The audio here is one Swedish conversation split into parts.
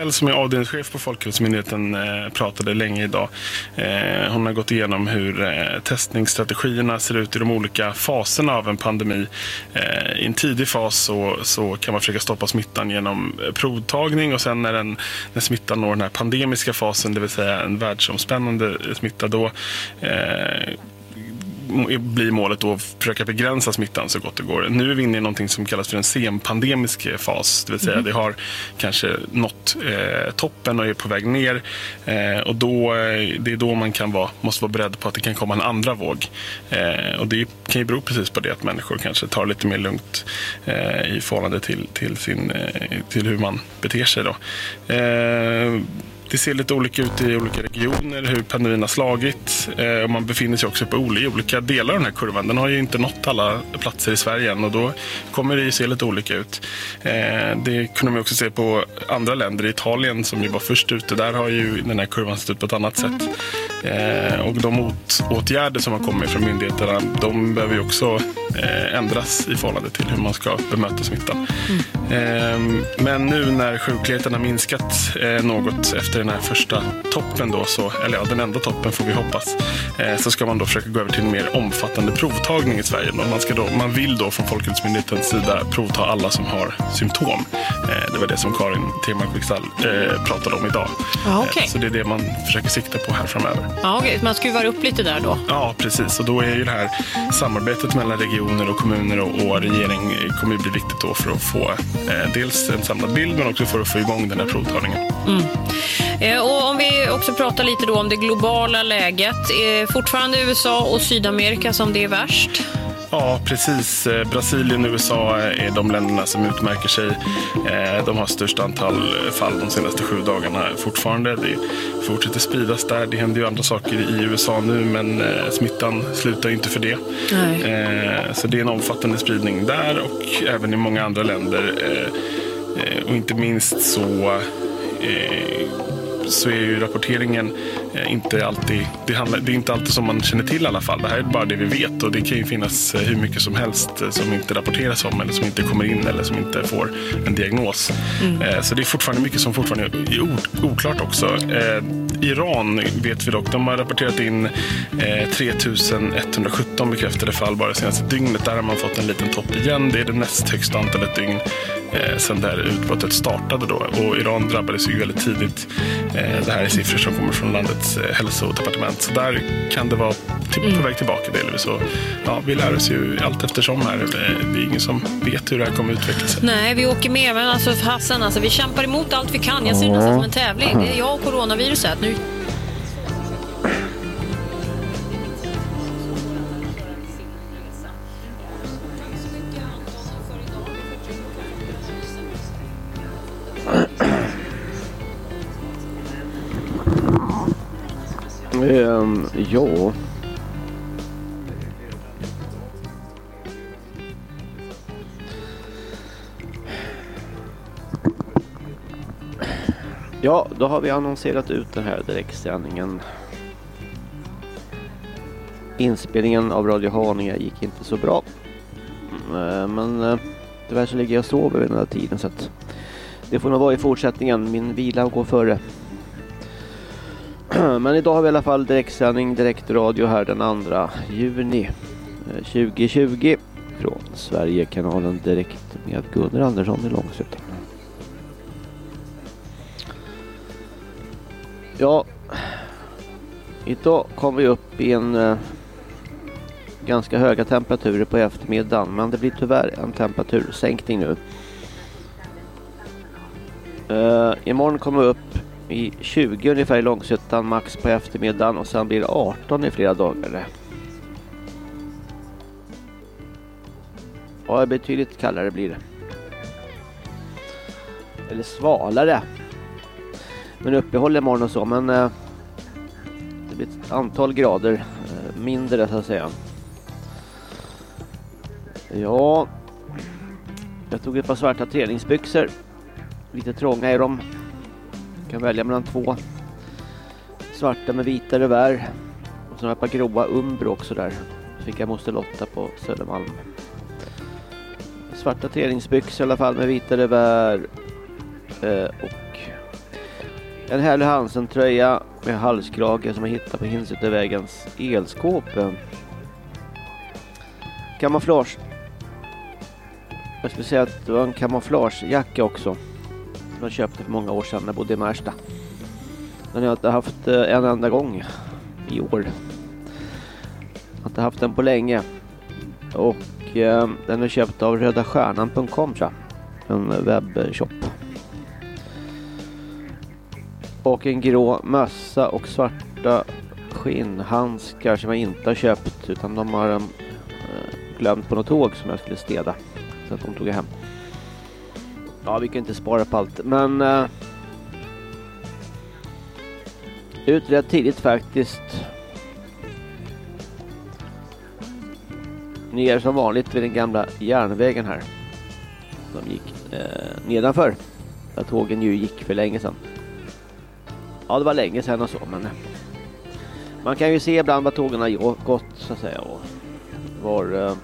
Wexell som är avdelningschef på Folkhälsomyndigheten eh, pratade länge idag. Eh, hon har gått igenom hur eh, testningsstrategierna ser ut i de olika faserna av en pandemi. I en tidig fas så, så kan man försöka stoppa smittan genom provtagning och sen när, den, när smittan når den här pandemiska fasen, det vill säga en världsomspännande smitta, då blir målet då att försöka begränsa smittan så gott det går. Nu är vi inne i någonting som kallas för en senpandemisk fas. Det vill säga mm. det har kanske nått eh, toppen och är på väg ner. Eh, och då, eh, det är då man kan vara, måste vara beredd på att det kan komma en andra våg. Eh, och det kan ju bero precis på det att människor kanske tar lite mer lugnt eh, i förhållande till, till, sin, eh, till hur man beter sig. Då. Det ser lite olika ut i olika regioner hur pandemin har slagit. Eh, och man befinner sig också på olika delar av den här kurvan. Den har ju inte nått alla platser i Sverige än och då kommer det ju se lite olika ut. Eh, det kunde man också se på andra länder. Italien som ju var först ute, där har ju den här kurvan sett ut på ett annat sätt. Eh, och de åtgärder som har kommit från myndigheterna, de behöver ju också ändras i förhållande till hur man ska bemöta smittan. Mm. Men nu när sjukligheten har minskat något efter den här första toppen då, så, eller ja, den enda toppen får vi hoppas, eh, så ska man då försöka gå över till en mer omfattande provtagning i Sverige. Man, ska då, man vill då från Folkhälsomyndighetens sida provta alla som har symptom. Eh, det var det som Karin Temark Wixall eh, pratade om idag. Ah, okay. så det är det man försöker sikta på här framöver. Ah, okay. Man skruvar upp lite där då? Ja, precis. Och då är ju det här samarbetet mellan regioner och kommuner och, och regering kommer ju bli viktigt då för att få dels en samlad bild men också för att få igång den här provtagningen. Mm. Eh, och om vi också pratar lite då om det globala läget. Eh, fortfarande USA och Sydamerika som det är värst? Ja, precis. Eh, Brasilien och USA är de länderna som utmärker sig. De har störst antal fall de senaste sju dagarna fortfarande. Det fortsätter spridas där. Det händer ju andra saker i USA nu, men smittan slutar inte för det. Nej. Så det är en omfattande spridning där och även i många andra länder. Och inte minst så så är ju rapporteringen eh, inte alltid, det, handlar, det är inte alltid som man känner till i alla fall. Det här är bara det vi vet och det kan ju finnas eh, hur mycket som helst eh, som inte rapporteras om eller som inte kommer in eller som inte får en diagnos. Mm. Så det är fortfarande mycket som fortfarande är oklart också. Iran vet vi dock, de har rapporterat in 3117 bekräftade fall bara senaste dygnet. Där har man fått en liten topp igen. Det är det näst högsta antalet dygn eh, sen där utbrottet startade. Då. Och Iran drabbades ju väldigt tidigt. Eh, det här är siffror som kommer från landets eh, hälsodepartement. Så där kan det vara till, mm. på väg tillbaka delvis. Så, ja, vi lär oss ju allt eftersom här. Det är ingen som vet hur det här kommer utveckla sig. Nej, vi åker med. Men alltså Hassan, alltså, vi kämpar emot allt vi kan. Jag ser det nästan som en tävling. Det är jag och coronaviruset. Nu Um, ja. Ja, då har vi annonserat ut den här direktsändningen. Inspelningen av Radio Haninge gick inte så bra. Eh, men eh, tyvärr så ligger jag och sover vid den här tiden så att det får nog vara i fortsättningen. Min vila går före. Men idag har vi i alla fall direktsändning, direktradio här den 2 juni eh, 2020 från Sverigekanalen direkt med Gunnar Andersson i Långsötan. Ja, idag kom vi upp i en eh, ganska höga temperaturer på eftermiddagen men det blir tyvärr en temperatursänkning nu. Uh, imorgon kommer vi upp i 20 ungefär i Långshyttan max på eftermiddagen och sen blir det 18 i flera dagar. Ja, betydligt kallare blir det. Eller svalare. Men uppehåll imorgon och så, men eh, det blir ett antal grader eh, mindre så att säga. Ja, jag tog ett par svarta träningsbyxor. Lite trånga är de kan välja mellan två svarta med vita revär och så har jag ett par gråa Umbro också där. Så fick jag moster Lotta på Södermalm. Svarta träningsbyxor i alla fall med vita revär eh, och En härlig Hansen-tröja med halskrage som jag hittade på Hinsutevägens elskåp. Kamouflage. Jag skulle säga att det var en kamouflagejacka också. Som jag köpte för många år sedan när jag bodde i Märsta. Den har jag inte haft eh, en enda gång i år. Jag har inte haft den på länge. Och eh, den är köpt av rödastjärnan.com tror jag. En webbshop. Och en grå mössa och svarta skinnhandskar som jag inte har köpt utan de har eh, glömt på något tåg som jag skulle städa. Så att de tog jag hem. Ja, vi kan inte spara på allt. Men uh, ut rätt tidigt faktiskt. Ner som vanligt vid den gamla järnvägen här. Som gick uh, nedanför. Där tågen ju gick för länge sedan. Ja, det var länge sedan och så, men eh, man kan ju se ibland vad tågen har gått så att säga och var Uh,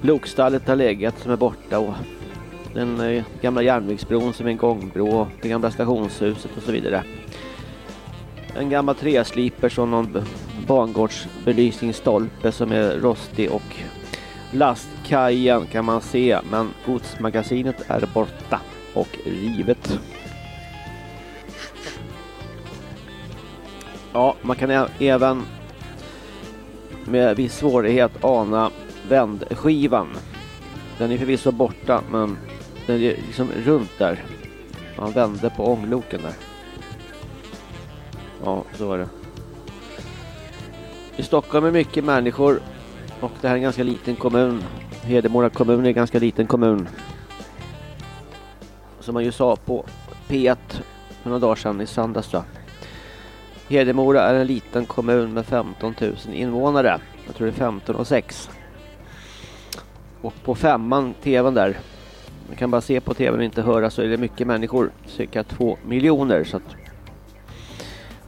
lokstallet har legat som är borta och den eh, gamla järnvägsbron som är en gångbro det gamla stationshuset och så vidare. En gammal träsliper som någon bangårdsbelysningsstolpe som är rostig och lastkajen kan man se men godsmagasinet är borta och rivet. Ja, man kan även med viss svårighet ana vändskivan. Den är förvisso borta men den är liksom runt där. Han vände på ångloken där. Ja, så var det. I Stockholm är mycket människor och det här är en ganska liten kommun. Hedemora kommun är en ganska liten kommun. Som man ju sa på P1 för några dagar sedan i söndags då. Hedemora är en liten kommun med 15 000 invånare. Jag tror det är 15 och 6. Och på femman, tvn där. Man kan bara se på tvn och inte höra så är det mycket människor. Cirka två miljoner. Så att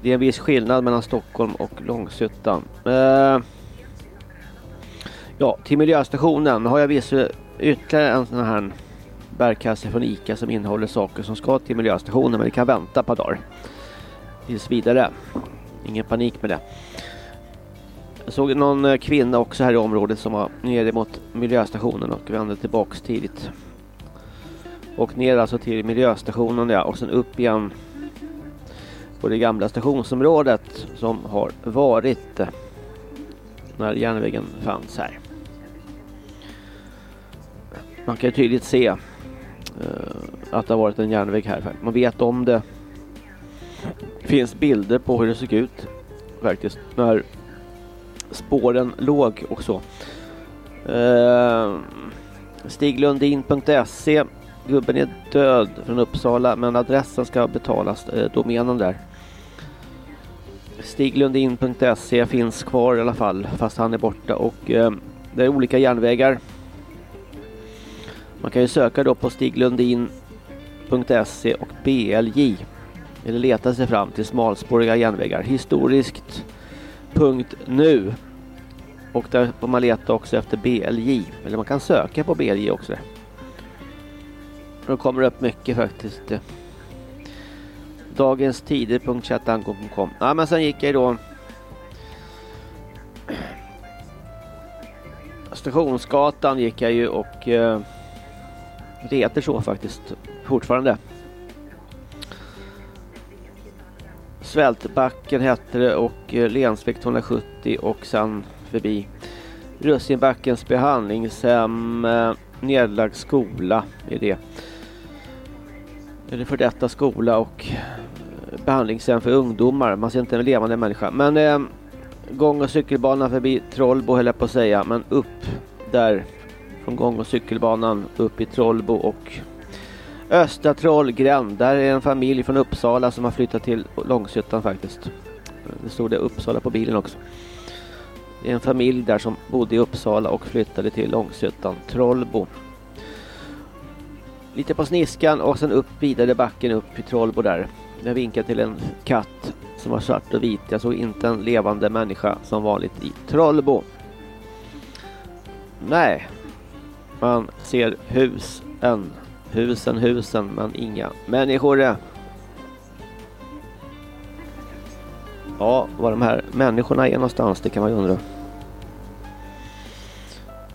det är en viss skillnad mellan Stockholm och Långshyttan. Eh, ja, till miljöstationen har jag visst ytterligare en sån här bärkasse från Ica som innehåller saker som ska till miljöstationen men det kan vänta ett par dagar tills vidare. Ingen panik med det. Jag såg någon eh, kvinna också här i området som var nere mot miljöstationen och vände tillbaks tidigt. Och ner alltså till miljöstationen ja, och sen upp igen på det gamla stationsområdet som har varit när järnvägen fanns här. Man kan tydligt se uh, att det har varit en järnväg här. Man vet om det finns bilder på hur det såg ut faktiskt när spåren låg och så. Eh, uh, Stiglundin.se Gubben är död från Uppsala men adressen ska betalas, eh, domänen där. Stiglundin.se finns kvar i alla fall fast han är borta och eh, det är olika järnvägar. Man kan ju söka då på stiglundin.se och BLJ eller leta sig fram till smalspåriga järnvägar. Historiskt.nu. Och där får man leta också efter BLJ. Eller man kan söka på BLJ också. De kommer upp mycket faktiskt. Dagens tider.chatango.com Ja men sen gick jag då Stationsgatan gick jag ju och eh, det heter så faktiskt fortfarande. Svältbacken hette det och eh, Lensväg 270 och sen förbi Russinbackens behandlingshem, eh, nedlagd skola är det. Eller för detta skola och eh, behandlingshem för ungdomar. Man ser inte en levande människa. Men eh, gång och cykelbanan förbi Trollbo höll jag på att säga. Men upp där från gång och cykelbanan upp i Trollbo och Östra Trollgränd. Där är en familj från Uppsala som har flyttat till Långshyttan faktiskt. Det stod det Uppsala på bilen också. Det är en familj där som bodde i Uppsala och flyttade till Långshyttan, Trollbo lite på sniskan och sen upp vidare backen upp i Trollbo där. Jag vinkade till en katt som var svart och vit. Jag såg inte en levande människa som vanligt i Trollbo. Nej, man ser husen, husen, husen, men inga människor. Ja, var de här människorna är någonstans, det kan man ju undra.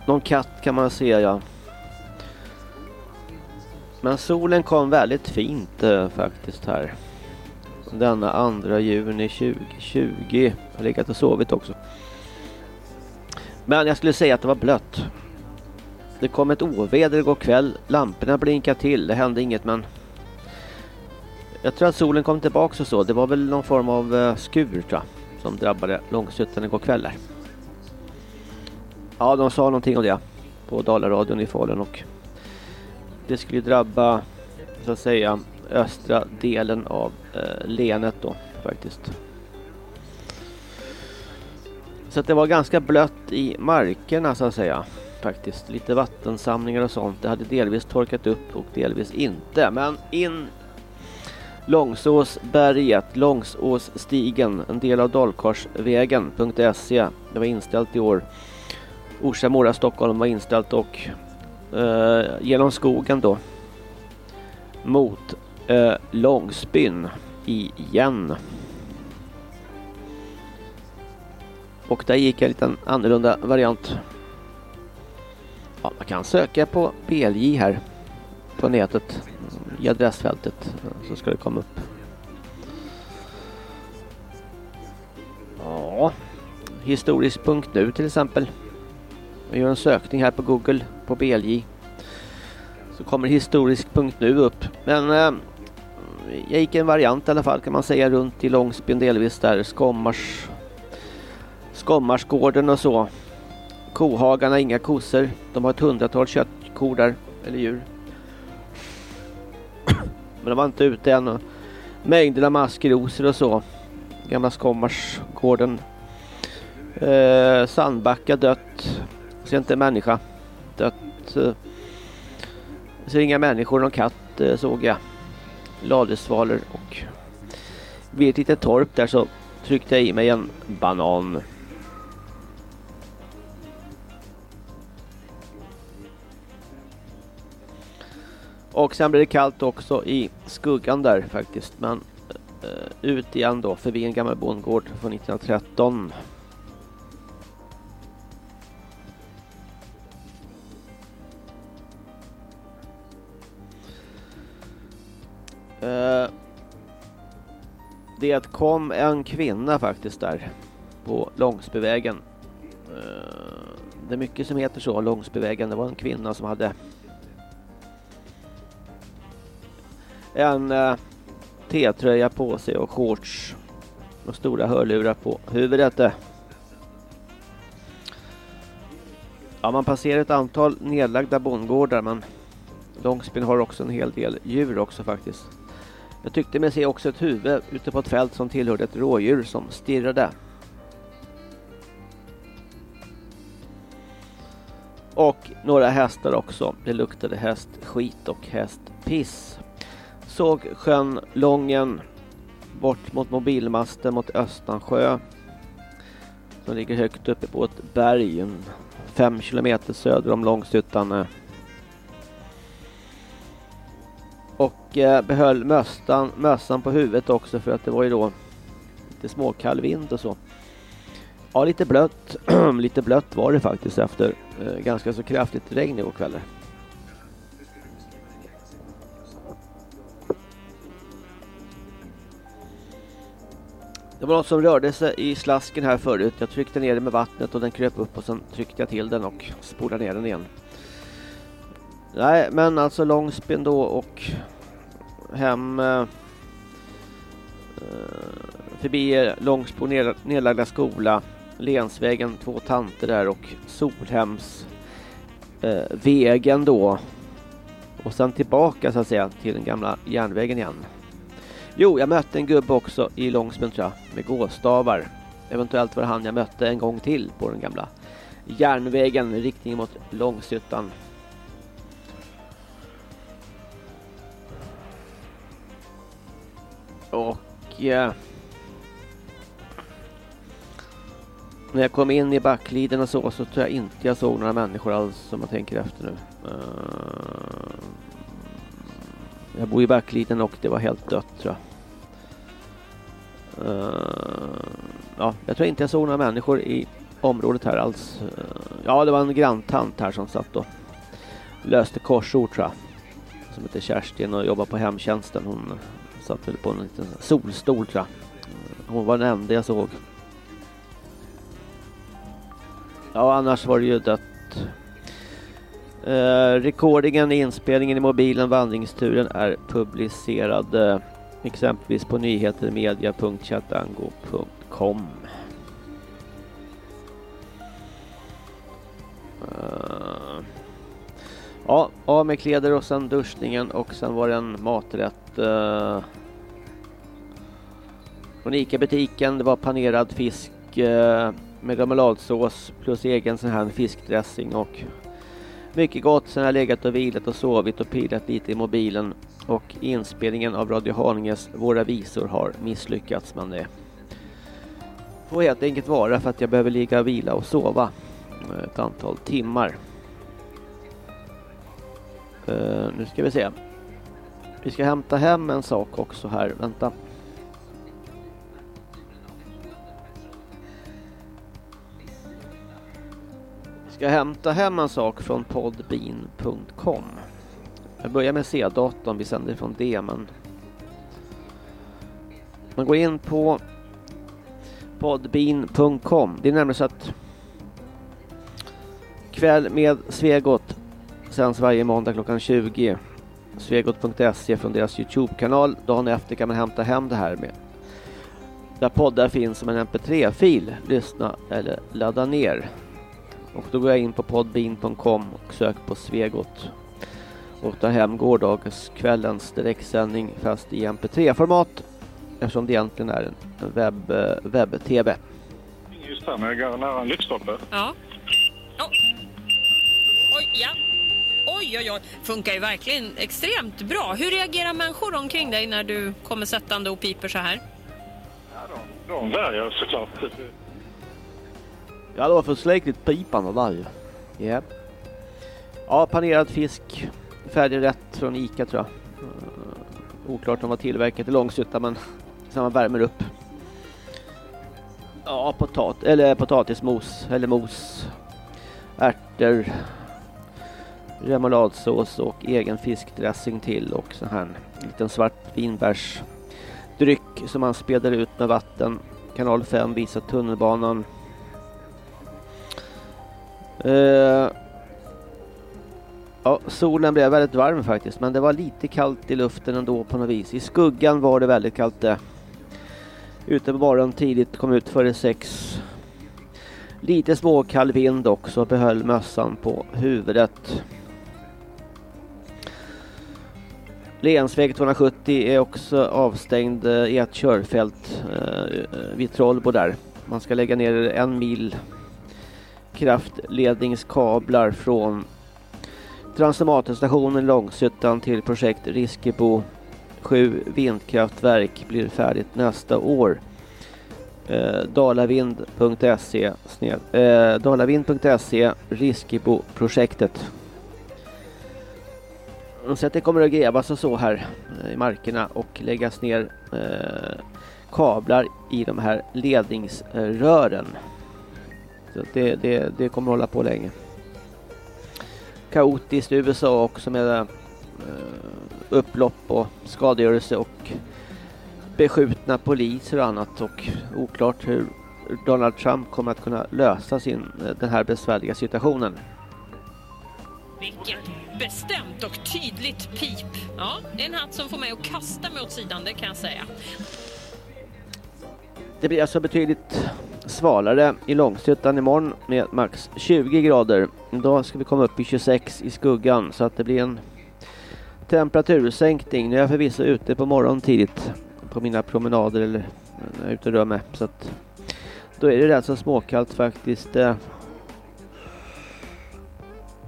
Någon katt kan man se, ja. Men solen kom väldigt fint eh, faktiskt här. Denna 2 juni 2020. Jag har legat och sovit också. Men jag skulle säga att det var blött. Det kom ett oväder igår kväll. Lamporna blinkade till. Det hände inget men... Jag tror att solen kom tillbaka och så. Det var väl någon form av eh, skur tror jag. Som drabbade Långshyttan igår kväll. Där. Ja, de sa någonting om det. På Dalaradion i Falun och... Det skulle drabba, så att säga, östra delen av eh, länet då faktiskt. Så att det var ganska blött i markerna så att säga. Faktiskt lite vattensamlingar och sånt. Det hade delvis torkat upp och delvis inte. Men in Långsåsberget, Långsåsstigen, en del av Dalkarsvägen.se. Det var inställt i år. Orsa, Mora, Stockholm var inställt och eh, genom skogen då mot eh, Långsbyn igen. Och där gick en liten annorlunda variant. Ja, man kan söka på BLJ här på nätet i adressfältet så ska det komma upp. Ja, historisk.nu till exempel. Jag gör en sökning här på Google på BLJ. Så kommer historisk.nu upp. Men eh, jag gick en variant i alla fall kan man säga runt i Långsbyn delvis där Skommars Skommarsgården och så. Kohagarna, inga kossor. De har ett hundratal köttkor där, eller djur. Men de var inte ute än. Mängder av maskrosor och så. Gamla Skommarsgården. Eh, Sandbacka dött. Ser inte en människa. Dött. Jag Ser inga människor, någon katt eh, såg jag. Ladesvalor och vid ett litet torp där så tryckte jag i mig en banan. Och sen blev det kallt också i skuggan där faktiskt. Men uh, ut igen då förbi en gammal bondgård från 1913. Eh, det kom en kvinna faktiskt där på Långsbyvägen. Eh, det är mycket som heter så, Långsbyvägen. Det var en kvinna som hade en eh, T-tröja på sig och shorts och stora hörlurar på huvudet. Ja, man passerar ett antal nedlagda bondgårdar men Långsbyn har också en hel del djur också faktiskt. Jag tyckte mig se också ett huvud ute på ett fält som tillhörde ett rådjur som stirrade. Och några hästar också. Det luktade hästskit och hästpiss. Såg sjön Lången bort mot mobilmasten mot Östansjö. Som ligger högt uppe på ett berg, fem kilometer söder om Långshyttan. Eh, Och eh, behöll mössan, mössan på huvudet också för att det var ju då lite småkall vind och så. Ja, lite blött. lite blött var det faktiskt efter eh, ganska så kraftigt regn igår kväll. Det var något som rörde sig i slasken här förut. Jag tryckte ner den med vattnet och den kröp upp och sen tryckte jag till den och spolade ner den igen. Nej, men alltså Långsben då och hem eh, eh förbi Långsbo nedlagda skola, Lensvägen, två tanter där och Solhems eh, vägen då. Och sen tillbaka så att säga till den gamla järnvägen igen. Jo, jag mötte en gubbe också i Långsben tror jag, med gåstavar. Eventuellt var det han jag mötte en gång till på den gamla järnvägen i riktning mot Långshyttan. Och eh, när jag kom in i backliden och så, så tror jag inte jag såg några människor alls om jag tänker efter nu. Uh, jag bor i Backliden och det var helt dött tror jag. Uh, ja, jag tror inte jag såg några människor i området här alls. Uh, ja, det var en granntant här som satt och löste korsord tror jag. Som heter Kerstin och jobbar på hemtjänsten. Hon satt väl på en liten solstol tror jag. Hon var den enda jag såg. Ja, annars var det ju dött. Eh, recordingen, inspelningen i mobilen, vandringsturen är publicerad eh, exempelvis på nyhetermedia.chatango.com. Eh, ja, av med kläder och sen duschningen och sen var det en maträtt. Eh, från Ica-butiken, det var panerad fisk eh, med remouladsås plus egen sån här fiskdressing och mycket gott. Sen har jag legat och vilat och sovit och pilat lite i mobilen och inspelningen av Radio Haninges Våra visor har misslyckats men det får helt enkelt vara för att jag behöver ligga och vila och sova eh, ett antal timmar. Uh, nu ska vi se. Vi ska hämta hem en sak också här. Vänta. Vi ska hämta hem en sak från podbean.com. Jag börjar med C-datorn, vi sänder från det men man går in på podbean.com. Det är nämligen så att kväll med Svegot sänds varje måndag klockan 20. Svegot.se från deras Youtube-kanal. Dagen efter kan man hämta hem det här med där poddar finns som en mp3-fil. Lyssna eller ladda ner. Och då går jag in på podbean.com och söker på Svegot och tar hem gårdagens kvällens direktsändning fast i mp3-format eftersom det egentligen är en webb, webb-tv. Just här, men jag går nära en lyktstolpe. Ja. Oh. Oj, ja. Oj, oj, oj. Funkar ju verkligen extremt bra. Hur reagerar människor omkring dig när du kommer sättande och piper så här? Ja, de, de värjer såklart. Ja, det var för släktigt pipande där ju. Ja. Ja, panerad fisk. Färdig rätt från Ica tror jag. Uh, oklart om vad tillverkat i Långshytta men samma värmer upp. Ja, potat eller potatismos eller mos. Ärtor. Remouladsås och egen fiskdressing till och så här en liten svart vinbärsdryck som man späder ut med vatten. Kanal 5 visar tunnelbanan. Uh, ja, solen blev väldigt varm faktiskt, men det var lite kallt i luften ändå på något vis. I skuggan var det väldigt kallt det. Ute på morgonen tidigt, kom ut före sex. Lite småkall vind också, behöll mössan på huvudet. Lensväg 270 är också avstängd eh, i ett körfält eh, eh, vid Trollbo där. Man ska lägga ner en mil kraftledningskablar från transformatorstationen Långshyttan till projekt Riskebo 7 vindkraftverk blir färdigt nästa år. Eh, Dalavind.se eh, Dalavind.se Riskebo-projektet. Så att det kommer att grävas och så här eh, i markerna och läggas ner eh, kablar i de här ledningsrören. Så det, det, det kommer att hålla på länge. Kaotiskt i USA också med eh, upplopp och skadegörelse och beskjutna poliser och annat och oklart hur Donald Trump kommer att kunna lösa sin, eh, den här besvärliga situationen. Vilket bestämt och tydligt pip. Ja, det är en hatt som får mig att kasta mig åt sidan, det kan jag säga. Det blir alltså betydligt svalare i Långshyttan imorgon med max 20 grader. Idag ska vi komma upp i 26 i skuggan så att det blir en temperatursänkning. Nu är jag förvisso ute på morgonen tidigt på mina promenader eller när jag är ute och rör mig. Så att då är det rätt så småkallt faktiskt. Eh.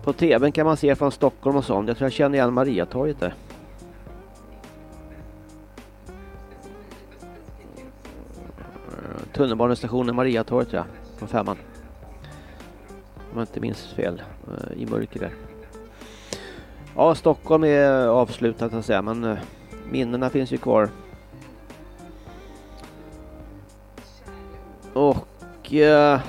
På tvn kan man se från Stockholm och sånt. Jag tror jag känner igen Mariatorget där. tunnelbanestationen Mariatorget ja, på femman. Om jag inte minns fel, eh, i mörker där. Ja, Stockholm är avslutat att säga, men eh, minnena finns ju kvar. och eh,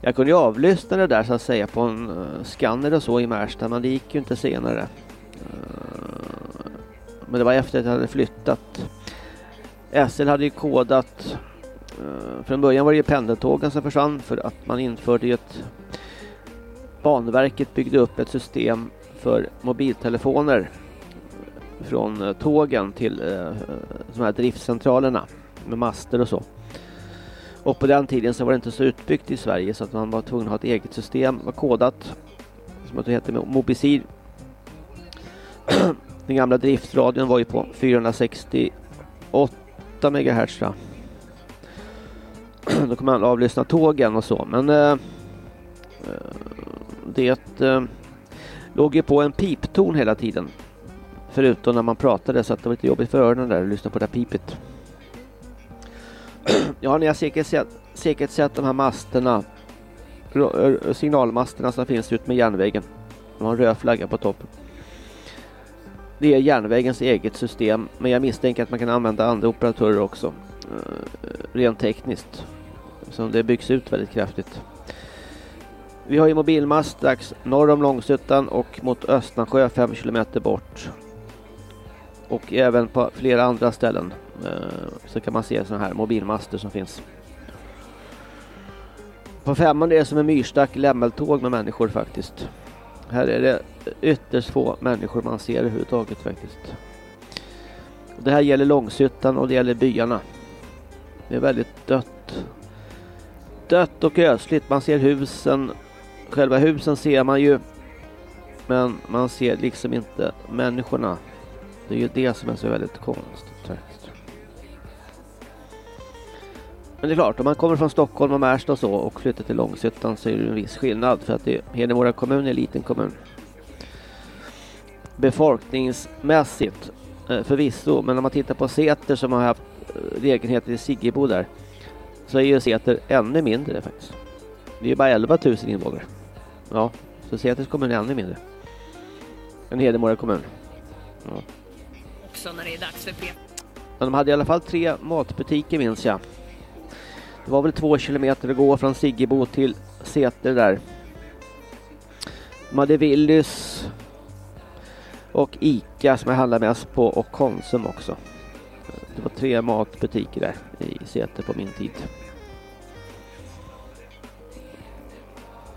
jag kunde ju avlyssna det där så att säga på en eh, uh, skanner och så i Märsta men det gick ju inte senare. Uh, men det var efter att jag hade flyttat. SL hade ju kodat. Uh, från början var det ju pendeltågen som försvann för att man införde ju ett Banverket byggde upp ett system för mobiltelefoner från tågen till de här driftcentralerna med master och så. Och på den tiden så var det inte så utbyggt i Sverige så att man var tvungen att ha ett eget system, var kodat som det heter Mobisir. Den gamla driftradion var ju på 468 MHz. Då kunde man avlyssna tågen och så men eh, eh det eh, låg ju på en pipton hela tiden. Förutom när man pratade så att det var lite jobbigt för öronen där att lyssna på det där pipet. Ja, ni har säkert sett, säkert sett de här masterna. Eh, signalmasterna som finns ut med järnvägen. De har en röd flagga på toppen. Det är järnvägens eget system, men jag misstänker att man kan använda andra operatörer också. Eh, rent tekniskt. Så det byggs ut väldigt kraftigt. Vi har ju mobilmast strax norr om Långsuttan och mot Östnansjö 5 kilometer bort. Och även på flera andra ställen Eh, så kan man se sådana här mobilmaster som finns. På femman är det som en myrstack lämmeltåg med människor faktiskt. Här är det ytterst få människor man ser överhuvudtaget faktiskt. Det här gäller Långshyttan och det gäller byarna. Det är väldigt dött. Dött och ösligt. Man ser husen. Själva husen ser man ju. Men man ser liksom inte människorna. Det är ju det som är så väldigt konstigt. Men det är klart, om man kommer från Stockholm och Märsta och så och flyttar till Långshyttan så är det en viss skillnad för att det, Hedemora kommun är en liten kommun. Befolkningsmässigt eh, förvisso, men om man tittar på Säter som har haft eh, lägenheter i Siggebo där så är ju Säter ännu mindre faktiskt. Det är ju bara 11 000 invånare. Ja, så Säters kommun är ännu mindre. Än Hedemora kommun. Ja. Också när det är dags för P. Men de hade i alla fall tre matbutiker minns jag. Det var väl två kilometer att gå från Siggebo till Säter där. De hade Willys och Ica som jag handlade mest på och Konsum också. Det var tre matbutiker där i Säter på min tid.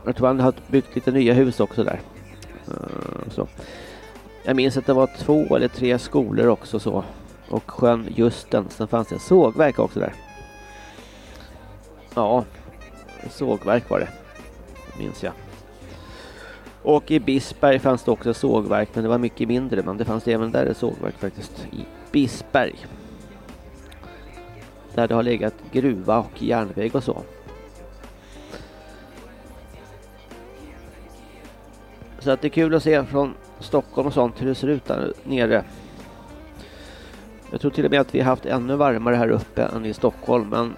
Jag tror han har byggt lite nya hus också där. Eh, så. Jag minns att det var två eller tre skolor också så. Och sjön Justen. Sen fanns det en sågverk också där. Ja, sågverk var det. Minns jag. Och i Bisberg fanns det också sågverk, men det var mycket mindre. Men det fanns även där ett sågverk faktiskt. I Bisberg. Där det har legat gruva och järnväg och så. Så att det är kul att se från Stockholm och sånt hur det ser ut där nere. Jag tror till och med att vi har haft ännu varmare här uppe än i Stockholm. Men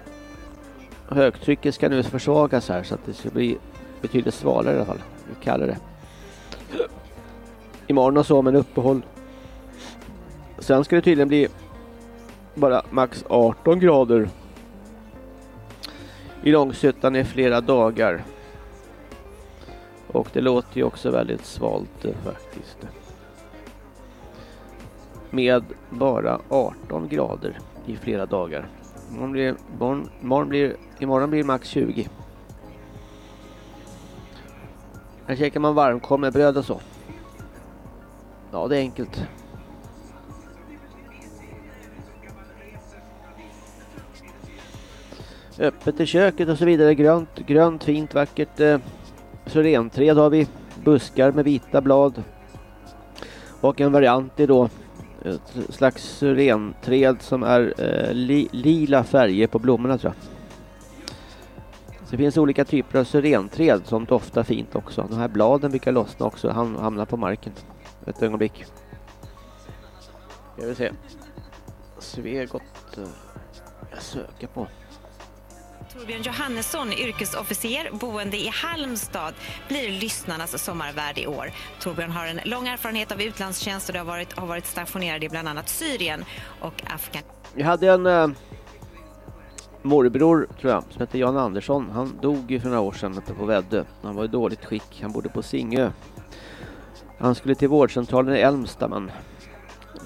högtrycket ska nu försvagas här så att det ska bli betydligt svalare i alla fall. Vi kallar det. Imorgon och så men uppehåll. Sen ska det tydligen bli bara max 18 grader i Långshyttan i flera dagar. Och det låter ju också väldigt svalt eh, faktiskt. Med bara 18 grader i flera dagar. Imorgon blir, imorgon, imorgon blir, imorgon blir max 20. Här käkar man varmkorv med bröd och så. Ja, det är enkelt. Öppet i köket och så vidare. Grönt, grönt fint, vackert. Eh, Syrenträd har vi. Buskar med vita blad. Och en variant är då ett slags syrenträd som är eh, li, lila färger på blommorna tror jag. Så det finns olika typer av syrenträd som doftar fint också. De här bladen brukar lossna också och hamna på marken. Ett ögonblick. Jag vill se. Svegot. Eh, jag söker på. Torbjörn Johannesson, yrkesofficer boende i Halmstad, blir lyssnarnas sommarvärd i år. Torbjörn har en lång erfarenhet av utlandstjänst och har varit, har varit stationerad i bland annat Syrien och Afghanistan. Jag hade en, äh, morbror, tror jag, som hette Jan Andersson. Han dog ju för några år sedan uppe på Väddö. Han var i dåligt skick. Han bodde på Singö. Han skulle till vårdcentralen i Älmsta men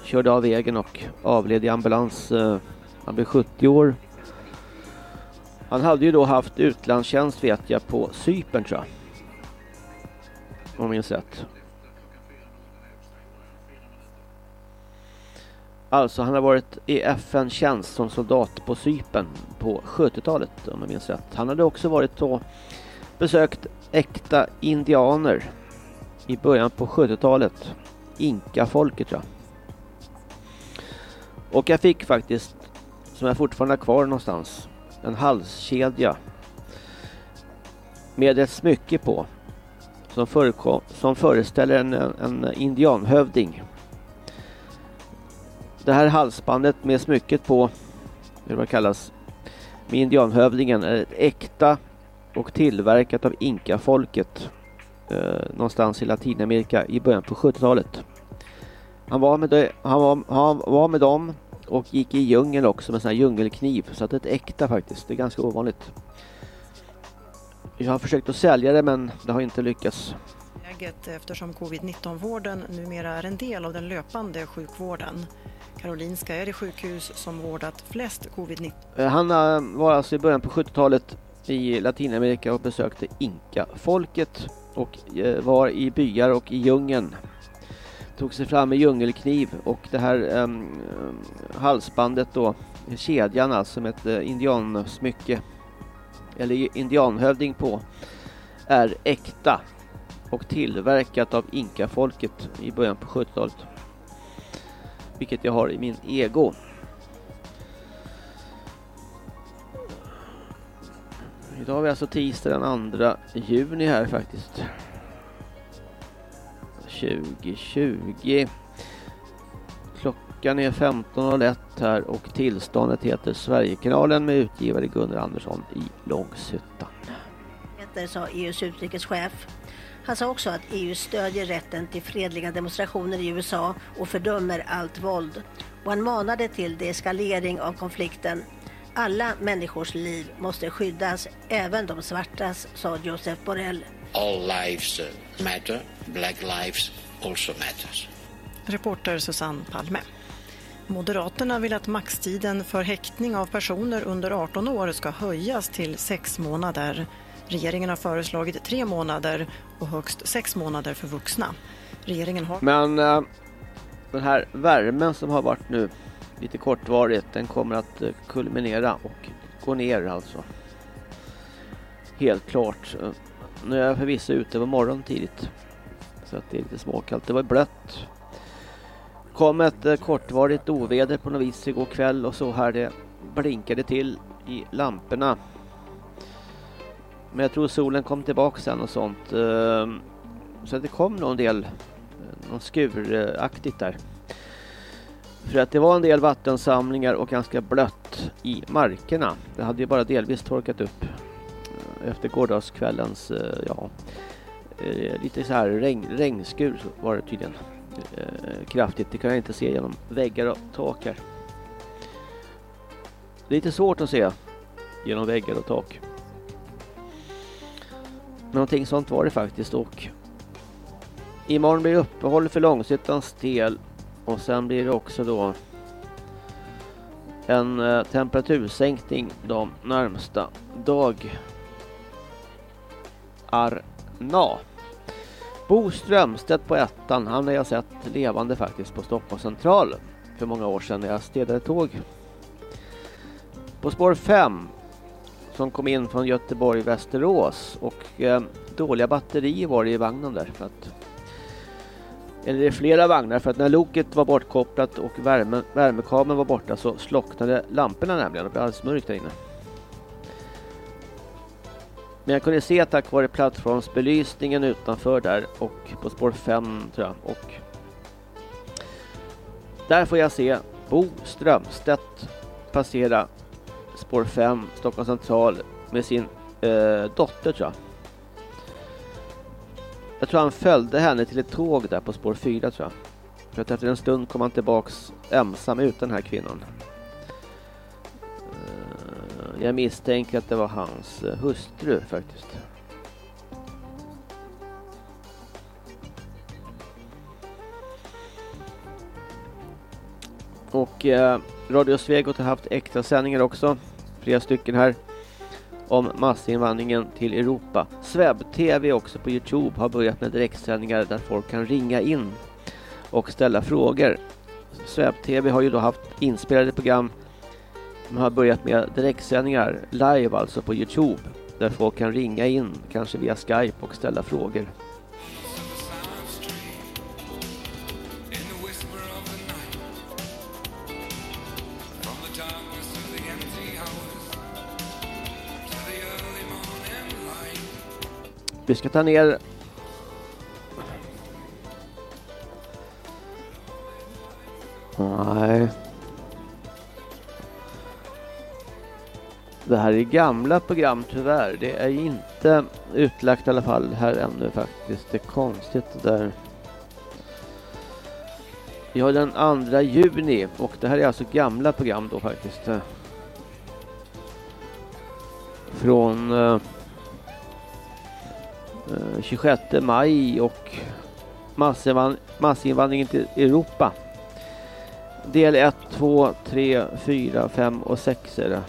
körde av vägen och avled i ambulans. Eh, han blev 70 år. Han hade ju då haft utlandstjänst vet jag på Cypern tror jag. Om jag minns rätt. Alltså han har varit i FN-tjänst som soldat på Cypern på 70-talet om jag minns rätt. Han hade också varit och besökt äkta indianer i början på 70-talet. Inka-folket tror jag. Och jag fick faktiskt, som jag fortfarande har kvar någonstans, en halskedja med ett smycke på som, som föreställer en, en indianhövding det här halsbandet med smycket på, hur det kallas, med indianhövdingen är ett äkta och tillverkat av inkafolket eh, någonstans i Latinamerika i början på 70-talet. Han var, med han, var, han var med dem och gick i djungeln också med sån här djungelkniv. Så att det är ett äkta faktiskt. Det är ganska ovanligt. Jag har försökt att sälja det men det har inte lyckats. Eftersom covid-19-vården numera är en del av den löpande sjukvården. Karolinska är det sjukhus som vårdat flest covid-19. Eh, han var alltså i början på 70-talet i Latinamerika och besökte Inka-folket och eh, var i byar och i djungeln. Tog sig fram med djungelkniv och det här um, halsbandet då, kedjan alltså med ett eh, indiansmycke eller indianhövding på är äkta och tillverkat av inkafolket i början på 70-talet vilket jag har i min ego. Idag har vi alltså tisdag den 2 juni här faktiskt. 2020. Klockan är 15.01 här och tillståndet heter Sverigekanalen med utgivare Gunnar Andersson i Långshyttan. Det sa EUs utrikeschef han sa också att EU stödjer rätten till fredliga demonstrationer i USA och fördömer allt våld. Och han manade till deeskalering av konflikten. Alla människors liv måste skyddas, även de svartas, sa Josep Borrell. All lives matter, black lives also matters. Reporter Susanne Palme. Moderaterna vill att maxtiden för häktning av personer under 18 år ska höjas till sex månader. Regeringen har föreslagit tre månader och högst sex månader för vuxna. Regeringen har... Men äh, den här värmen som har varit nu lite kortvarigt den kommer att äh, kulminera och gå ner alltså. Helt klart. Nu är jag förvisso ute på morgonen tidigt. Så att det är lite småkallt. Det var blött. kom ett eh, kortvarigt oväder på något vis igår kväll och så här det blinkade till i lamporna men jag tror solen kom tillbaka sen och sånt. Ehm, så så det kom nog en del, någon skuraktigt där. För att det var en del vattensamlingar och ganska blött i markerna. Det hade ju bara delvis torkat upp Eh, efter gårdagskvällens, eh, ja, eh, lite så här regn, regnskur var det tydligen. Kraftigt, det kan jag inte se genom väggar och tak här. Lite svårt att se genom väggar och tak. Någonting sånt var det faktiskt och imorgon blir det uppehåll för Långsittans del och sen blir det också då en temperatursänkning de närmsta dag. Arna. Bo Strömstedt på ettan, han har jag sett levande faktiskt på Stockholm central för många år sedan när jag städade tåg. På spår 5 som kom in från Göteborg Västerås och eh, dåliga batterier var det i vagnen där för att eller det är flera vagnar för att när loket var bortkopplat och värme, värmekameln var borta så slocknade lamporna nämligen och blev alldeles mörkt där inne. Men jag kunde se tack vare plattformsbelysningen utanför där och på spår 5 tror jag och där får jag se Bo Strömstedt passera spår 5, Stockholms central med sin eh, dotter tror jag. Jag tror han följde henne till ett tåg där på spår 4 tror jag. För att efter en stund kom han tillbaks ensam ut den här kvinnan. Jag misstänker att det var hans eh, hustru faktiskt. Och eh, Radio Svegot har haft extra sändningar också. Flera stycken här. Om massinvandringen till Europa. Sveb-TV också på Youtube har börjat med direktsändningar där folk kan ringa in och ställa frågor. Sveb-TV har ju då haft inspelade program. De har börjat med direktsändningar live alltså på Youtube. Där folk kan ringa in, kanske via Skype och ställa frågor. Vi ska ta ner Nej. Det här är gamla program tyvärr. Det är inte utlagt i alla fall här ännu faktiskt. Det är konstigt det där. Vi har den 2 juni och det här är alltså gamla program då faktiskt. Från eh, eh 26 maj och massinvandringen till Europa. Del 1, 2, 3, 4, 5 och 6 är det.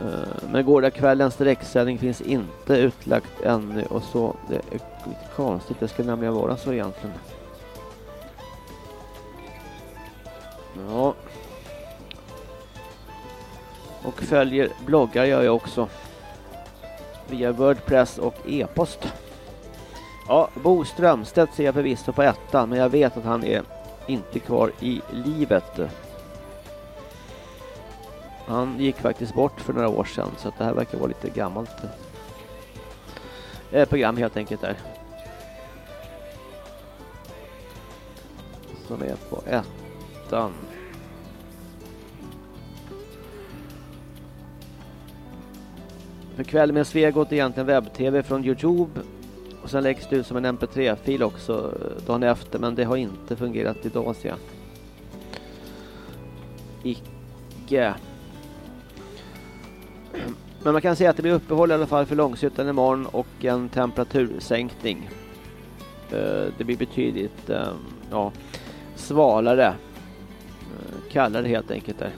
Eh, men gårdagskvällens direktsändning finns inte utlagt ännu och så. Det är lite konstigt. Det ska nämligen vara så egentligen. Ja. Och följer bloggar gör jag också. Via Wordpress och e-post. Ja, Bo Strömstedt ser jag förvisso på ettan men jag vet att han är inte kvar i livet. Han gick faktiskt bort för några år sedan så att det här verkar vara lite gammalt eh, program helt enkelt där. Som är på ettan. För kväll med Svegot är egentligen webb-tv från Youtube och sen läggs det ut som en mp3-fil också eh, dagen efter men det har inte fungerat idag ser jag. Icke. Men man kan säga att det blir uppehåll i alla fall för Långshyttan imorgon och en temperatursänkning. Eh, det blir betydligt ehm, ja, svalare. Eh, kallare helt enkelt där.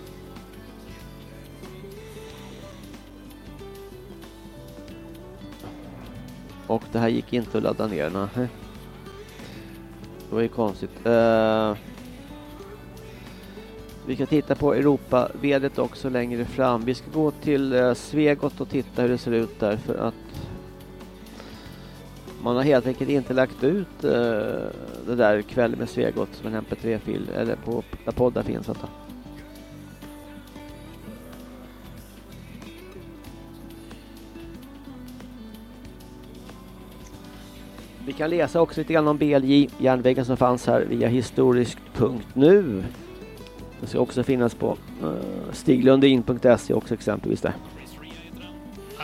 Och det här gick inte att ladda ner. Nej. Det var ju konstigt. Uh, vi kan titta på Europavedet också längre fram. Vi ska gå till eh, Svegot och titta hur det ser ut där för att man har helt enkelt inte lagt ut eh, det där kväll med Svegot som en mp3-fil eller på där poddar finns. Alltså. Vi kan läsa också lite grann om BLJ, järnvägen som fanns här via historiskt.nu. Det ska också finnas på eh, uh, stiglundin.se också exempelvis där.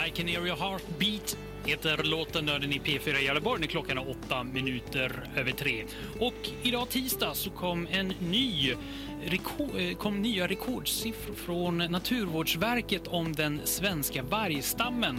I can hear your heartbeat heter låten Nörden i P4 Gävleborg nu klockan är åtta minuter över tre. Och idag tisdag så kom en ny eh, kom nya rekordsiffror från Naturvårdsverket om den svenska vargstammen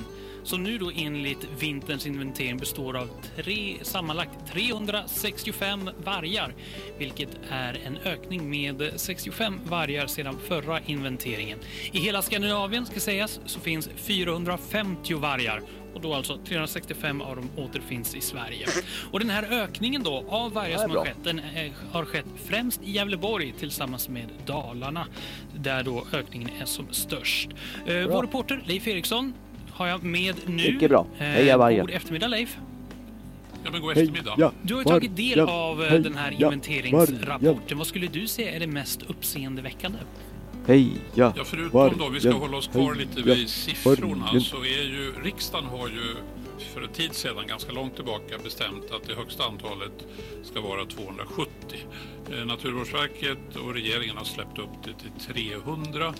som nu då enligt vinterns inventering består av tre, sammanlagt 365 vargar, vilket är en ökning med 65 vargar sedan förra inventeringen. I hela Skandinavien ska sägas så finns 450 vargar och då alltså 365 av dem återfinns i Sverige. Och den här ökningen då av vargar som har skett, den är, har skett främst i Gävleborg tillsammans med Dalarna där då ökningen är som störst. Eh, vår reporter Leif Eriksson har jag med nu. Mycket bra. Heja eh, vargen. God eftermiddag Leif. Ja, men god eftermiddag. Heja, du har ju tagit del av eh, den här inventeringsrapporten. Vad skulle du säga är det mest uppseendeväckande? Heja Ja, förutom då vi ska hålla oss kvar lite vid siffrorna så är ju riksdagen har ju för en tid sedan, ganska långt tillbaka, bestämt att det högsta antalet ska vara 270. Eh, Naturvårdsverket och regeringen har släppt upp det till 300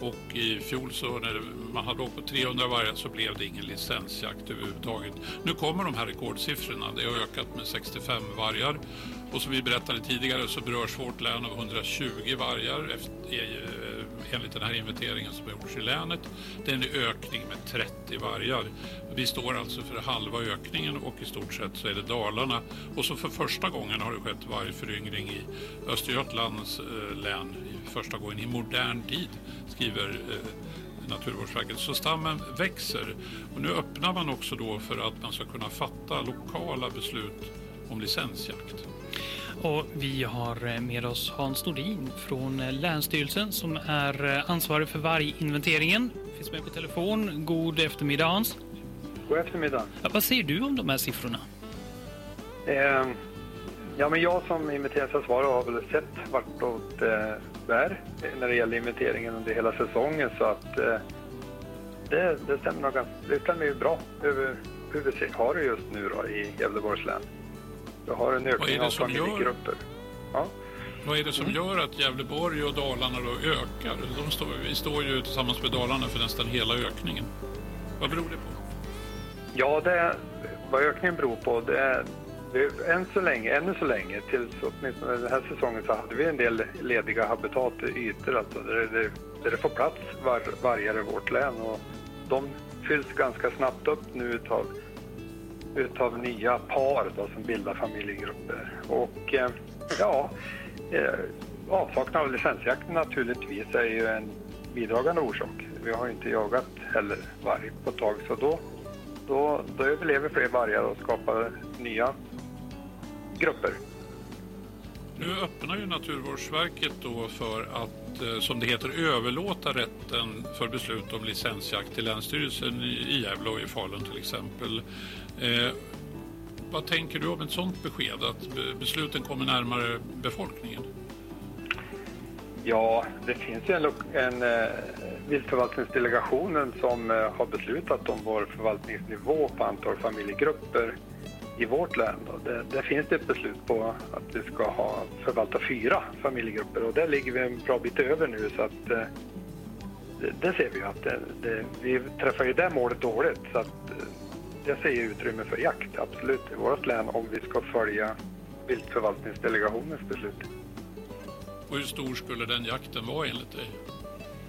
och i fjol så när man hade åkt på 300 vargar så blev det ingen licensjakt överhuvudtaget. Nu kommer de här rekordsiffrorna. Det har ökat med 65 vargar och som vi berättade tidigare så berörs vårt län av 120 vargar eh, enligt den här inventeringen som har gjorts i länet. Det är en ökning med 30 vargar. Vi står alltså för halva ökningen och i stort sett så är det Dalarna. Och så för första gången har det skett vargföryngring i Östergötlands eh, län första gången i modern tid, skriver eh, Naturvårdsverket. Så stammen växer och nu öppnar man också då för att man ska kunna fatta lokala beslut om licensjakt. Och vi har med oss Hans Nordin från Länsstyrelsen som är ansvarig för varginventeringen. Finns med på telefon. God eftermiddag Hans. God eftermiddag. Ja, vad säger du om de här siffrorna? Eh, ja, men jag som inventeringsansvarig har väl sett vartåt det bär när det gäller inventeringen under hela säsongen så att eh, det, det stämmer nog ganska, det stämmer ju bra över hur vi har det just nu då i Gävleborgs län. Vi har en ökning av familjegrupper. Ja. Vad är det som gör att Gävleborg och Dalarna då ökar? De står, vi står ju tillsammans med Dalarna för nästan hela ökningen. Vad beror det på? Ja, det, vad ökningen beror på det är än så länge, ännu så länge, tills åtminstone den här säsongen så hade vi en del lediga habitatytor alltså där det, där det får plats var, vargar i vårt län och de fylls ganska snabbt upp nu utav, utav nya par då, som bildar familjegrupper. Och eh, ja, eh, avsaknad av licensjakt naturligtvis är ju en bidragande orsak. Vi har ju inte jagat heller varg på ett tag så då, då, då överlever fler vargar och skapar nya grupper. Nu öppnar ju Naturvårdsverket då för att, eh, som det heter, överlåta rätten för beslut om licensjakt till Länsstyrelsen i Gävle och i Falun till exempel. Eh, vad tänker du om ett sådant besked, att besluten kommer närmare befolkningen? Ja, det finns ju en, en eh, viltförvaltningsdelegationen som eh, har beslutat om vår förvaltningsnivå på antal familjegrupper i vårt län. Då. Det, där finns det ett beslut på att vi ska ha förvalta fyra familjegrupper och där ligger vi en bra bit över nu så att eh, det, det, ser vi att det, det, vi träffar ju det målet dåligt så att eh, det ser utrymme för jakt absolut i vårt län om vi ska följa viltförvaltningsdelegationens beslut. Och hur stor skulle den jakten vara enligt dig?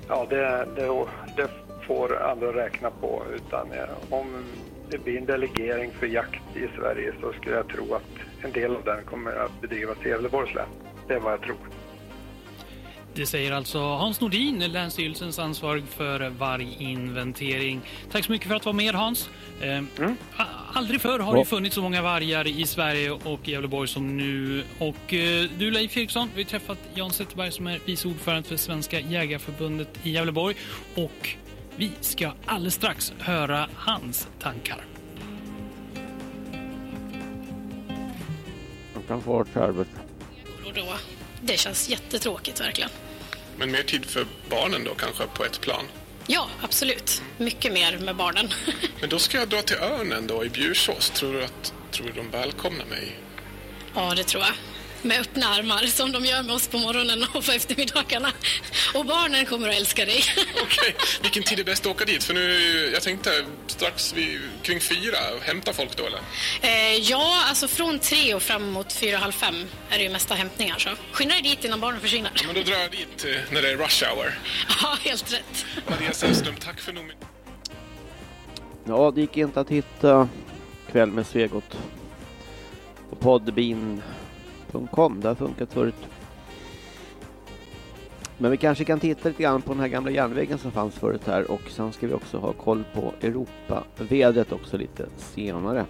Ja, det, det, det får andra räkna på utan eh, om det blir en delegering för jakt i Sverige så skulle jag tro att en del av den kommer att bedrivas i Gävleborgs län. Det är vad jag tror. Det säger alltså Hans Nordin, Länsstyrelsens ansvarig för varginventering. Tack så mycket för att du var med Hans. Eh, mm. Aldrig förr har det funnits så många vargar i Sverige och Gävleborg som nu. Och eh, du Leif Eriksson, vi har träffat Jan Zetterberg som är vice ordförande för Svenska Jägarförbundet i Gävleborg. Och vi ska alldeles strax höra hans tankar. Man kan få ett helvete. Och då, det känns jättetråkigt verkligen. Men mer tid för barnen då kanske på ett plan? Ja, absolut. Mycket mer med barnen. Men då ska jag dra till Örnen då i Bjursås. Tror du att tror du de välkomnar mig? Ja, det tror jag med öppna armar som de gör med oss på morgonen och på eftermiddagarna. Och barnen kommer att älska dig. Okej, okay. vilken tid är bäst att åka dit? För nu, jag tänkte strax vid, kring fyra, hämta folk då eller? Eh, ja, alltså från tre och fram mot fyra, halv fem är det ju mesta hämtningar. Så skynda dig dit innan barnen försvinner. Ja, men då drar jag dit eh, när det är rush hour. Ja, helt rätt. Maria Sällström, tack för numret. Ja, det gick inte att hitta Kväll med Svegot på Podbean Gmail.com. Det har funkat förut. Men vi kanske kan titta lite grann på den här gamla järnvägen som fanns förut här och sen ska vi också ha koll på Europavädret också lite senare.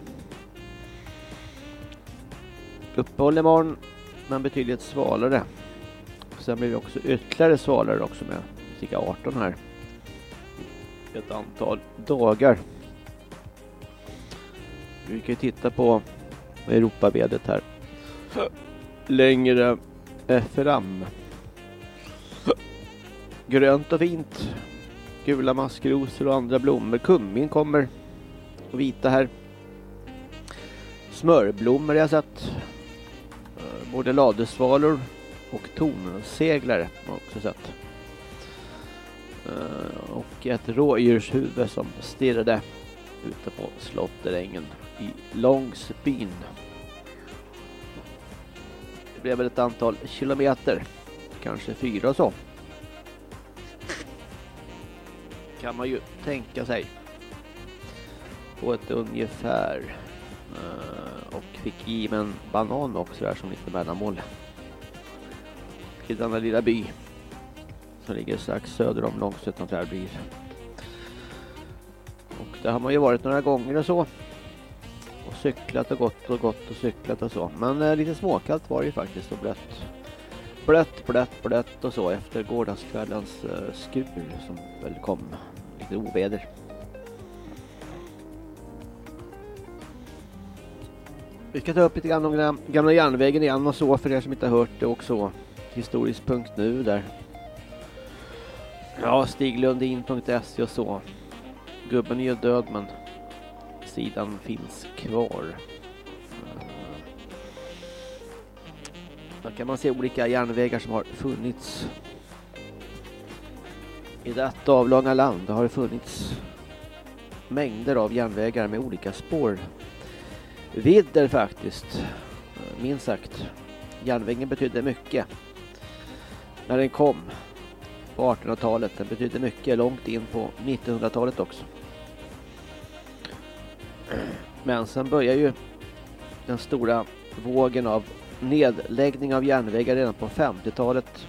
Uppehåll imorgon men betydligt svalare. Sen blir det också ytterligare svalare också med cirka 18 här. Ett antal dagar. Vi kan ju titta på Europavädret här längre eh, fram. Grönt och fint. Gula maskrosor och andra blommor. Kummin kommer. Och vita här. Smörblommor jag sett. Eh, både ladesvalor och tonseglare har också sett. Eh, och ett rådjurshuvud som stirrade ute på Slotterängen i Långsbyn blev väl ett antal kilometer. Kanske fyra och så. kan man ju tänka sig. På ett ungefär. Eh, och fick i mig en banan också där som lite mellanmål. I denna lilla by. Som ligger strax söder om Långsötan där blir. Och där har man ju varit några gånger och så. Och cyklat och gått och gått och cyklat och så. Men eh, lite småkallt var det ju faktiskt och blött. Blött, blött, blött och så efter gårdagskvällens eh, skur som väl kom. Lite oväder. Vi ska ta upp lite grann om gamla järnvägen igen och så för er som inte har hört det också. Historisk punkt nu där. Ja, stiglundin.se och så. Gubben är ju död men sidan finns kvar. Där kan man se olika järnvägar som har funnits. I detta avlånga land har det funnits mängder av järnvägar med olika spår vidder faktiskt. Minst sagt. Järnvägen betydde mycket. När den kom på 1800-talet. Den betydde mycket långt in på 1900-talet också. Men sen börjar ju den stora vågen av nedläggning av järnvägar redan på 50-talet.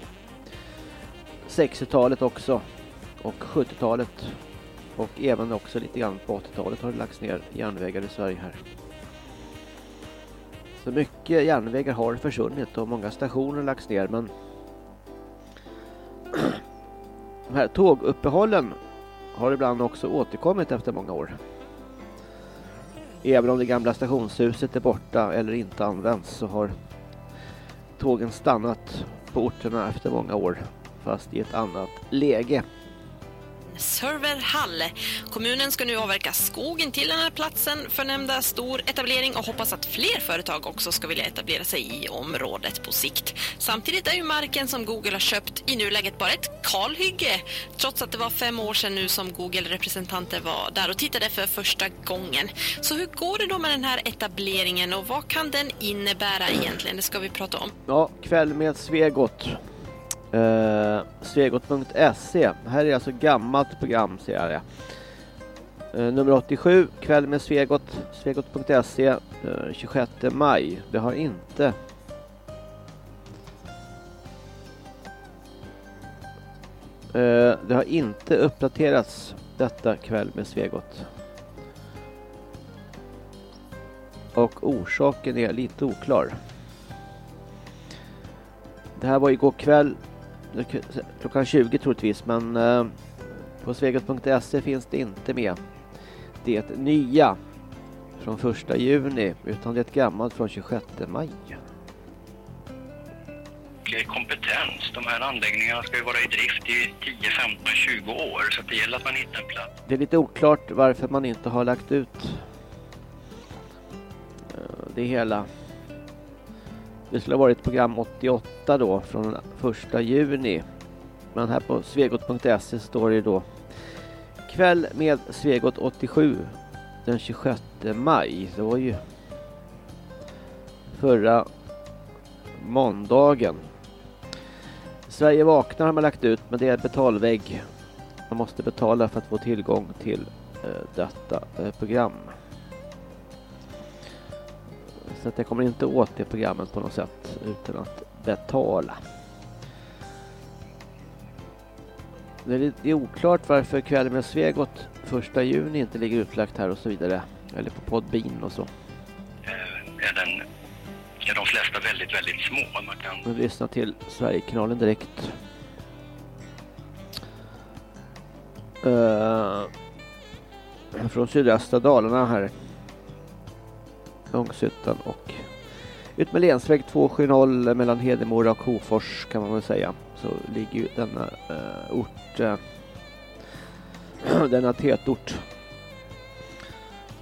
60-talet också. Och 70-talet. Och även också lite grann på 80-talet har det lagts ner järnvägar i Sverige här. Så mycket järnvägar har försvunnit och många stationer lagts ner men de här tåguppehållen har ibland också återkommit efter många år. Även om det gamla stationshuset är borta eller inte används så har tågen stannat på orterna efter många år fast i ett annat läge. Serverhall. Kommunen ska nu avverka skogen till den här platsen för nämnda stor etablering och hoppas att fler företag också ska vilja etablera sig i området på sikt. Samtidigt är ju marken som Google har köpt i nuläget bara ett kalhygge trots att det var fem år sedan nu som Google-representanter var där och tittade för första gången. Så hur går det då med den här etableringen och vad kan den innebära egentligen? Det ska vi prata om. Ja, kväll med Svegot. Eh, uh, Svegot.se. Här är alltså gammalt program ser jag det. Uh, nummer 87, kväll med Svegot. Svegot.se uh, 26 maj. Det har inte uh, Det har inte uppdaterats detta kväll med Svegot. Och orsaken är lite oklar. Det här var igår kväll klockan 20 troligtvis men eh, på svegot.se finns det inte med det nya från första juni utan det gammalt från 26 maj. Kompetens. De här anläggningarna ska ju vara i drift i 10, 15, 20 år så det gäller att man hittar en plats. Det är lite oklart varför man inte har lagt ut eh, det hela. Det skulle ha varit program 88 då från 1 juni. Men här på svegot.se står det då kväll med Svegot 87 den 26 maj. Det var ju förra måndagen. Sverige vaknar har man lagt ut men det är betalvägg. Man måste betala för att få tillgång till eh, detta eh, program. Så att jag kommer inte åt det programmet på något sätt utan att betala. Det är lite oklart varför kvällen med Svegot första juni inte ligger utlagt här och så vidare. Eller på Podbean och så. Eh, är, den, är de flesta väldigt, väldigt små. Man kan... lyssna till Sverigekanalen direkt. Uh, från sydöstra Dalarna här. Långshyttan och ut med länsväg 270 mellan Hedemora och Hofors kan man väl säga. Så ligger ju denna uh, ort, uh, denna tätort.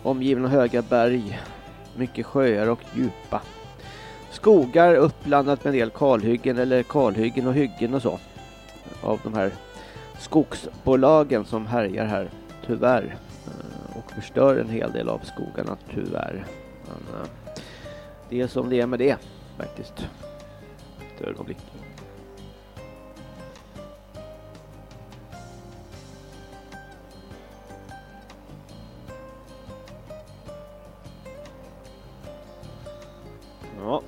Omgiven av höga berg, mycket sjöar och djupa. Skogar uppblandat med en del kalhyggen eller kalhyggen och hyggen och så. Av de här skogsbolagen som härjar här, tyvärr. Eh, och förstör en hel del av skogarna, tyvärr. Men eh, det är som det är med det faktiskt. Ett ögonblick. Ja.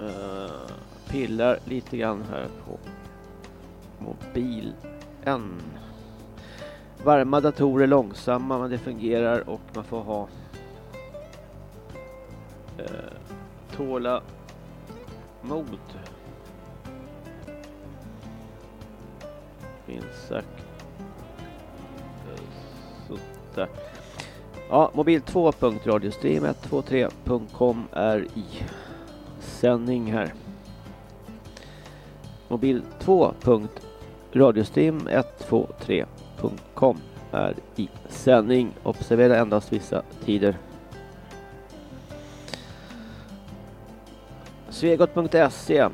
Eh, pillar lite grann här på mobilen. Varma datorer långsamma men det fungerar och man får ha eh, tåla mod. Minst sagt. Sådär. Ja, mobil2.radiostream123.com är i sändning här. Är i sändning. Observera endast vissa tider. Svegot.se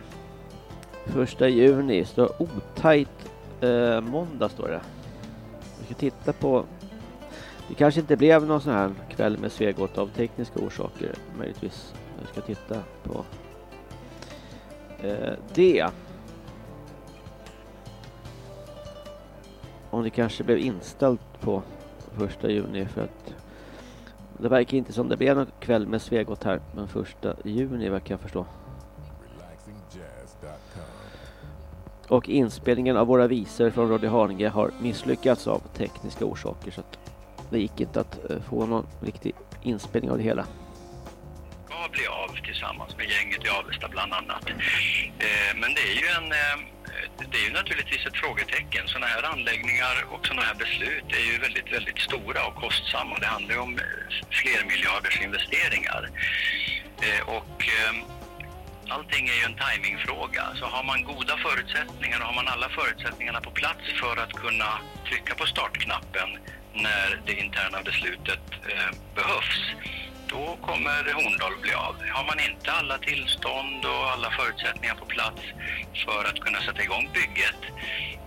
Första juni står otajt eh, måndag står det. Vi ska titta på det kanske inte blev någon sån här kväll med Svegot av tekniska orsaker möjligtvis. Jag ska titta på eh, det. Om det kanske blev inställt på första juni för att det verkar inte som det blev någon kväll med Svegot här men första juni verkar jag förstå. Och inspelningen av våra visor från Radio Haninge har misslyckats av tekniska orsaker så att det gick inte att eh, få någon riktig inspelning av det hela. Ska bli av tillsammans med gänget i Avesta bland annat. Eh, men det är ju en eh, Eh, det är ju naturligtvis ett frågetecken. Sådana här anläggningar och sådana här beslut är ju väldigt, väldigt stora och kostsamma. Det handlar ju om eh, flermiljarders investeringar. Eh, och ehm, allting är ju en timingfråga. Så har man goda förutsättningar och har man alla förutsättningarna på plats för att kunna trycka på startknappen när det interna beslutet behövs, då kommer Horndal bli av. Har man inte alla tillstånd och alla förutsättningar på plats för att kunna sätta igång bygget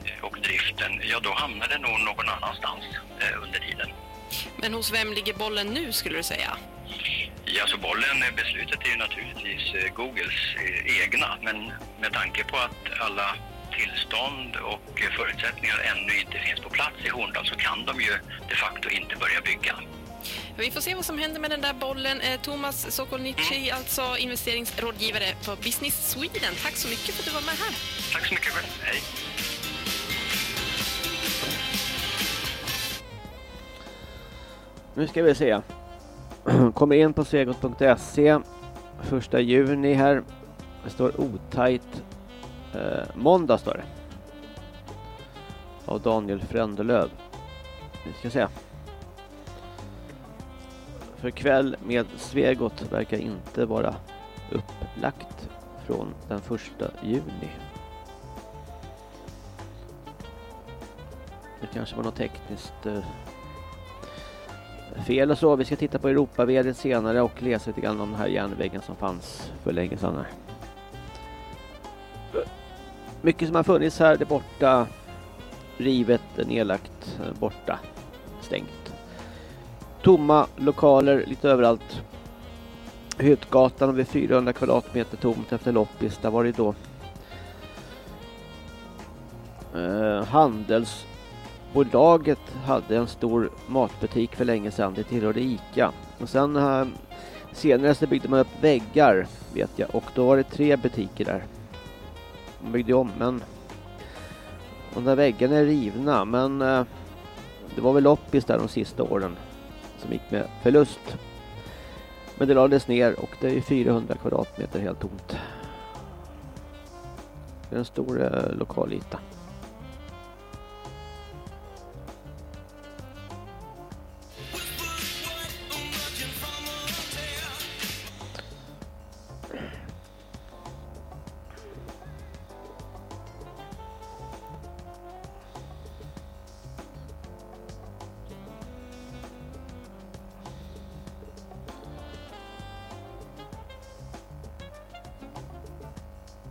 eh, och driften, ja då hamnar det nog någon annanstans eh, under tiden. Men hos vem ligger bollen nu skulle du säga? Ja, så bollen, eh, beslutet är ju naturligtvis Googles egna, men med tanke på att alla tillstånd och förutsättningar ännu inte finns på plats i Horndal så kan de ju de facto inte börja bygga. Vi får se vad som händer med den där bollen. Eh, Thomas Sokolnici, mm. alltså investeringsrådgivare på Business Sweden. Tack så mycket för att du var med här. Tack så mycket. Hej. Nu ska vi se. Kommer in på svegot.se första juni här. Det står otajt Eh, måndag står det. Av Daniel Frändelöv. Vi ska se. För kväll med Svegot verkar inte vara upplagt från den första juni. Det kanske var något tekniskt eh, fel och så. Vi ska titta på Europavägen senare och läsa lite grann om den här järnvägen som fanns för länge sedan här. Mycket som har funnits här, det borta. Rivet, nedlagt, eh, borta. Stängt. Tomma lokaler lite överallt. Hyttgatan över 400 kvadratmeter tomt efter loppis. Där var det då eh, handelsbolaget hade en stor matbutik för länge sedan. Det tillhörde Ica. Och sen eh, senare så byggde man upp väggar vet jag. Och då var det tre butiker där. De byggde om men de där väggarna är rivna men eh, det var väl loppis där de sista åren som gick med förlust. Men det lades ner och det är 400 kvadratmeter helt tomt. Det är en stor eh, lokalyta.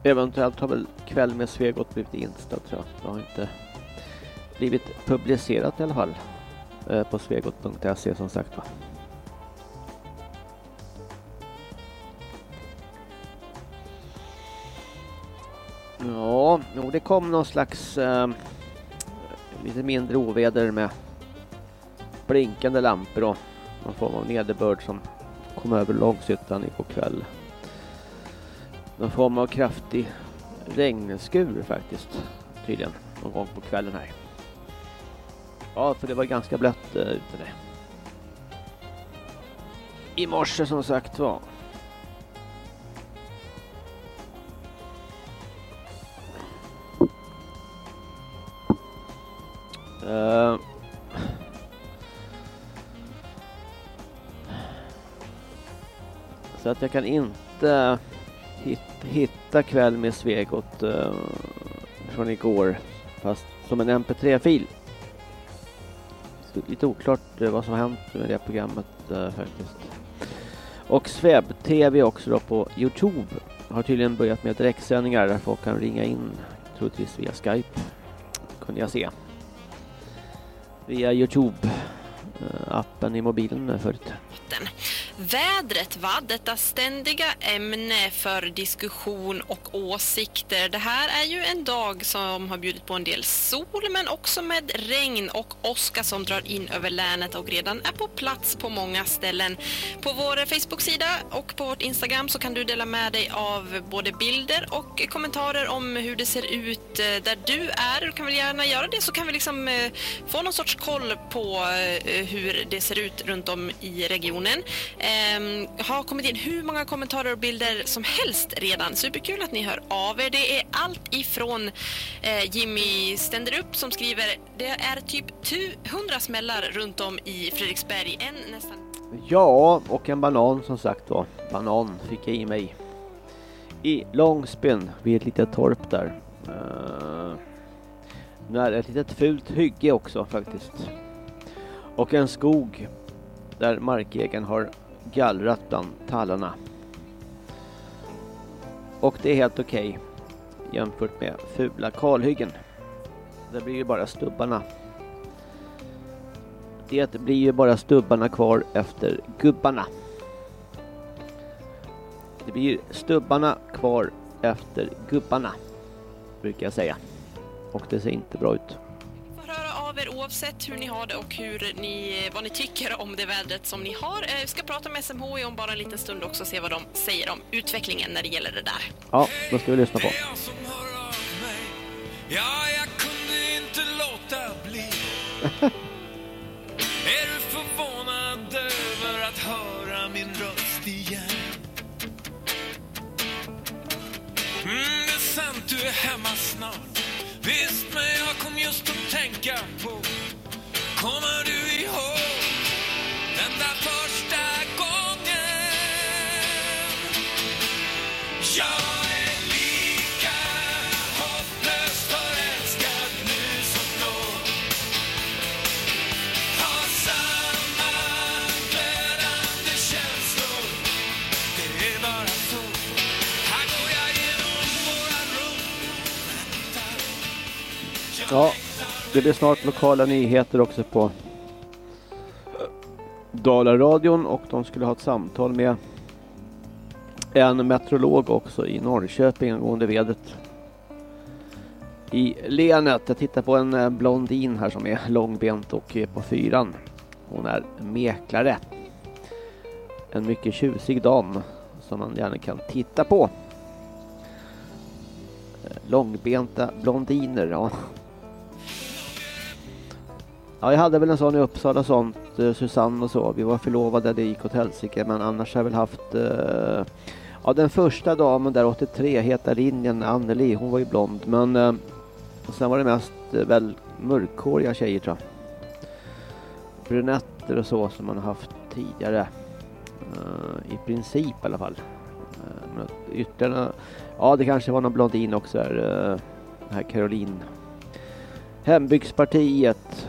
Eventuellt har väl Kväll med Svegot blivit inställd tror jag. Det har inte blivit publicerat i alla fall. Eh, på svegot.se som sagt va. Ja, det kom någon slags eh, lite mindre oväder med blinkande lampor och någon form av nederbörd som kom över Långshyttan igår kväll någon form av kraftig regnskur faktiskt. Tydligen någon gång på kvällen här. Ja, för det var ganska blött uh, ute där. I morse som sagt var. Uh, så att jag kan inte hitta kväll med Svegot uh, från igår fast som en mp3-fil. Lite oklart uh, vad som har hänt med det programmet uh, faktiskt. Och Sveb-TV också då på Youtube har tydligen börjat med direktsändningar där folk kan ringa in troligtvis via Skype. Kunde jag se. Via Youtube Eh, appen i mobilen förut vädret va? Detta ständiga ämne för diskussion och åsikter. Det här är ju en dag som har bjudit på en del sol men också med regn och åska som drar in över länet och redan är på plats på många ställen. På vår Facebook-sida och på vårt Instagram så kan du dela med dig av både bilder och kommentarer om hur det ser ut eh, där du är. Du kan väl gärna göra det så kan vi liksom eh, få någon sorts koll på hur det ser ut runt om i regionen eh, har kommit in hur många kommentarer och bilder som helst redan. Superkul att ni hör av er. Det är allt ifrån eh, Jimmy ständer upp som skriver det är typ 100 smällar runt om i Fredriksberg. En nästan. Ja, och en banan som sagt var. Banan fick jag i mig. I Långsbyn, vid ett litet torp där. Eh, uh, nu är det ett litet fult hygge också faktiskt. Och en skog där markägaren har gallrat bland tallarna. Och det är helt okej okay, jämfört med fula kalhyggen. Det blir ju bara stubbarna. Det blir ju bara stubbarna kvar efter gubbarna. Det blir stubbarna kvar efter gubbarna. Brukar jag säga. Och det ser inte bra ut oavsett hur ni har det och hur ni, vad ni tycker om det vädret som ni har. Eh, vi ska prata med SMHI om bara en liten stund också och se vad de säger om utvecklingen när det gäller det där. Ja, då ska vi lyssna på. Ja, jag kunde inte låta bli. är du förvånad över att höra min röst igen? Mm, det är sant, du är hemma snart. Visst, men jag kom just att tänka på Kommer du ihåg den där första gången? Jag är lika hopplöst förälskad nu som då. Har samma glödande känslor. Det är bara så. Här går jag genom våra rum. Ja, det blir snart lokala nyheter också på Dalaradion och de skulle ha ett samtal med en meteorolog också i Norrköping angående vädret i länet. Jag tittar på en eh, blondin här som är långbent och är på fyran. Hon är mäklare. En mycket tjusig dam som man gärna kan titta på. Eh, långbenta blondiner, ja. Ja, jag hade väl en sån i Uppsala sånt, eh, Susanne och så. Vi var förlovade, det gick åt helsike. Men annars har jag väl haft... Eh, ja, den första damen där, 83, heta linjen, Anneli, hon var ju blond. Men eh, sen var det mest eh, väl mörkhåriga tjejer tror jag. Brunetter och så som man har haft tidigare. Uh, I princip i alla fall. Uh, men ytterligare, ja det kanske var någon blondin också där. Uh, här Caroline. Hembygdspartiet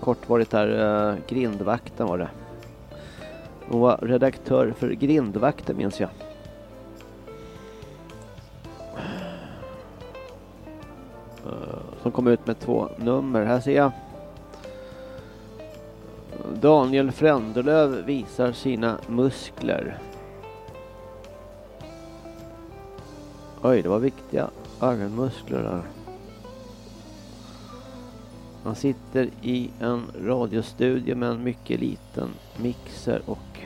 kort varit där, eh, grindvakten var det. Hon var redaktör för grindvakten minns jag. Eh, som kom ut med två nummer. Här ser jag. Daniel Frändelöv visar sina muskler. Oj, det var viktiga armmuskler där. Man sitter i en radiostudio med en mycket liten mixer och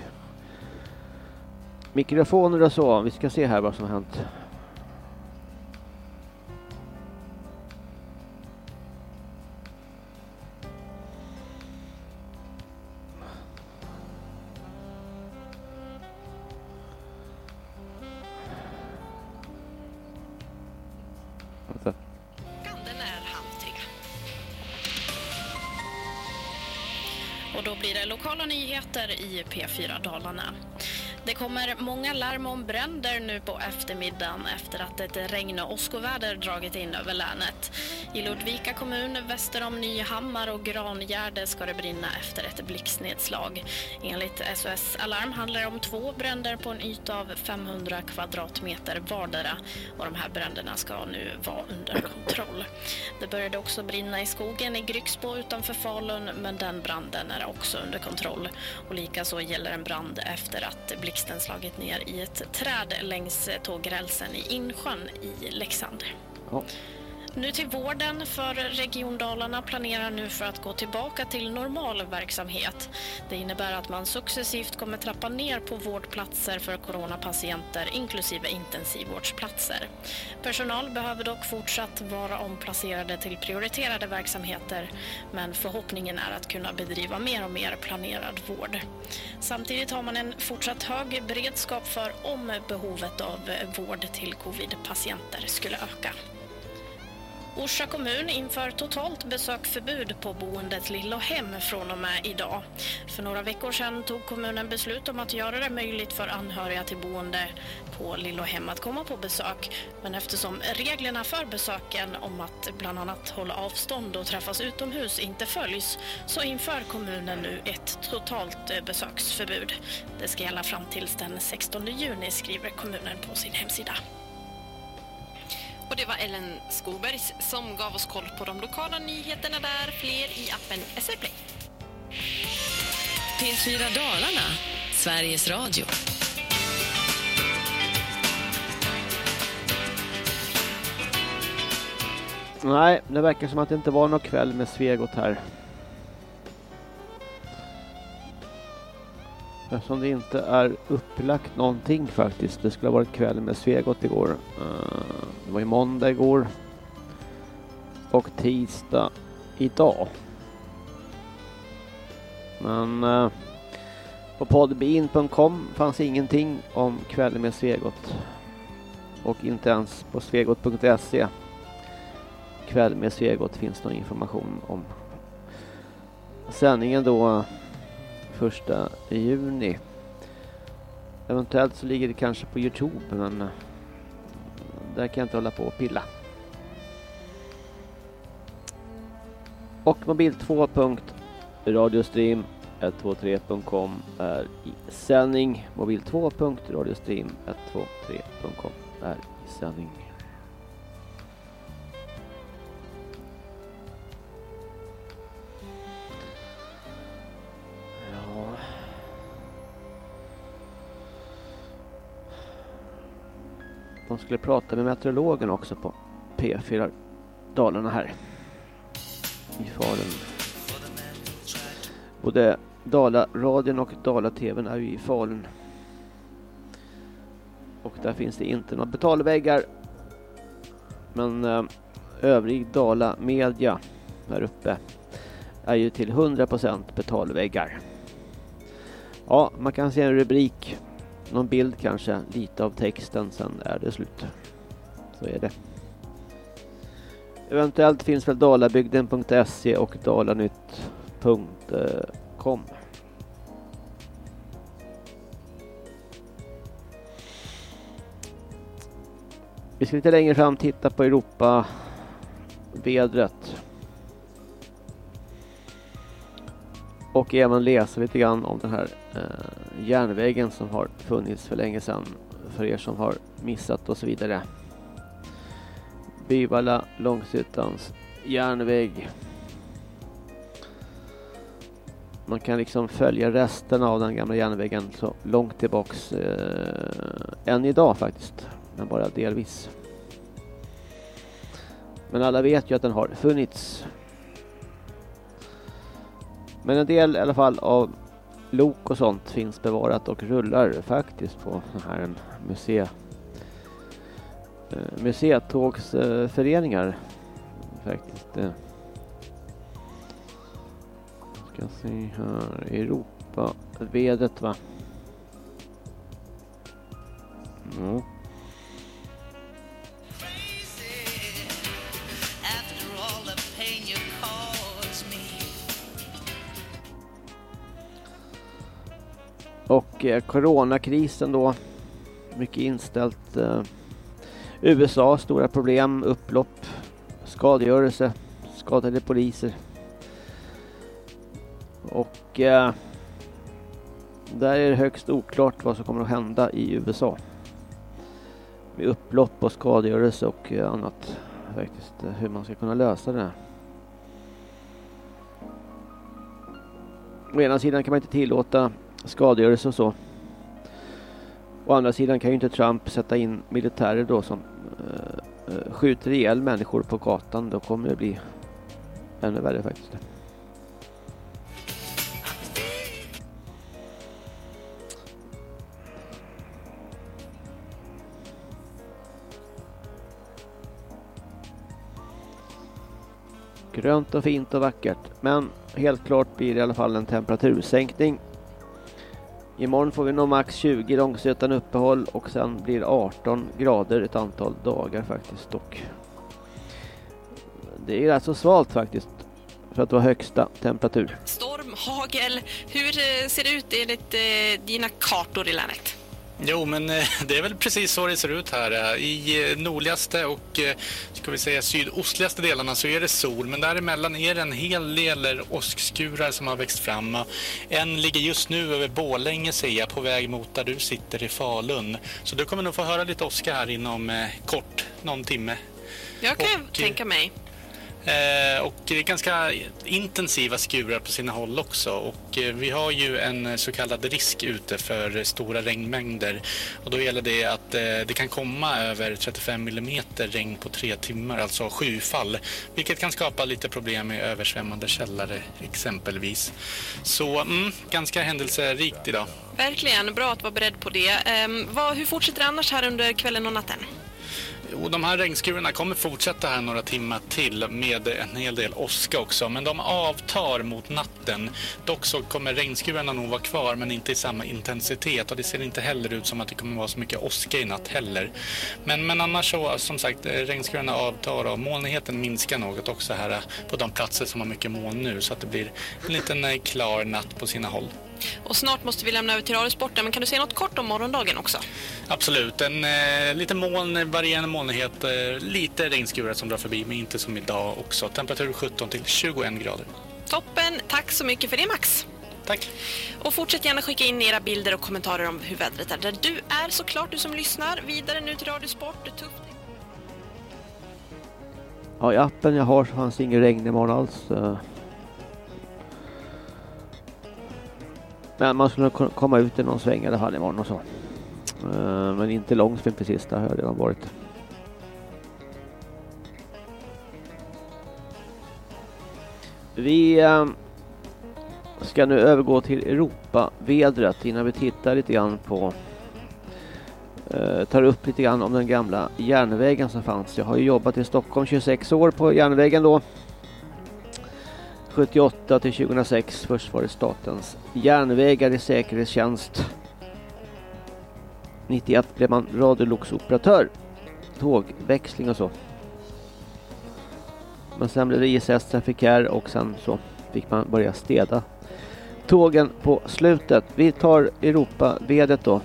mikrofoner och så. Vi ska se här vad som har hänt. later. Lokala nyheter i P4 Dalarna. Det kommer många larm om bränder nu på eftermiddagen efter att ett regn och åskoväder dragit in över länet. I Ludvika kommun väster om Nyhammar och Grangärde ska det brinna efter ett blixtnedslag. Enligt SOS Alarm handlar det om två bränder på en yta av 500 kvadratmeter vardera och de här bränderna ska nu vara under kontroll. Det började också brinna i skogen i Grycksbo utanför Falun men den branden är också under kontroll och likaså gäller en brand efter att blixten slagit ner i ett träd längs tågrälsen i Insjön i Leksand. Ja. Nu till vården, för Region Dalarna planerar nu för att gå tillbaka till normal verksamhet. Det innebär att man successivt kommer trappa ner på vårdplatser för coronapatienter inklusive intensivvårdsplatser. Personal behöver dock fortsatt vara omplacerade till prioriterade verksamheter men förhoppningen är att kunna bedriva mer och mer planerad vård. Samtidigt har man en fortsatt hög beredskap för om behovet av vård till covid-patienter skulle öka. Orsa kommun inför totalt besökförbud på boendet Lillohem från och med idag. För några veckor sedan tog kommunen beslut om att göra det möjligt för anhöriga till boende på Lillohem att komma på besök. Men eftersom reglerna för besöken om att bland annat hålla avstånd och träffas utomhus inte följs så inför kommunen nu ett totalt eh, besöksförbud. Det ska gälla fram till den 16 juni skriver kommunen på sin hemsida. Och det var Ellen Skobergs som gav oss koll på de lokala nyheterna där. Fler i appen SR Play. P4 Dalarna, Sveriges Radio. Nej, det verkar som att det inte var någon kväll med Svegot här. Eftersom det inte är upplagt någonting faktiskt. Det skulle ha varit kväll med Svegot igår. Eh, det var ju måndag igår. Och tisdag idag. Men eh, på podbean.com fanns ingenting om kvällen med Svegot. Och inte ens på svegot.se kväll med Svegot finns någon information om sändningen då första juni. Eventuellt så ligger det kanske på Youtube men eh, där kan jag inte hålla på och pilla. Och mobil 2.radiostream 123.com är i sändning. Mobil 2.radiostream 123.com är i sändning. De skulle prata med meteorologen också på P4 Dalarna här. I Falun. Både Dala-radion och Dala-tvn är ju i Falun. Och där finns det inte några betalväggar. Men eh, övrig Dala-media här uppe är ju till 100% betalväggar. Ja, man kan se en rubrik, någon bild kanske, lite av texten, sen är det slut. Så är det. Eventuellt finns väl dalabygden.se och dalanytt.com. Vi ska lite längre fram titta på Europa vädret. Och även läsa lite grann om den här eh, järnvägen som har funnits för länge sedan för er som har missat och så vidare. Byvalla Långsyttans järnväg. Man kan liksom följa resten av den gamla järnvägen så långt tillbaks eh, än idag faktiskt. Men bara delvis. Men alla vet ju att den har funnits. Men en del i alla fall av lok och sånt finns bevarat och rullar faktiskt på den här museet eh, museetågsföreningar faktiskt. Ska se här, Europa, vedet va? Mm. Och eh, coronakrisen då. Mycket inställt. Eh, USA stora problem, upplopp, skadegörelse, skadade poliser. Och eh, där är det högst oklart vad som kommer att hända i USA. Med upplopp och skadegörelse och eh, annat. Faktiskt eh, hur man ska kunna lösa det. Å ena sidan kan man inte tillåta skadegörelse och så. Å andra sidan kan ju inte Trump sätta in militärer då som uh, skjuter ihjäl människor på gatan. Då kommer det bli ännu värre faktiskt. Grönt och fint och vackert. Men helt klart blir det i alla fall en temperatursänkning. Imorgon får vi nog max 20 långsötan uppehåll och sen blir 18 grader ett antal dagar faktiskt. dock. det är alltså svalt faktiskt för att vara högsta temperatur. Storm, hagel. Hur eh, ser det ut enligt eh, dina kartor i länet? Jo, men eh, det är väl precis så det ser ut här. I nordligaste och ska vi säga sydostligaste delarna så är det sol, men däremellan är det en hel del åskskurar som har växt fram. En ligger just nu över Bålänge ser jag, på väg mot där du sitter i Falun. Så du kommer nog få höra lite åska här inom kort, någon timme. Jag kan och, tänka mig. Eh, och det är ganska intensiva skurar på sina håll också. Och eh, vi har ju en så kallad risk ute för stora regnmängder. Och då gäller det att eh, det kan komma över 35 mm regn på tre timmar, alltså skyfall. Vilket kan skapa lite problem med översvämmande källare exempelvis. Så mm, ganska händelserikt idag. Verkligen, bra att vara beredd på det. Ehm, vad, hur fortsätter det annars här under kvällen och natten? Och de här regnskurarna kommer fortsätta här några timmar till med en hel del åska också. Men de avtar mot natten. Dock så kommer regnskurarna nog vara kvar men inte i samma intensitet. Och det ser inte heller ut som att det kommer vara så mycket åska i natt heller. Men, men annars så, som sagt, regnskurarna avtar och molnigheten minskar något också här på de platser som har mycket moln nu. Så att det blir en liten eh, klar natt på sina håll. Och snart måste vi lämna över till Radiosporten, men kan du säga något kort om morgondagen också? Absolut, en eh, lite moln, varierande molnighet, eh, lite regnskurar som drar förbi, men inte som idag också. Temperatur 17 till 21 grader. Toppen, tack så mycket för det Max. Tack. Och fortsätt gärna skicka in era bilder och kommentarer om hur vädret är där du är såklart, du som lyssnar. Vidare nu till Radiosport. Ja, i appen jag har så fanns ingen regn imorgon alls. Men man skulle komma ut i någon sväng i alla fall imorgon och så. Eh, men inte Långsvin precis, där har jag redan varit. Vi ehm, ska nu övergå till Europavedret innan vi tittar lite grann på eh, tar upp lite grann om den gamla järnvägen som fanns. Jag har ju jobbat i Stockholm 26 år på järnvägen då. 78 till 2006. Först var det statens järnvägar i säkerhetstjänst. 91 blev man radioloksoperatör. Tågväxling och så. Men sen blev det ISS Trafikär och sen så fick man börja städa tågen på slutet. Vi tar Europavedet då.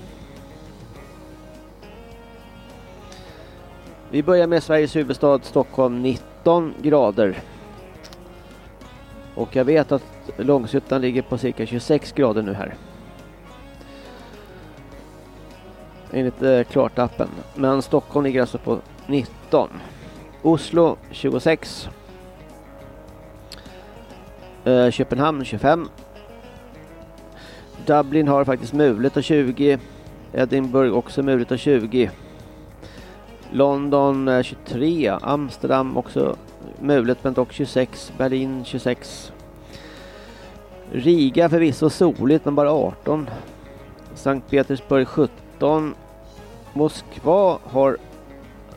Vi börjar med Sveriges huvudstad Stockholm 19 grader. Och jag vet att Långshyttan ligger på cirka 26 grader nu här. Enligt eh, Klart-appen. Men Stockholm ligger alltså på 19. Oslo 26. Eh, Köpenhamn 25. Dublin har faktiskt mulet och 20. Edinburgh också mulet och 20. London eh, 23. Amsterdam också mulet men dock 26. Berlin 26. Riga förvisso soligt men bara 18. Sankt Petersburg 17. Moskva har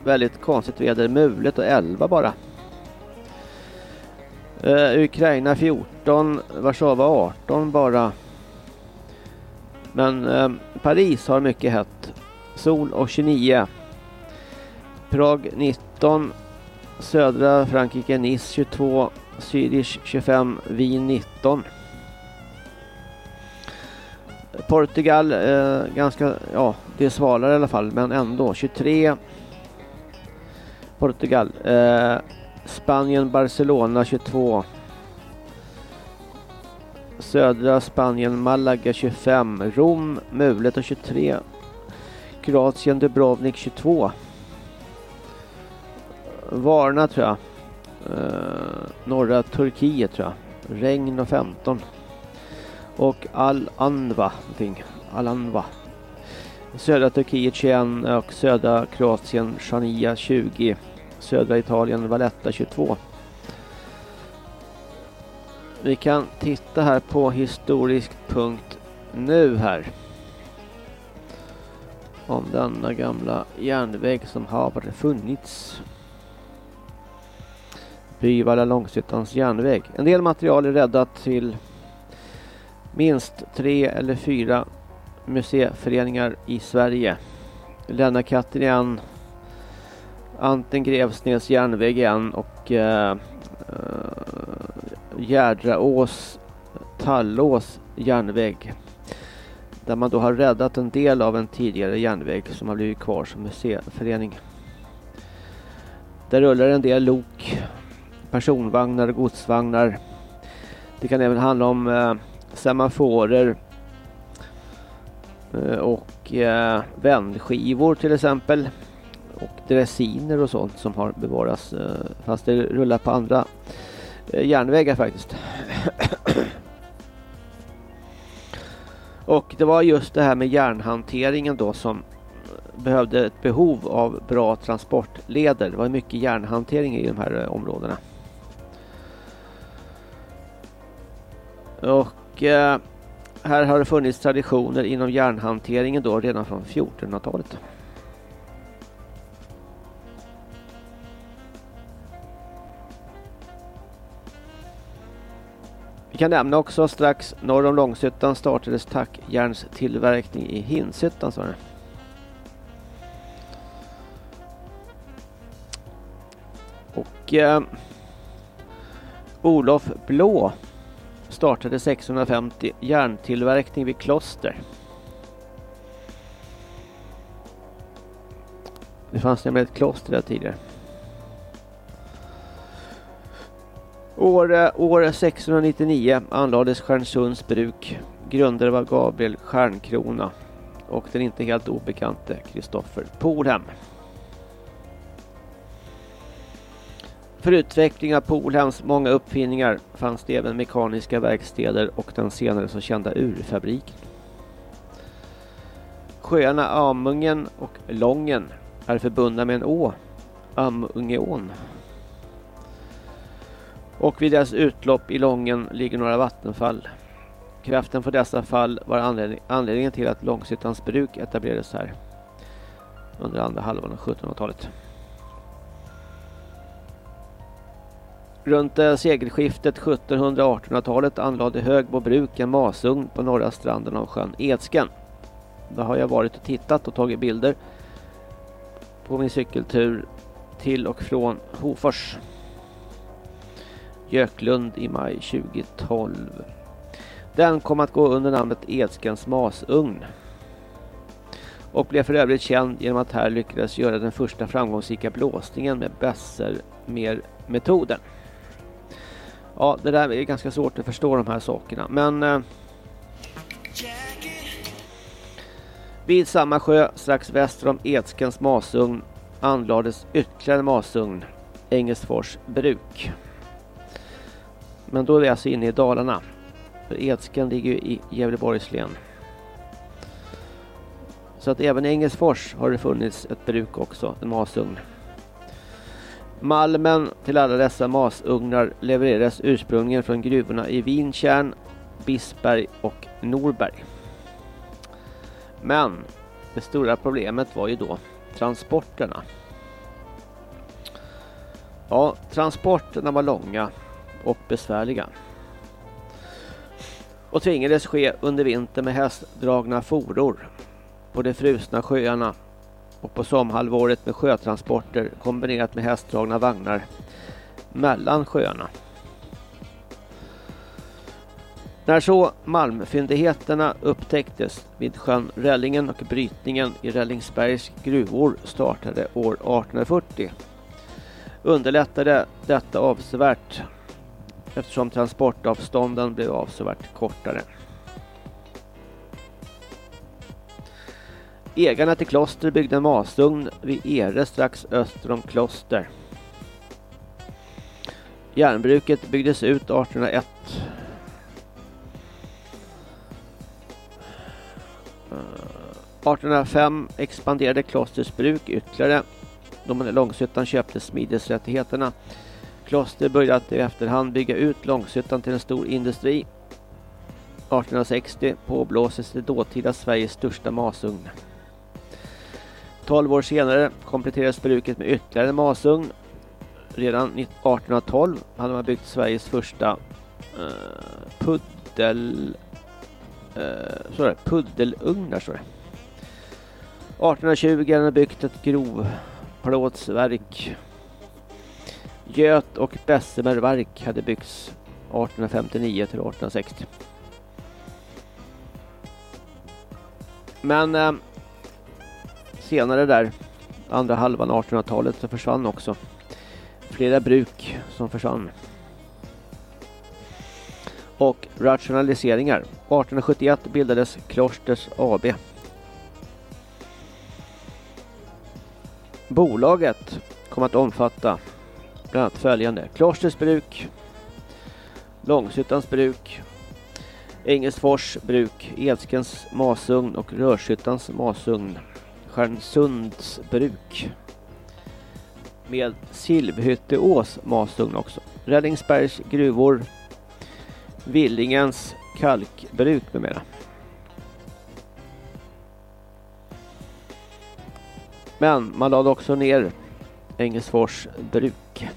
väldigt konstigt väder, mulet och 11 bara. Uh, Ukraina 14, Warszawa 18 bara. Men uh, Paris har mycket hett. Sol och 29. Prag 19, Södra Frankrike, Nice 22, Zürich 25, Wien 19. Portugal, eh, ganska, ja, det är svalare i alla fall, men ändå 23. Portugal. Eh, Spanien, Barcelona 22. Södra Spanien, Malaga 25. Rom, Mulet och 23. Kroatien, Dubrovnik 22. Varna tror jag. Eh, norra Turkiet tror jag. Regn och 15. Och Al-Anva någonting. Al-Anva. Södra Turkiet 21 och södra Kroatien Chania 20. Södra Italien Valletta 22. Vi kan titta här på historisk.nu här. Om denna gamla järnväg som har funnits. Byvalla Långsyttans järnväg. En del material är räddat till minst tre eller fyra museiföreningar i Sverige. Länna katten igen. Anten Grevsnäs järnväg igen och eh, eh, Gärdraås Tallås järnväg. Där man då har räddat en del av en tidigare järnväg som har blivit kvar som museiförening. Där rullar en del lok, personvagnar och godsvagnar. Det kan även handla om eh, semaforer eh, och eh, vändskivor till exempel och dressiner och sånt som har bevarats eh, fast det rullar på andra eh, järnvägar faktiskt. och det var just det här med järnhanteringen då som behövde ett behov av bra transportleder. Det var mycket järnhantering i de här eh, områdena. Och eh, här har det funnits traditioner inom järnhanteringen då redan från 1400-talet. Vi kan nämna också strax norr om Långshyttan startades tackjärnstillverkning i Hinshyttan. Så Och eh, Olof Blå startade 650 järntillverkning vid Kloster. Det fanns nämligen ett kloster där tidigare. År, år 1699 anlades Stjärnsunds bruk. Grundare var Gabriel Stjärnkrona och den inte helt obekante Kristoffer Polhem. För utveckling av Polhems många uppfinningar fanns det även mekaniska verkstäder och den senare så kända urfabriken. Sjöarna Amungen och Lången är förbundna med en å, Amungeån. Och vid deras utlopp i Lången ligger några vattenfall. Kraften för dessa fall var anledningen till att Långsyttans bruk etablerades här under andra halvan av 1700-talet. Runt eh, segelskiftet 1700-1800-talet anlade Högbo bruk en masugn på norra stranden av sjön Edsken. Där har jag varit och tittat och tagit bilder på min cykeltur till och från Hofors. Göklund i maj 2012. Den kom att gå under namnet Edskens masugn. Och blev för övrigt känd genom att här lyckades göra den första framgångsrika blåsningen med Besser-metoden. Ja, det där är ganska svårt att förstå de här sakerna. Men... Eh, vid samma sjö strax väster om Edskens masugn anlades ytterligare masugn, Engelsfors bruk. Men då är vi alltså inne i Dalarna. För Edsken ligger ju i Gävleborgs län. Så att även i Engelsfors har det funnits ett bruk också, en masugn. Malmen till alla dessa masugnar levererades ursprungligen från gruvorna i Vintjärn, Bisberg och Norberg. Men det stora problemet var ju då transporterna. Ja, transporterna var långa och besvärliga. Och tvingades ske under vintern med hästdragna foror på de frusna sjöarna och på somhalvåret med sjötransporter kombinerat med hästdragna vagnar mellan sjöarna. När så malmfyndigheterna upptäcktes vid sjön Rällingen och brytningen i Rällingsbergs gruvor startade år 1840 underlättade detta avsevärt eftersom transportavstånden blev avsevärt kortare. Ägarna till kloster byggde en masugn vid Ere strax öster om kloster. Järnbruket byggdes ut 1801 1805 eh, expanderade Klosters bruk ytterligare då man i Långshyttan köpte smidesrättigheterna. Kloster började att i efterhand bygga ut Långshyttan till en stor industri. 1860 påblåses det dåtida Sveriges största masugn. 12 år senare kompletterades bruket med ytterligare en masugn. Redan 1812 hade man byggt Sveriges första eh, puddel eh, sorry, puddelugnar. Så det. 1820 hade man byggt ett grovplåtsverk. Göt och Bessemerverk hade byggts 1859 till 1860. Men eh, senare där, andra halvan 1800-talet, så försvann också flera bruk som försvann. Och rationaliseringar. 1871 bildades Klosters AB. Bolaget kom att omfatta bland annat följande. Klosters bruk, Långshyttans bruk, Engelsfors bruk, Edskens masugn och Rörshyttans masugn. Stjärnsunds bruk. Med Silvhytteås masugn också. Räddningsbergs gruvor. Villingens kalkbruk med mera. Men man lade också ner Engelsfors bruk.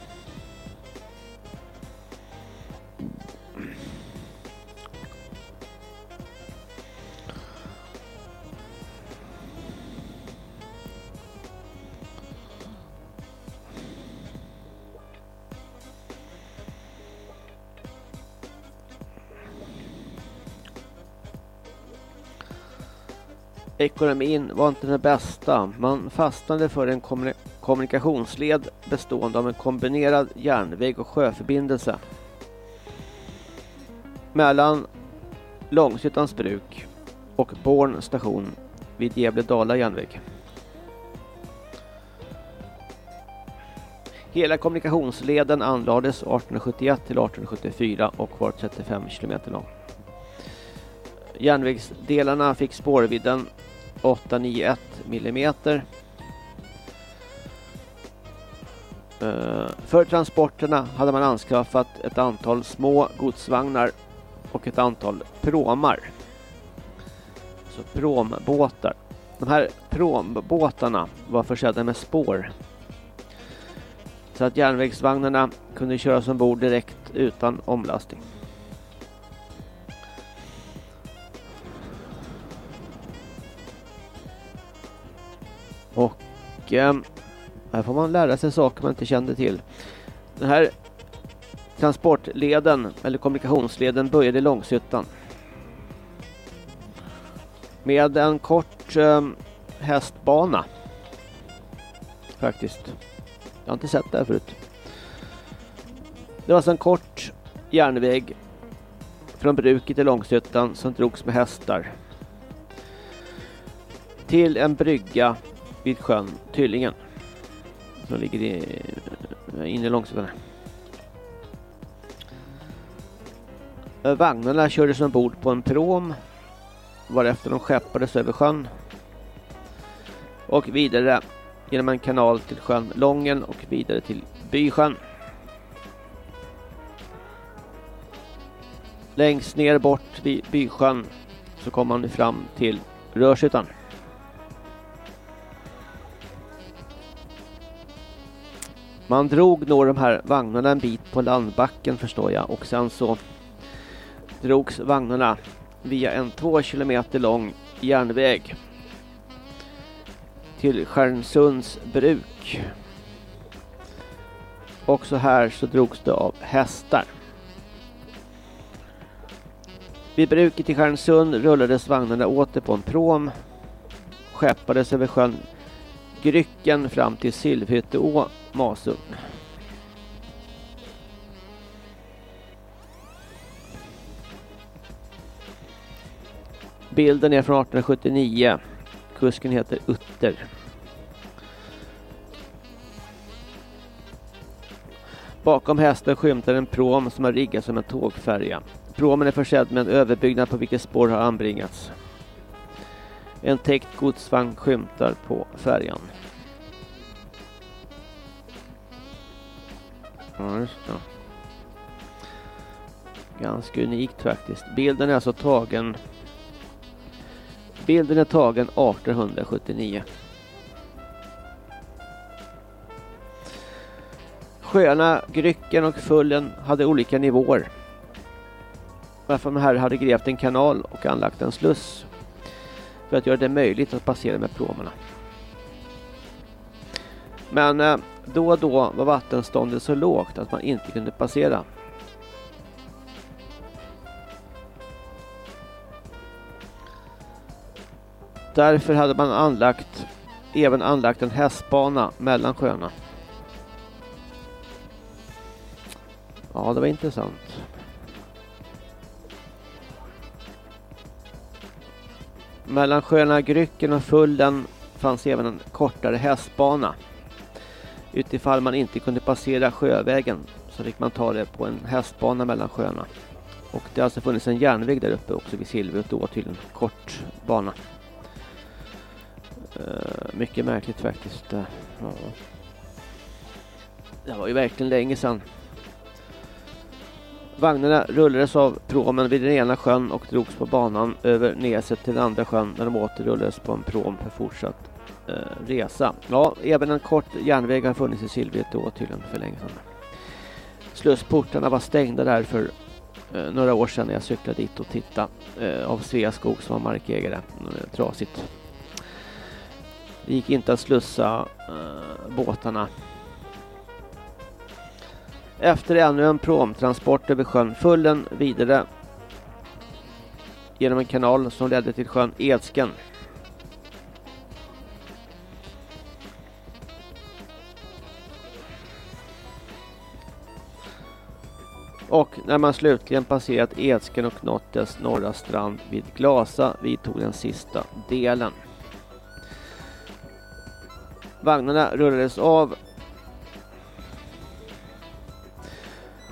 Ekonomin var inte den bästa. Man fastnade för en kommunikationsled bestående av en kombinerad järnväg och sjöförbindelse mellan Långshyttans bruk och Born station vid Gävle-Dala järnväg. Hela kommunikationsleden anlades 1871 till 1874 och var 35 km lång. Järnvägsdelarna fick spårvidden 891 millimeter. Eh, för transporterna hade man anskaffat ett antal små godsvagnar och ett antal pråmar. Så pråmbåtar. De här pråmbåtarna var försedda med spår. Så att järnvägsvagnarna kunde köras ombord direkt utan omlastning. Och eh, här får man lära sig saker man inte kände till. Den här transportleden, eller kommunikationsleden, började i Långshyttan. Med en kort eh, hästbana. Faktiskt. Jag har inte sett det här förut. Det var alltså en kort järnväg från bruket i Långshyttan som drogs med hästar. Till en brygga vid sjön Tyllingen. Som ligger i, eh, inne i Långsötan. Eh, vagnarna kördes ombord på en prom varefter de skeppades över sjön och vidare genom en kanal till sjön Lången och vidare till Bysjön. Längst ner bort vid Bysjön så kom man fram till Rörshyttan. Man drog nog de här vagnarna en bit på landbacken förstår jag och sen så drogs vagnarna via en två kilometer lång järnväg till Stjärnsunds bruk. Också här så drogs det av hästar. Vid bruket i Stjärnsund rullades vagnarna åter på en prom. Skeppades över sjön Grycken fram till Silvhytteå, Masugn. Bilden är från 1879. Kusken heter Utter. Bakom hästen skymtar en prom som har riggats som en tågfärja. Promen är försedd med en överbyggnad på vilket spår har anbringats. En täckt godsvagn skymtar på färjan. Ja, just det. Ganska unikt faktiskt. Bilden är alltså tagen Bilden är tagen 1879. Sjöarna Grycken och Fullen hade olika nivåer. Varför man här hade grävt en kanal och anlagt en sluss för att göra det möjligt att passera med pråmarna. Men eh, då och då var vattenståndet så lågt att man inte kunde passera. Därför hade man anlagt, även anlagt en hästbana mellan sjöarna. Ja, det var intressant. Mellan sjöarna Grycken och Fullen fanns även en kortare hästbana. Utifall man inte kunde passera sjövägen så fick man ta det på en hästbana mellan sjöarna. Och det har alltså funnits en järnväg där uppe också vid Silvret då till en kort bana. Uh, mycket märkligt faktiskt. Uh, ja. Det var ju verkligen länge sedan. Vagnarna rullades av promen vid den ena sjön och drogs på banan över Neset till den andra sjön när de åter rullades på en prom för fortsatt eh, resa. Ja, även en kort järnväg har funnits i Silvret då tydligen för länge sedan. Slussportarna var stängda där för eh, några år sedan när jag cyklade dit och tittade eh, av Sveaskog som var markägare. Eh, trasigt. Det gick inte att slussa båtarna. Efter ännu en promtransport över sjön Fullen vidare genom en kanal som ledde till sjön Edsken. Och när man slutligen passerat Edsken och nått dess norra strand vid Glasa vidtog den sista delen. Vagnarna rullades av.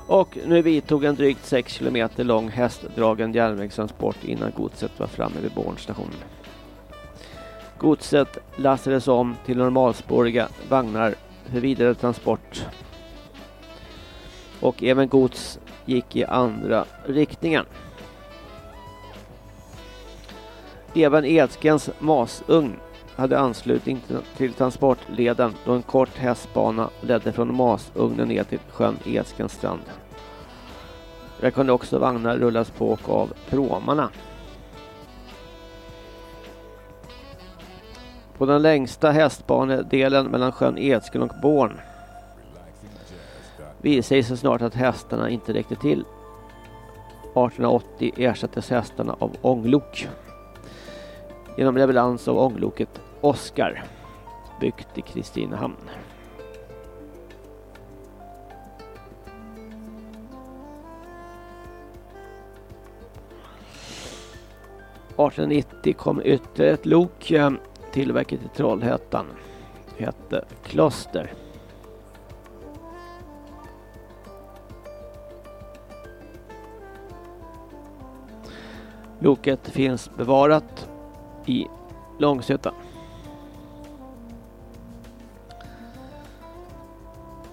Och nu vidtog en drygt 6 km lång hästdragen järnvägstransport innan godset var framme vid Bornstationen. Godset lastades om till normalspåriga vagnar för vidare transport. Och även gods gick i andra riktningen. Även Edskens masugn hade anslutning till transportleden då en kort hästbana ledde från masugnen ner till sjön Edskens strand. Där kunde också vagnar rullas på och av pråmarna. På den längsta hästbanedelen mellan sjön Edsken och Born visade sig snart att hästarna inte räckte till. 1880 ersattes hästarna av ånglok genom leverans av ångloket Oskar byggt i Kristinehamn. –1890 kom ytterligare ett lok eh, tillverkat i Trollhättan. Hette Kloster. Loket finns bevarat i Långsötan.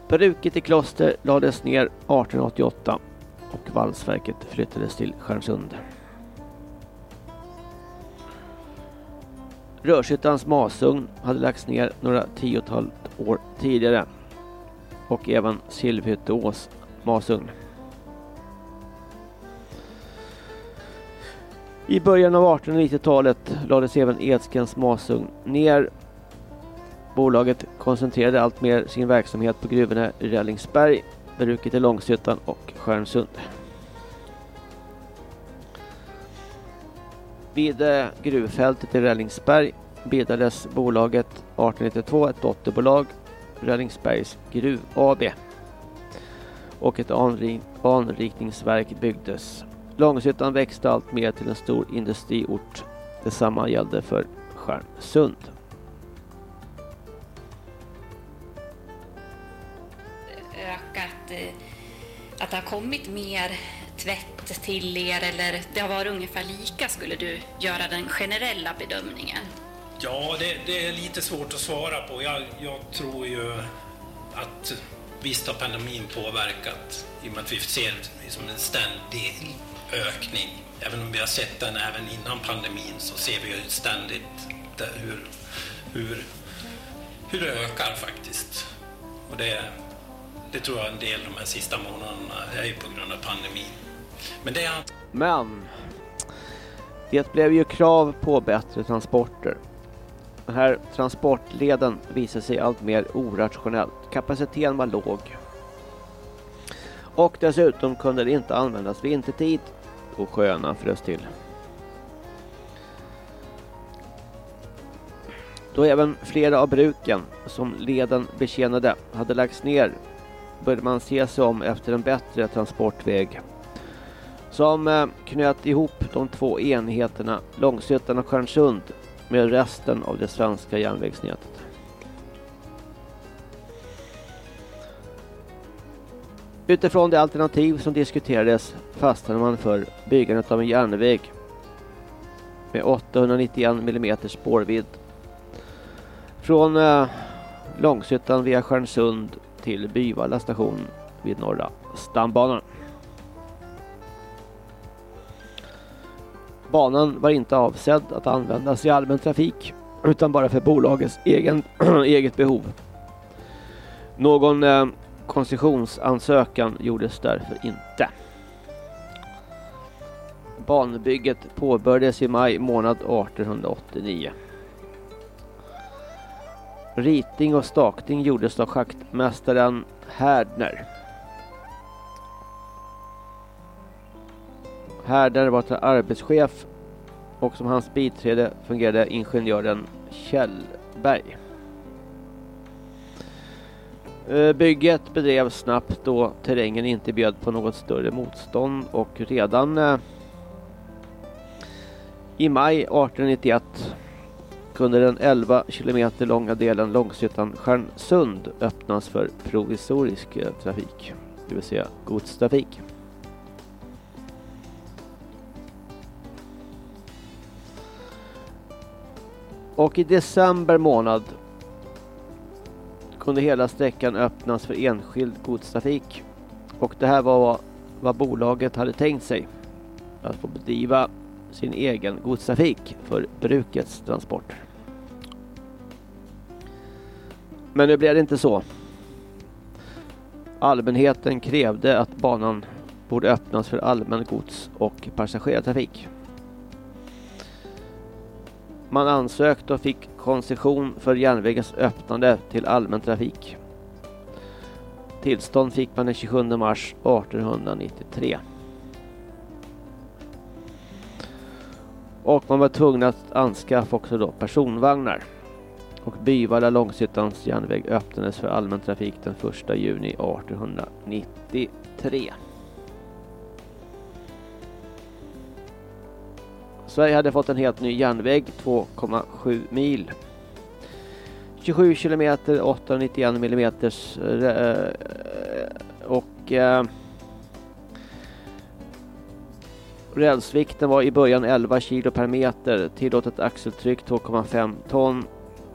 Bruket i Kloster lades ner 1888 och valsverket flyttades till Stjärnsund. Rörshyttans masugn hade lagts ner några tiotal år tidigare och även Silvhytteås masugn. I början av 1890-talet lades även Edskens masugn ner. Bolaget koncentrerade allt mer sin verksamhet på gruvorna i Rällingsberg, bruket i Långshyttan och Stjärnsund. Vid eh, gruvfältet i Rällingsberg bildades bolaget 1892 ett dotterbolag Rällingsbergs Gruv AB och ett anrikningsverk byggdes. Långshyttan växte allt mer till en stor industriort. Detsamma gällde för Stjärnsund. Ökat, eh, att det har kommit mer tvätt till er eller det har varit ungefär lika skulle du göra den generella bedömningen? Ja, det, det är lite svårt att svara på. Jag, jag tror ju att visst har pandemin påverkat i och med att vi ser liksom en ständig ökning. Även om vi har sett den även innan pandemin så ser vi ju ständigt hur, hur, hur det ökar faktiskt. Och det, det tror jag en del de här sista månaderna är ju på grund av pandemin. Men det är... Men det blev ju krav på bättre transporter. Den här transportleden visade sig allt mer orationellt. Kapaciteten var låg. Och dessutom kunde det inte användas vintertid och sjöarna frös till. Då även flera av bruken som leden betjänade hade lagts ner började man se sig om efter en bättre transportväg som eh, knöt ihop de två enheterna Långshyttan och Stjärnsund med resten av det svenska järnvägsnätet. Utifrån det alternativ som diskuterades fastnade man för byggandet av en järnväg med 891 mm spårvidd från eh, Långshyttan via Stjärnsund till Byvalla station vid norra stambanan. Banan var inte avsedd att användas i allmän trafik utan bara för bolagets egen, eget behov. Någon eh, koncessionsansökan gjordes därför inte. Banbygget påbörjades i maj månad 1889. Ritning och stakning gjordes av schaktmästaren Härdner. Härdner var arbetschef och som hans biträde fungerade ingenjören Kjellberg. Eh, bygget bedrevs snabbt då terrängen inte bjöd på något större motstånd och redan eh, i maj 1891 kunde den 11 kilometer långa delen Långshyttan Stjärnsund öppnas för provisorisk eh, trafik, det vill säga godstrafik. Och i december månad kunde hela sträckan öppnas för enskild godstrafik. Och det här var vad bolaget hade tänkt sig. Att få bedriva sin egen godstrafik för brukets transporter. Men nu blev det inte så. Allmänheten krävde att banan borde öppnas för allmän gods och passagerartrafik. Man ansökte och fick koncession för järnvägens öppnande till allmän trafik. Tillstånd fick man den 27 mars 1893. Och man var tvungen att anskaffa också då personvagnar. Och Byvalla-Långshyttans järnväg öppnades för allmän trafik den 1 juni 1893. Sverige hade fått en helt ny järnväg, 2,7 mil. 27 kilometer, 891 millimeters eh, eh, och eh, rälsvikten var i början 11 kilo per meter, tillåtet axeltryck 2,5 ton,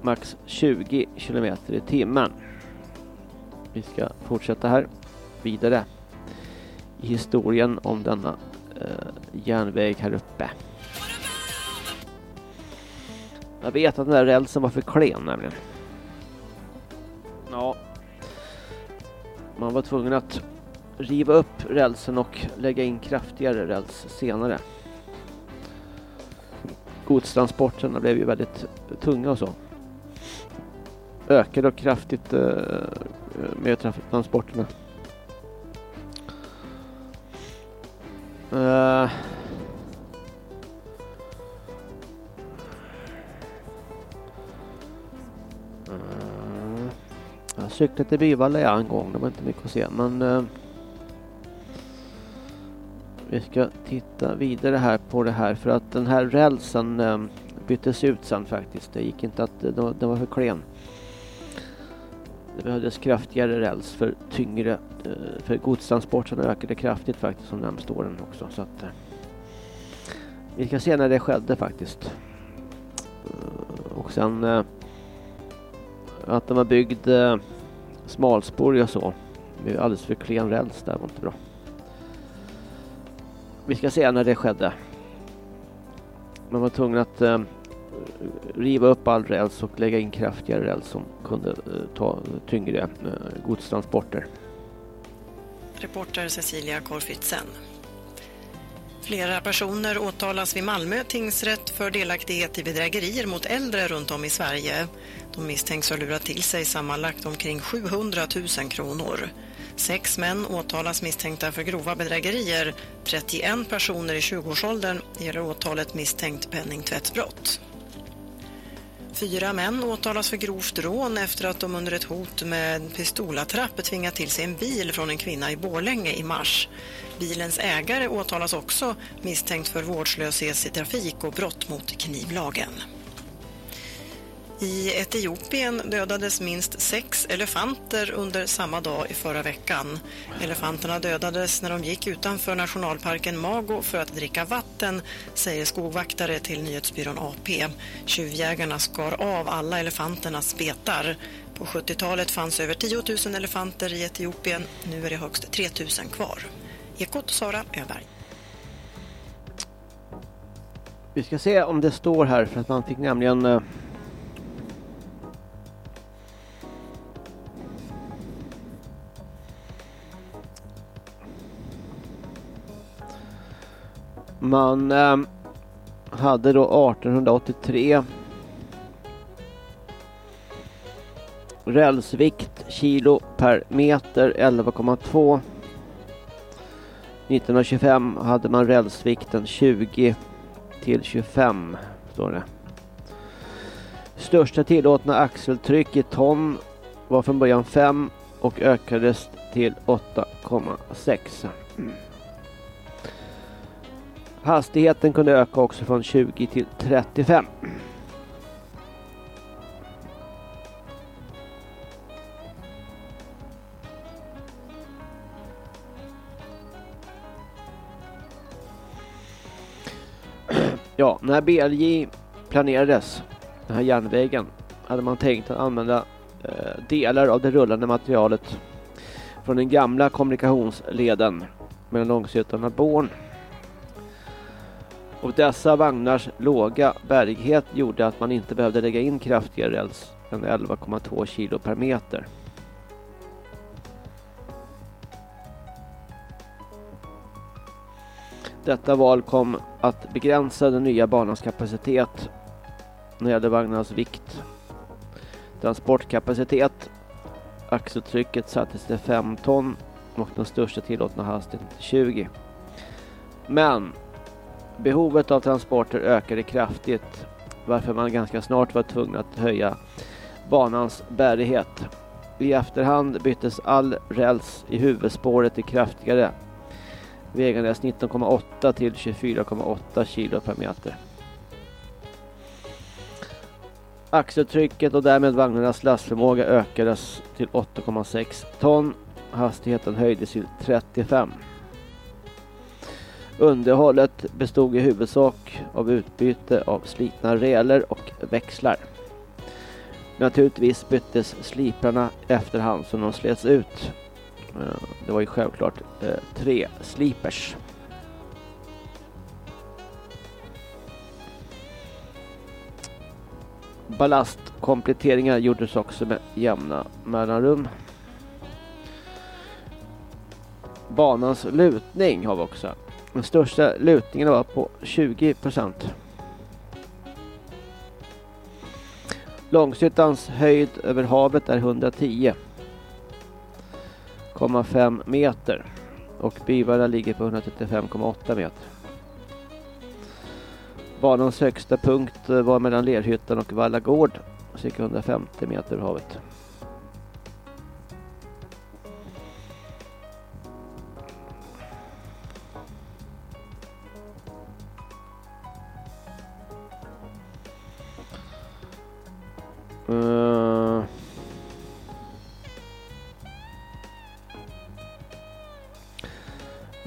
max 20 kilometer i timmen. Vi ska fortsätta här vidare i historien om denna eh, järnväg här uppe. Jag vet att den där rälsen var för klen nämligen. Ja. Man var tvungen att riva upp rälsen och lägga in kraftigare räls senare. Godstransporterna blev ju väldigt tunga och så. Ökade och kraftigt uh, med transporterna. Uh, Eh, jag cyklade till Byvalla en gång. Det var inte mycket att se. Men eh, vi ska titta vidare här på det här. För att den här rälsen eh, byttes ut sen faktiskt. Det gick inte att... Den var för klen. Det behövdes kraftigare räls för tyngre, eh, för godstransporterna ökade kraftigt faktiskt de närmaste åren också. Så att, eh, vi ska se när det skedde faktiskt. Och sen att de har byggd eh, smalspår och så. Med alldeles för klen räls där var inte bra. Vi ska se när det skedde. Man var tvungen att eh, riva upp all räls och lägga in kraftigare räls som kunde eh, ta tyngre eh, godstransporter. Reporter Cecilia Korfitzen. Flera personer åtalas vid Malmö tingsrätt för delaktighet i bedrägerier mot äldre runt om i Sverige. De misstänks ha lurat till sig sammanlagt omkring 700 000 kronor. Sex män åtalas misstänkta för grova bedrägerier. 31 personer i 20-årsåldern gäller åtalet misstänkt penningtvättsbrott. Fyra män åtalas för grovt rån efter att de under ett hot med pistolattrapp tvingat till sig en bil från en kvinna i Borlänge i mars. Bilens ägare åtalas också misstänkt för vårdslöshet i trafik och brott mot knivlagen. I Etiopien dödades minst sex elefanter under samma dag i förra veckan. Elefanterna dödades när de gick utanför nationalparken Mago för att dricka vatten, säger skogvaktare till nyhetsbyrån AP. Tjuvjägarna skar av alla elefanternas betar. På 70-talet fanns över 10 000 elefanter i Etiopien. Nu är det högst 3 000 kvar. Ekot Sara Öberg. Vi ska se om det står här för att man fick nämligen eh, Man eh, hade då 1883 rälsvikt kilo per meter 11,2 1925 hade man rälsvikten 20 till 25 står det. Största tillåtna axeltryck i ton var från början 5 och ökades till 8,6. Hastigheten kunde öka också från 20 till 35. Ja, när BLJ planerades, den här järnvägen, hade man tänkt att använda eh, delar av det rullande materialet från den gamla kommunikationsleden mellan Långshyttan och Born och dessa vagnars låga bärighet gjorde att man inte behövde lägga in kraftigare räls än 11,2 kilo per meter. Detta val kom att begränsa den nya banans kapacitet när det gällde vagnarnas vikt. Transportkapacitet. Axeltrycket sattes till 5 ton och den största tillåtna hastigheten till 20. Men Behovet av transporter ökade kraftigt varför man ganska snart var tvungen att höja banans bärighet. I efterhand byttes all räls i huvudspåret till kraftigare vägandes 19,8 till 24,8 kilo per meter. Axeltrycket och därmed vagnarnas lastförmåga ökades till 8,6 ton. Hastigheten höjdes till 35 Underhållet bestod i huvudsak av utbyte av slitna reler och växlar. Naturligtvis byttes sliprarna efterhand som de slets ut. Det var ju självklart eh, tre slipers. Ballastkompletteringar gjordes också med jämna mellanrum. Banans lutning har vi också. Den största lutningen var på 20 procent. Långsyttans höjd över havet är 110. 135,5 meter och Bivalla ligger på 135,8 meter. Banans högsta punkt eh, var mellan Lerhyttan och Vallagård, cirka 150 meter över havet. Uh.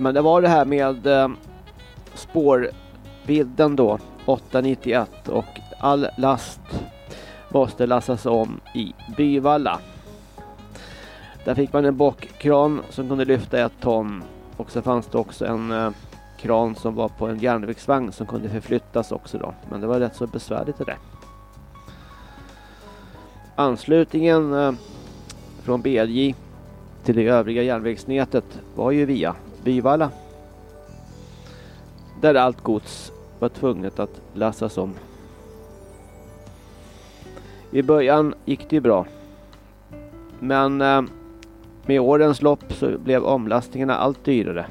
Men det var det här med eh, spårbilden då 891 och all last måste lastas om i Byvalla. Där fick man en bockkran som kunde lyfta ett ton och så fanns det också en eh, kran som var på en järnvägsvagn som kunde förflyttas också då. Men det var rätt så besvärligt det där. Anslutningen eh, från BLJ till det övriga järnvägsnätet var ju via Bivalla. Där allt gods var tvunget att lassas om. I början gick det ju bra. Men eh, med årens lopp så blev omlastningarna allt dyrare.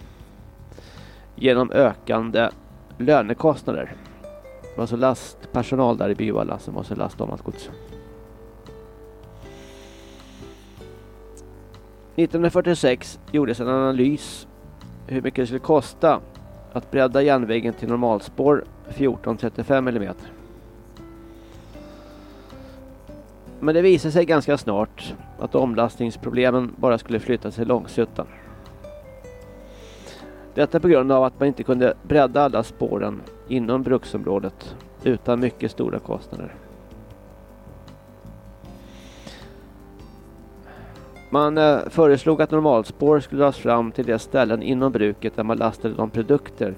Genom ökande lönekostnader. Det var så lastpersonal där i Byvalla som måste lasta om allt gods. 1946 gjordes en analys hur mycket det skulle kosta att bredda järnvägen till normalspår 1435 mm. Men det visade sig ganska snart att omlastningsproblemen bara skulle flytta till Långsuttan. Detta på grund av att man inte kunde bredda alla spåren inom bruksområdet utan mycket stora kostnader. Man eh, föreslog att normalspår skulle dras fram till de ställen inom bruket där man lastade de produkter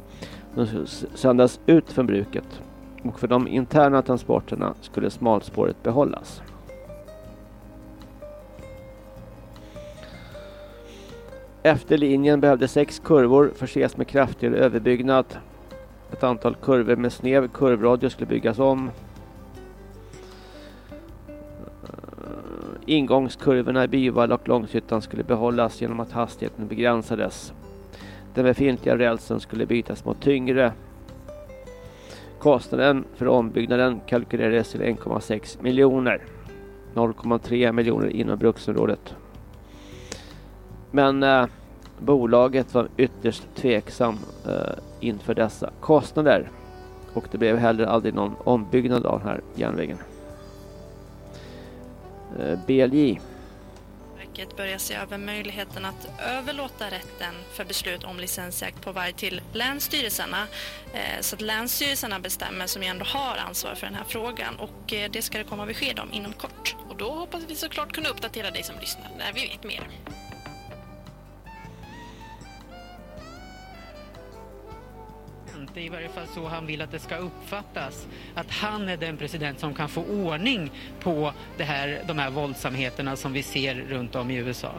som skulle sändas ut från bruket. Och för de interna transporterna skulle smalspåret behållas. Efter linjen behövde sex kurvor förses med kraftigare överbyggnad. Ett antal kurvor med snäv kurvradio skulle byggas om. Ingångskurvorna i Byvall och Långshyttan skulle behållas genom att hastigheten begränsades. Den befintliga rälsen skulle bytas mot tyngre. Kostnaden för ombyggnaden kalkylerades till 1,6 miljoner. 0,3 miljoner inom bruksområdet. Men eh, bolaget var ytterst tveksam eh, inför dessa kostnader. Och det blev heller aldrig någon ombyggnad av den här järnvägen. Eh, BLJ. Verket börjar se över möjligheten att överlåta rätten för beslut om licensjakt på varg till länsstyrelserna. Eh, så att länsstyrelserna bestämmer som ju ändå har ansvar för den här frågan och eh, det ska det komma besked om inom kort. Och då hoppas vi såklart kunna uppdatera dig som lyssnar när vi vet mer. Det är i varje fall så han vill att det ska uppfattas. Att han är den president som kan få ordning på det här, de här våldsamheterna som vi ser runt om i USA.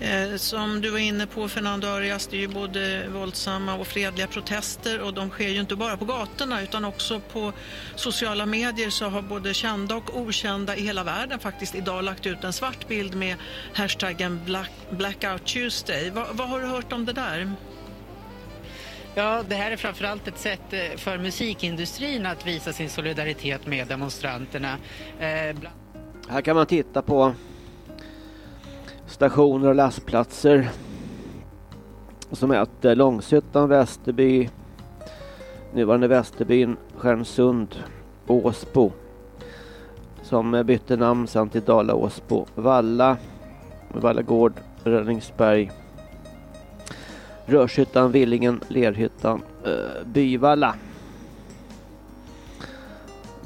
Eh, som du var inne på Fernando Arias, det är ju både våldsamma och fredliga protester och de sker ju inte bara på gatorna utan också på sociala medier så har både kända och okända i hela världen faktiskt idag lagt ut en svart bild med hashtaggen Black, Blackout Tuesday. Va, vad har du hört om det där? Ja, det här är framförallt ett sätt eh, för musikindustrin att visa sin solidaritet med demonstranterna. Eh, bland... Här kan man titta på stationer och lastplatser som heter Långshyttan, Västerby, nuvarande Västerbyn, Stjärnsund, Åsbo som bytte namn sen till Dala Åsbo, Valla, Vallagård, Rönningsberg Rörshyttan, Villingen, Lerhyttan, eh, Byvalla.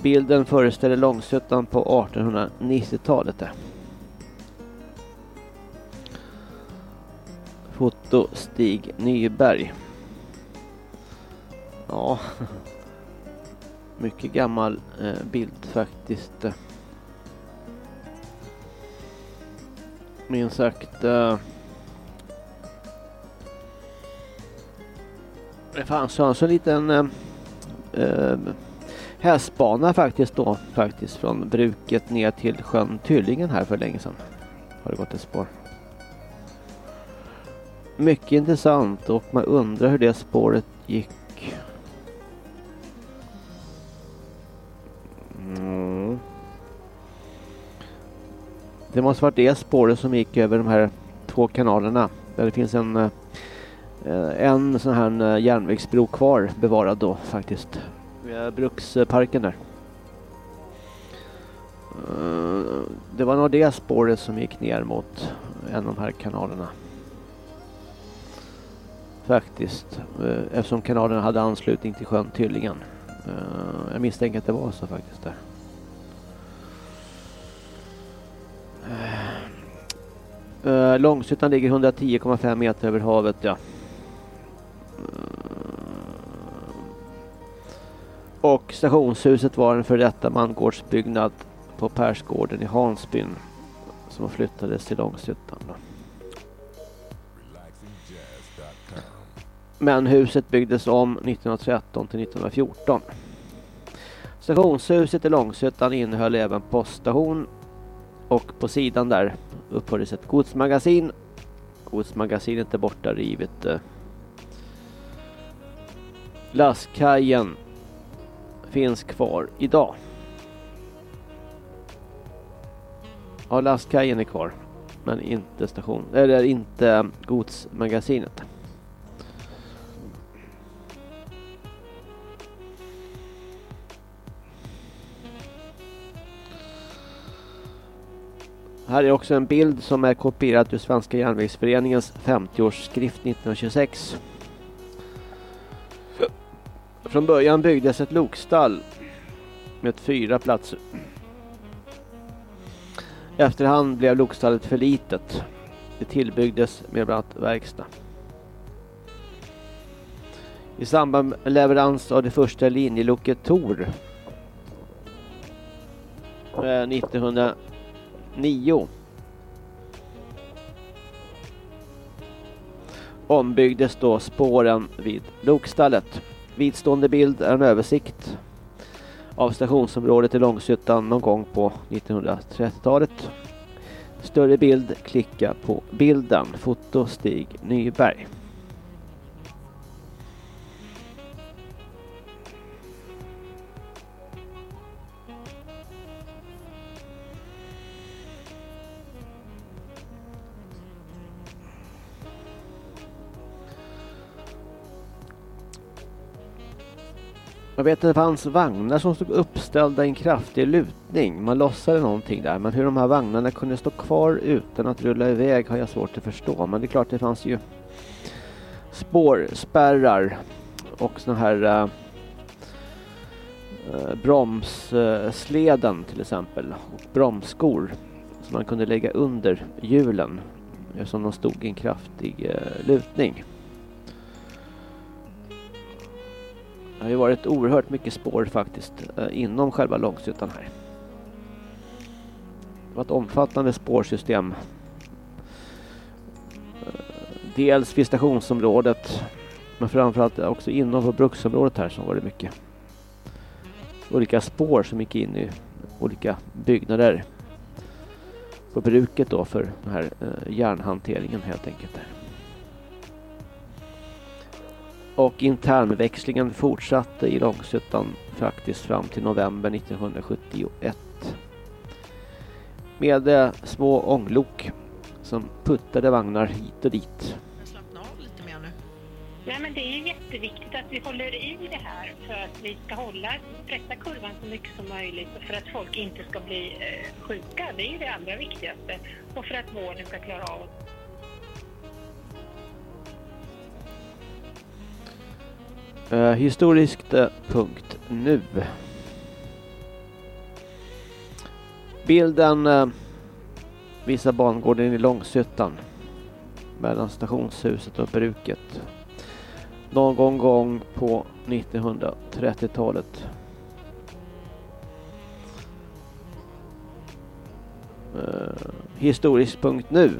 Bilden föreställer Långshyttan på 1890-talet. Foto Stig Nyberg. Ja, mycket gammal eh, bild faktiskt. Minst sagt eh, Det fanns alltså en liten eh, eh, hästbana faktiskt då faktiskt från bruket ner till sjön Tyllingen här för länge sedan. Har det gått ett spår. Mycket intressant och man undrar hur det spåret gick. Mm. Det måste varit det spåret som gick över de här två kanalerna. Där det finns en eh, Eh, en sån här eh, järnvägsbro kvar bevarad då faktiskt. Bruksparken där. Eh, det var nog det spåret som gick ner mot en av de här kanalerna. Faktiskt. Eftersom kanalerna hade anslutning till sjön Tyllingen. Jag misstänker att det var så faktiskt där. Långshyttan ligger 110,5 meter över havet. Ja. Och stationshuset var en före detta mangårdsbyggnad på Persgården i Hansbyn som flyttades till Långshyttan. Men huset byggdes om 1913 till 1914. Stationshuset i Långshyttan innehöll även poststation och på sidan där uppfördes ett godsmagasin. Godsmagasinet är borta rivet. Eh, lastkajen finns kvar idag. Ja, lastkajen är kvar. Men inte station, eller inte godsmagasinet. Här är också en bild som är kopierad ur Svenska järnvägsföreningens 50-årsskrift 1926. Från början byggdes ett lokstall med fyra platser. Efterhand blev lokstallet för litet. Det tillbyggdes med bland annat verkstad. I samband med leverans av det första linjeloket Tor eh, 1909 ombyggdes då spåren vid lokstallet. Vidstående bild är en översikt av stationsområdet i Långshyttan någon gång på 1930-talet. Större bild, klicka på bilden. Foto Stig Nyberg. Jag vet att det fanns vagnar som stod uppställda i en kraftig lutning. Man lossade någonting där. Men hur de här vagnarna kunde stå kvar utan att rulla iväg har jag svårt att förstå. Men det är klart det fanns ju spårspärrar och såna här äh, bromssleden till exempel. Och bromsskor som man kunde lägga under hjulen. Eh, Eftersom de stod i en kraftig äh, lutning. Har ju varit oerhört mycket spår faktiskt eh, inom själva Långshyttan här. Det var ett omfattande spårsystem. Eh, dels vid stationsområdet men framförallt också inom på bruksområdet här som var det mycket olika spår som gick in i olika byggnader på bruket då för den här eh, järnhanteringen helt enkelt. Där. Och internväxlingen fortsatte i Långshyttan faktiskt fram till november 1971. Med eh, små ånglok som puttade vagnar hit och dit. Slappna av lite mer nu. Nej, men det är jätteviktigt att vi håller i det här för att vi ska hålla, pressa kurvan så mycket som möjligt och för att folk inte ska bli eh, sjuka. Det är ju det allra viktigaste. Och för att vården ska klara av Uh, historiskt uh, punkt nu. Bilden uh, visar bangården i Långshyttan mellan stationshuset och bruket. Någon gång på 1930-talet. Historisk punkt nu.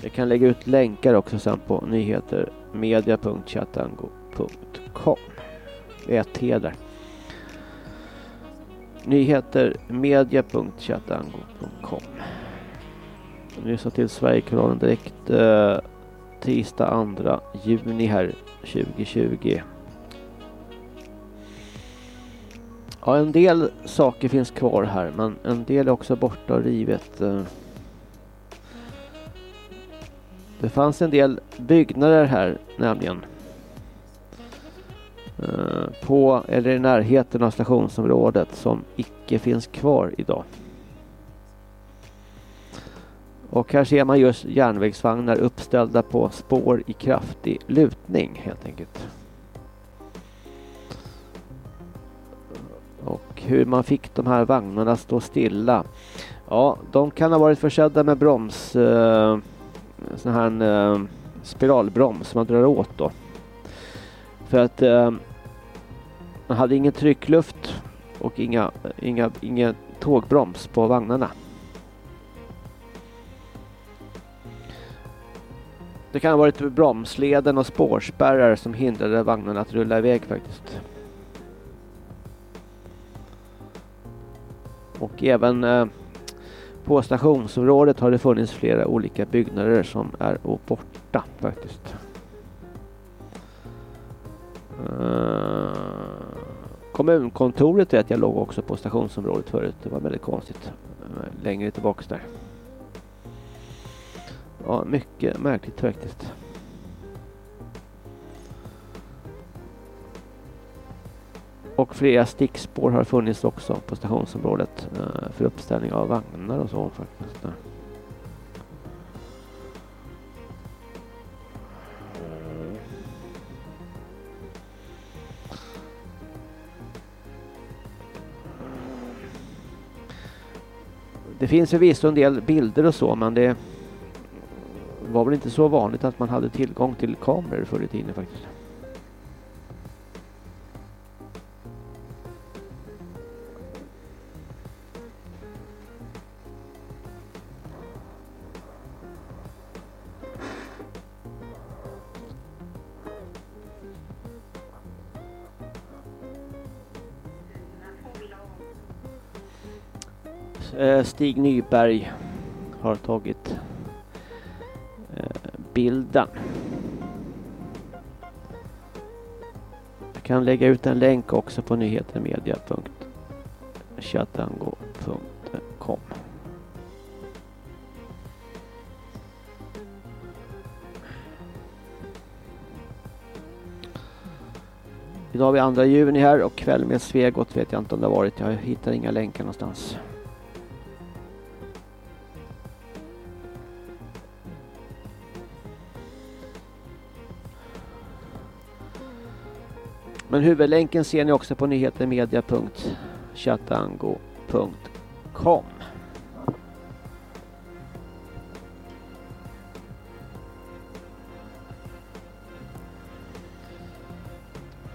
Jag kan lägga ut länkar också sen på nyheter media.chatango Ett T där. Nyheter media.chatango.com Lyssna till Sverigekanalen direkt eh, tisdag 2 juni här 2020. Ja, en del saker finns kvar här men en del är också borta och rivet. Eh. Det fanns en del byggnader här nämligen. Eh, på eller i närheten av stationsområdet som icke finns kvar idag. Och här ser man just järnvägsvagnar uppställda på spår i kraftig lutning helt enkelt. Och hur man fick de här vagnarna stå stilla. Ja, de kan ha varit försedda med broms. Eh, sån här eh, spiralbroms som man drar åt då. För att eh, man hade ingen tryckluft och inga, inga, inga tågbroms på vagnarna. Det kan ha varit bromsleden och spårspärrar som hindrade vagnarna att rulla iväg faktiskt. Och även eh, på stationsområdet har det funnits flera olika byggnader som är borta faktiskt. Eh, kommunkontoret vet jag låg också på stationsområdet förut. Det var väldigt konstigt. Eh, längre tillbaks där. Ja, mycket märkligt faktiskt. Och flera stickspår har funnits också på stationsområdet eh, för uppställning av vagnar och så faktiskt. Det finns förvisso en del bilder och så men det var väl inte så vanligt att man hade tillgång till kameror förr i tiden faktiskt. Eh, Stig Nyberg har tagit eh, bilden. Jag kan lägga ut en länk också på nyhetermedia.chatango.com Idag har vi andra juni här och kväll med Svegot vet jag inte om det har varit. Jag hittar inga länkar någonstans. Men huvudlänken ser ni också på nyhetermedia.chatango.com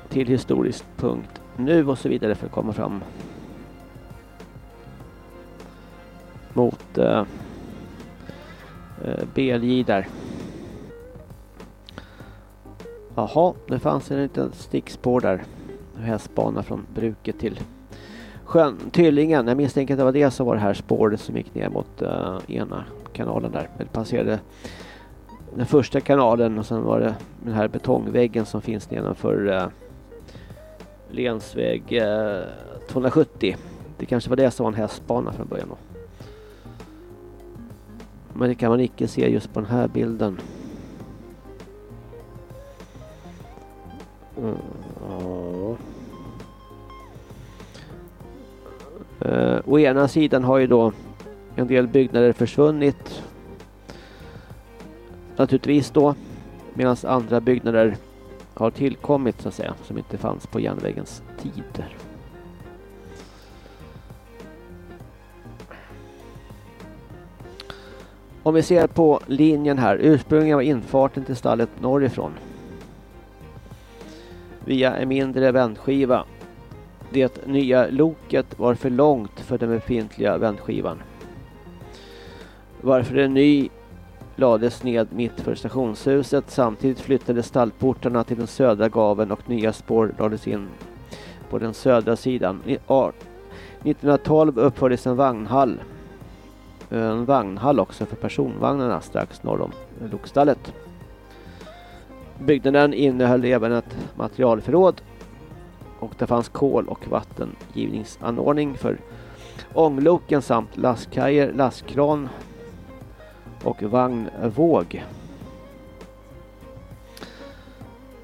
till historiskt.nu och så vidare för att komma fram mot eh, eh, uh, uh, BLJ där. Jaha, det fanns en liten stickspår där. Hästbana från bruket till sjön Tyllingen. Jag misstänker att det var det som var det här spåret som gick ner mot uh, ena kanalen där. Det passerade den första kanalen och sen var det den här betongväggen som finns nedanför uh, Lensväg eh, uh, 270. Det kanske var det som var en hästbana från början då. Men det kan man icke se just på den här bilden. Mm, ja. Uh, å ena sidan har ju då en del byggnader försvunnit. Naturligtvis då. Medan andra byggnader har tillkommit så att säga. Som inte fanns på järnvägens tider. Om vi ser på linjen här. Ursprungligen var infarten till stallet norrifrån via en mindre vändskiva. Det nya loket var för långt för den befintliga vändskivan. Varför en ny lades ned mitt för stationshuset. Samtidigt flyttades stallportarna till den södra gaven och nya spår lades in på den södra sidan. 1912 uppfördes en vagnhall. En vagnhall också för personvagnarna strax norr om lokstallet. Byggnaden innehöll även ett materialförråd och det fanns kol och vattengivningsanordning för ångloken samt lastkajer, lastkran och vagnvåg.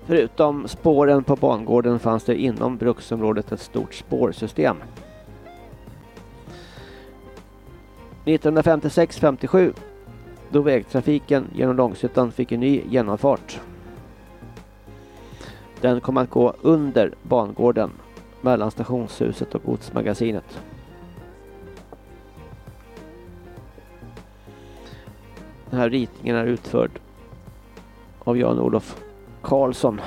Förutom spåren på bangården fanns det inom bruksområdet ett stort spårsystem. 1956-57 då vägtrafiken genom Långshyttan fick en ny genomfart. Den kommer att gå under bangården mellan stationshuset och godsmagasinet. Den här ritningen är utförd av Jan-Olof Karlsson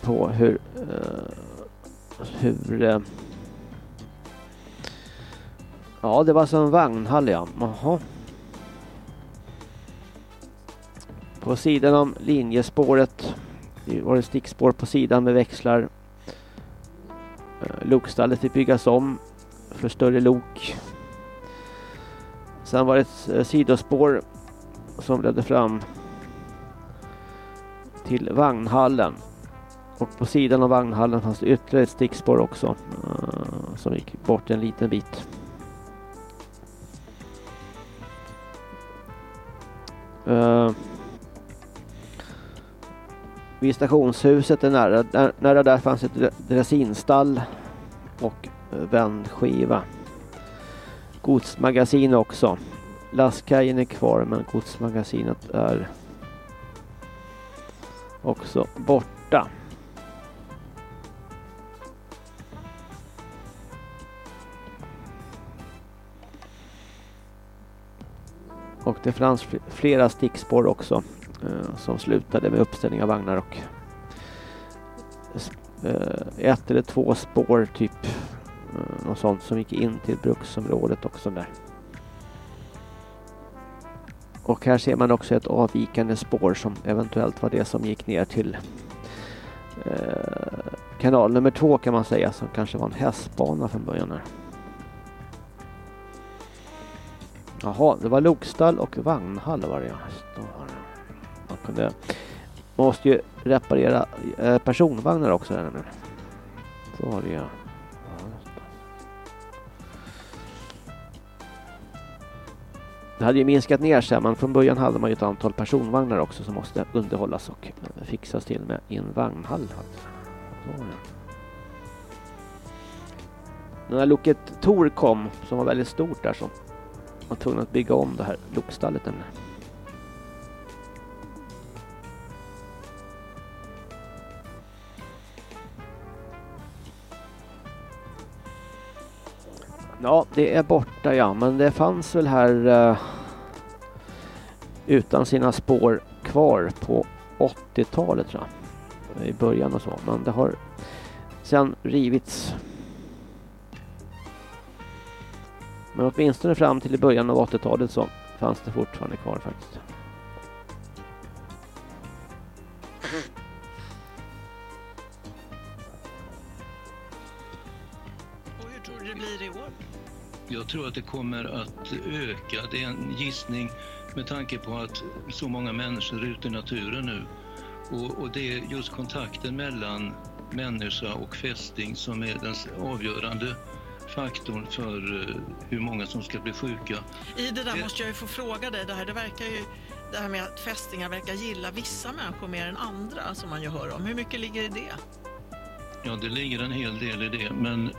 på hur, uh, hur uh, ja det var som en vagnhall ja. Jaha. På sidan om linjespåret var det stickspår på sidan med växlar. Eh, Lokstallet fick byggas om för större lok. Sen var det ett eh, sidospår som ledde fram till vagnhallen. Och på sidan av vagnhallen fanns det ytterligare ett stickspår också eh, som gick bort en liten bit. Uh, vid stationshuset är nära, där, nära där fanns ett dressinstall och eh, vändskiva. Godsmagasin också. Lastkajen är kvar men godsmagasinet är också borta. Och det fanns flera stickspår också Eh, som slutade med uppställning av vagnar och eh, ett eller två spår typ eh, något sånt som gick in till bruksområdet också där. Och här ser man också ett avvikande spår som eventuellt var det som gick ner till eh, kanal nummer två kan man säga som kanske var en hästbana från början. Här. Jaha, det var lokstall och vagnhall var det. ja kunde, man måste ju reparera eh, personvagnar också. Där, Så var det ja. Det hade ju minskat ner sen men från början hade man ju ett antal personvagnar också som måste underhållas och fixas till med i en vagnhall. När loket Tor kom som var väldigt stort där så var man tvungen att bygga om det här lokstallet. Ja, det är borta ja, men det fanns väl här uh, utan sina spår kvar på 80-talet tror jag. I början och så, men det har sen rivits. Men åtminstone fram till i början av 80-talet så fanns det fortfarande kvar faktiskt. Jag tror att det kommer att öka. Det är en gissning med tanke på att så många människor är ute i naturen nu. Och, och det är just kontakten mellan människa och fästing som är den avgörande faktorn för eh, hur många som ska bli sjuka. I det där måste jag ju få fråga dig, det här, det verkar ju, det här med att fästingar verkar gilla vissa människor mer än andra som man ju hör om. Hur mycket ligger i det? Ja, det ligger en hel del i det, men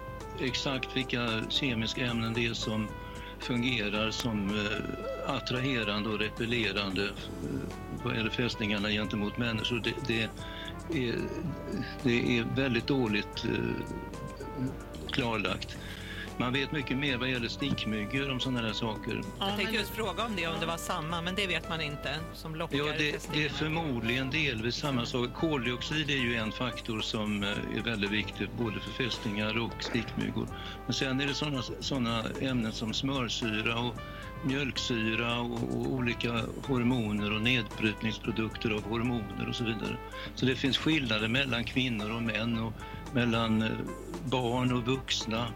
exakt vilka kemiska ämnen det är som fungerar som eh, attraherande och repellerande eh, vad gäller fästningarna gentemot människor. Det, det, är, det är väldigt dåligt eh, klarlagt. Man vet mycket mer vad gäller stickmyggor om sådana där saker. Jag tänkte just fråga om det, om det var samma, men det vet man inte som lockar Ja, det, det är förmodligen delvis samma sak. Koldioxid är ju en faktor som eh, är väldigt viktig både för fästingar och stickmyggor. Men sen är det sådana, sådana ämnen som smörsyra och mjölksyra och, och, olika hormoner och nedbrytningsprodukter av hormoner och så vidare. Så det finns skillnader mellan kvinnor och män och mellan eh, barn och vuxna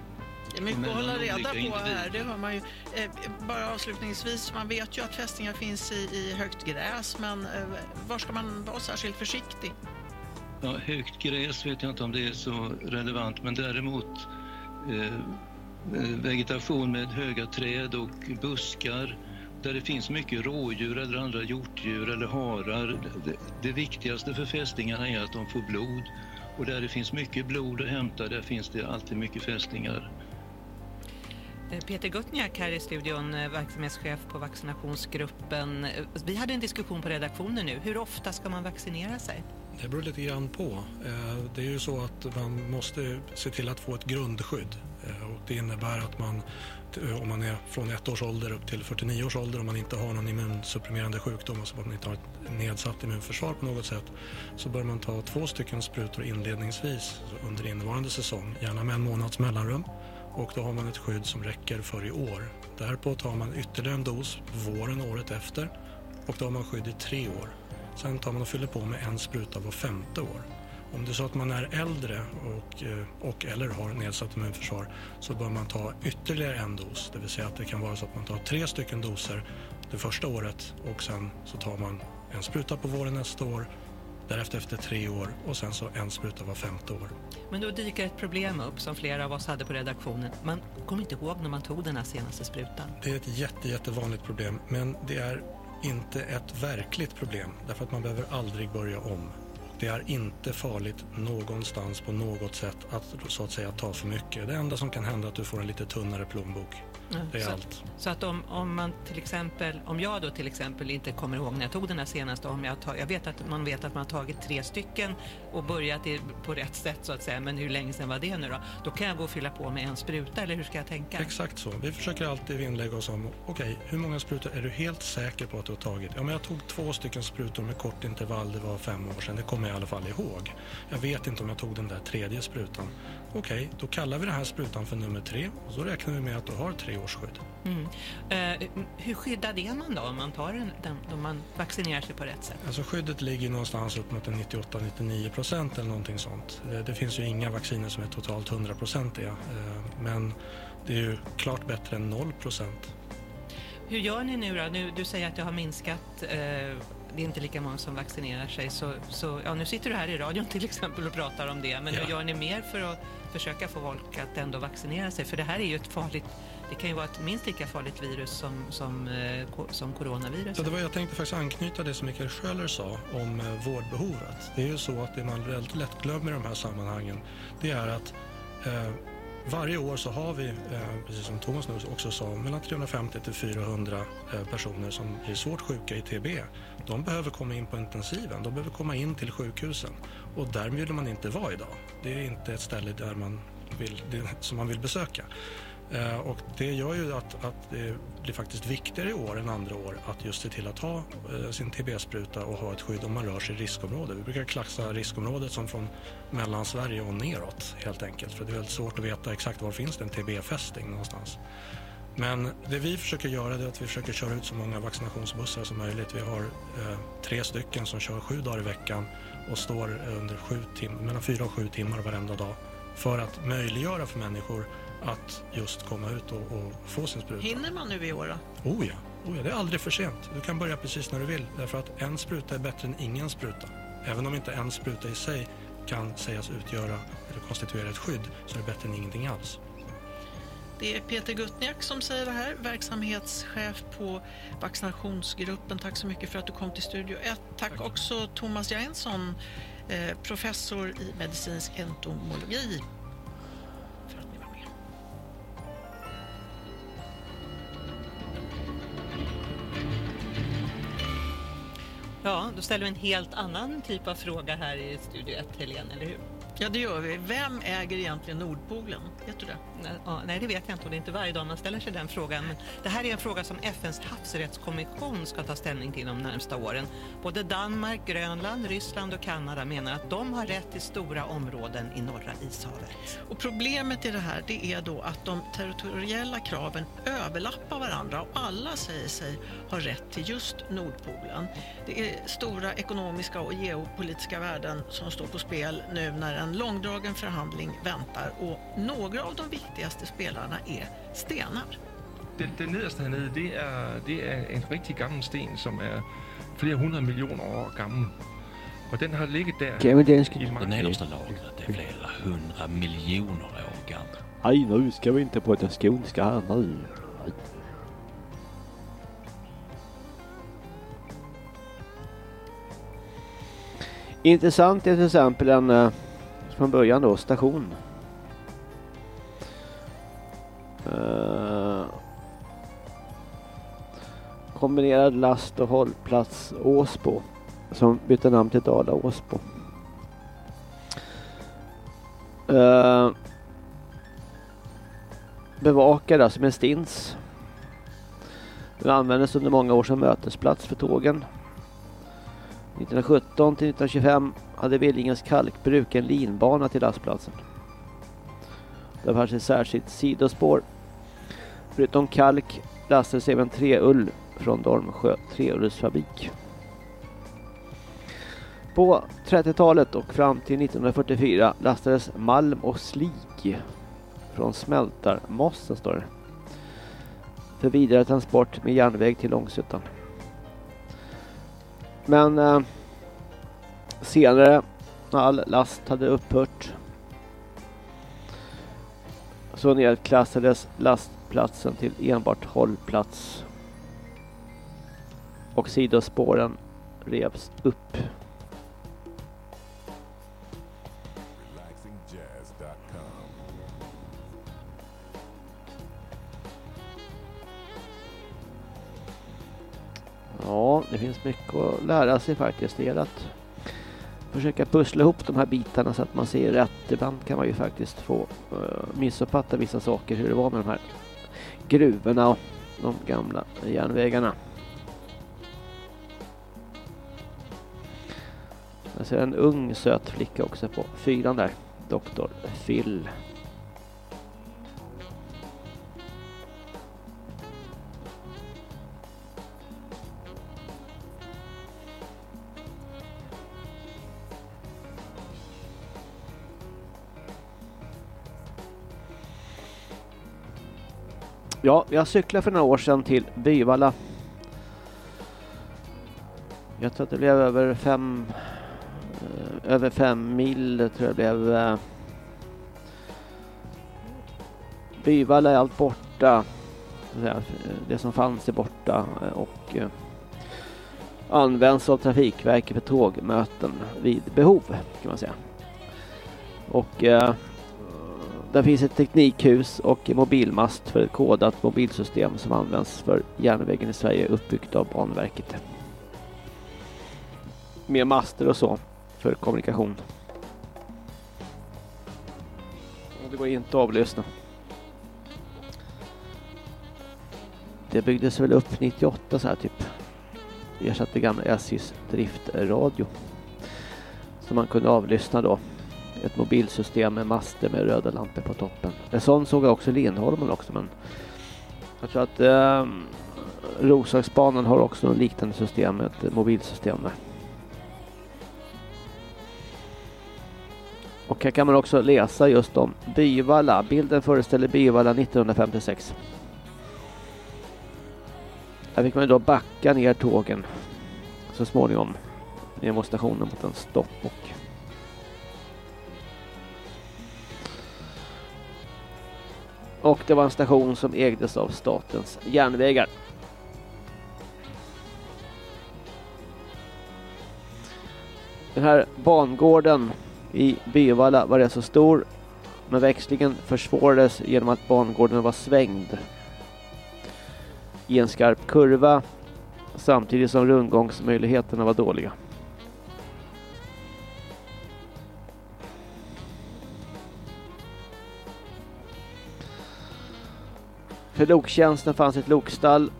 det är mycket att hålla reda på här, det hör man ju. Eh, bara avslutningsvis, man vet ju att fästingar finns i, i högt gräs, men eh, var ska man vara särskilt försiktig? Ja, högt gräs vet jag inte om det är så relevant, men däremot eh, eh vegetation med höga träd och buskar där det finns mycket rådjur eller andra hjortdjur eller harar. Det, det viktigaste för fästingarna är att de får blod och där det finns mycket blod att hämta, där finns det alltid mycket fästingar. Eh, Peter Gutniak här i studion, eh, verksamhetschef på vaccinationsgruppen. Eh, vi hade en diskussion på redaktionen nu. Hur ofta ska man vaccinera sig? Det beror lite grann på. Det är ju så att man måste se till att få ett grundskydd. Och det innebär att man, om man är från ett års ålder upp till 49 års ålder och man inte har någon immunsupprimerande sjukdom, alltså om man inte har ett nedsatt immunförsvar på något sätt, så bör man ta två stycken sprutor inledningsvis under innevarande säsong, gärna med en månads mellanrum och då har man ett skydd som räcker för i år. Därpå tar man ytterligare en dos våren året efter och då har man skydd i tre år. Sen tar man och fyller på med en spruta var femte år. Om det är så att man är äldre och, eh, och eller har nedsatt immunförsvar så bör man ta ytterligare en dos. Det vill säga att det kan vara så att man tar tre stycken doser det första året och sen så tar man en spruta på våren nästa år därefter efter tre år och sen så en spruta var femte år. Men då dyker ett problem upp som flera av oss hade på redaktionen. Man kommer inte ihåg när man tog den här senaste sprutan. Det är ett jätte, jättevanligt problem men det är inte ett verkligt problem därför att man behöver aldrig börja om. Det är inte farligt någonstans på något sätt att så att säga ta för mycket. Det enda som kan hända är att du får en lite tunnare plånbok. Det är så, allt. Så att om, om man till exempel, om jag då till exempel inte kommer ihåg när jag tog den här senaste, om jag, tag, jag vet att man vet att man har tagit tre stycken och börjat i, på rätt sätt så att säga, men hur länge sedan var det nu då? Då kan jag gå och fylla på med en spruta eller hur ska jag tänka? Exakt så. Vi försöker alltid vinnlägga oss om, okej, okay, hur många sprutor är du helt säker på att du har tagit? Ja, men jag tog två stycken sprutor med kort intervall, det var fem år sedan, det kommer jag i alla fall ihåg. Jag vet inte om jag tog den där tredje sprutan. Okej, okay, då kallar vi den här sprutan för nummer tre och så räknar vi med att du har tre års skydd. Mm. Eh, hur skyddad är man då om man, tar en, den, om man vaccinerar sig på rätt sätt? Alltså skyddet ligger någonstans upp mot 98-99 procent eller någonting sånt. Det, det, finns ju inga vacciner som är totalt 100 procentiga eh, men det är ju klart bättre än 0 procent. Hur gör ni nu då? Nu, du säger att det har minskat eh, det är inte lika många som vaccinerar sig. Så, så, ja, nu sitter du här i radion till exempel och pratar om det. Men ja. hur gör ni mer för att försöka få folk att ändå vaccinera sig? För det här är ju ett farligt, det kan ju vara ett minst lika farligt virus som, som, eh, som coronaviruset. Ja, det var, jag tänkte faktiskt anknyta det som Mikael Schöller sa om eh, vårdbehovet. Det är ju så att det man väldigt lätt glömmer i de här sammanhangen, det är att eh, varje år så har vi, eh, precis som Thomas nu också sa, mellan 350 till 400 eh, personer som blir svårt sjuka i TB. De behöver komma in på intensiven, de behöver komma in till sjukhusen. Och där vill man inte vara idag. Det är inte ett ställe där man vill, som man vill besöka. Eh, och det gör ju att, att det blir faktiskt viktigare i år än andra år att just se till att ha eh, sin TB-spruta och ha ett skydd om man rör sig i riskområde. Vi brukar klassa riskområdet som från Mellansverige och neråt helt enkelt. För det är väldigt svårt att veta exakt var finns det en TB-fästing någonstans. Men det vi försöker göra är att vi försöker köra ut så många vaccinationsbussar som möjligt. Vi har eh, tre stycken som kör sju dagar i veckan och står under sju tim mellan fyra och sju timmar varenda dag för att möjliggöra för människor att just komma ut och, och få sin spruta. Hinner man nu i år då? Oh ja. oh ja, det är aldrig för sent. Du kan börja precis när du vill därför att en spruta är bättre än ingen spruta. Även om inte en spruta i sig kan sägas utgöra eller konstituera ett skydd så är det bättre än ingenting alls. Det är Peter Gutniak som säger det här, verksamhetschef på vaccinationsgruppen. Tack så mycket för att du kom till Studio 1. Tack, Tack. också Thomas Jansson, eh, professor i medicinsk entomologi Ja, då ställer vi en helt annan typ av fråga här i Studio 1, Helene, eller hur? Ja, det gör vi. Vem äger egentligen Nordpolen? Vet du det? Nej, det vet jag inte och det är inte varje dag man ställer sig den frågan. Men det här är en fråga som FNs havsrättskommission ska ta ställning till de närmsta åren. Både Danmark, Grönland, Ryssland och Kanada menar att de har rätt till stora områden i norra ishavet. Och problemet i det här det är då att de territoriella kraven överlappar varandra och alla säger sig ha rätt till just Nordpolen. Det är stora ekonomiska och geopolitiska värden som står på spel nu när en långdragen förhandling väntar och några av de viktigaste spelarna är stenar. Den, den nederste här nere, det är, det är en riktigt gammal sten som är flera hundra miljoner år gammal. Och den har legat där i många Det nedersta lagret är flera hundra miljoner år gammalt. Nej, nu ska vi inte på det skånska här nu. Intressant är till exempel en från början då station. Eh, kombinerad last och hållplats Åsbo som bytte namn till Dala Åsbo. Eh, uh, bevakad alltså med stins. Den användes under många år som mötesplats för tågen. 1917 till 1925 hade Villingens kalkbruk en linbana till lastplatsen. Där fanns ett särskilt sidospår Förutom kalk lastades även treull från Dormsjö treullsfabrik. På 30-talet och fram till 1944 lastades malm och slig från smältarmossen står det. För vidare transport med järnväg till Långsuttan. Men eh, senare när all last hade upphört så nedklassades lastplatsen till enbart hållplats och sidospåren revs upp. Ja, det finns mycket att lära sig faktiskt. Det gäller att försöka pussla ihop de här bitarna så att man ser rätt. Ibland kan man ju faktiskt få uh, missuppfatta vissa saker, hur det var med de här gruvorna och de gamla järnvägarna. Jag ser en ung söt flicka också på fyran där. Doktor Phil. Ja, jag cyklade för några år sedan till Byvalla. Jag tror att det blev över fem eh, över fem mil tror jag det blev. Eh. Byvalla är allt borta. Eh, det som fanns är borta eh, och eh, används av Trafikverket för tågmöten vid behov kan man säga. Och där finns ett teknikhus och en mobilmast för ett kodat mobilsystem som används för järnvägen i Sverige uppbyggt av Banverket. Med master och så för kommunikation. Och det går inte att avlyssna. Det byggdes väl upp 98 så här typ. Ersatte gamla SJs driftradio. Som man kunde avlyssna då ett mobilsystem med master med röda lampor på toppen. En sån såg jag också i Lindholmen också men jag tror att eh, Roslagsbanan har också något liknande system, ett mobilsystem där. Och här kan man också läsa just om Byvalla. Bilden föreställer Byvalla 1956. Här fick man då backa ner tågen så småningom ner mot stationen mot en stopp och och det var en station som ägdes av statens järnvägar. Den här bangården i Byvalla var rätt så stor men växlingen försvårades genom att bangården var svängd i en skarp kurva samtidigt som rundgångsmöjligheterna var dåliga. För loktjänsten fanns ett lokstall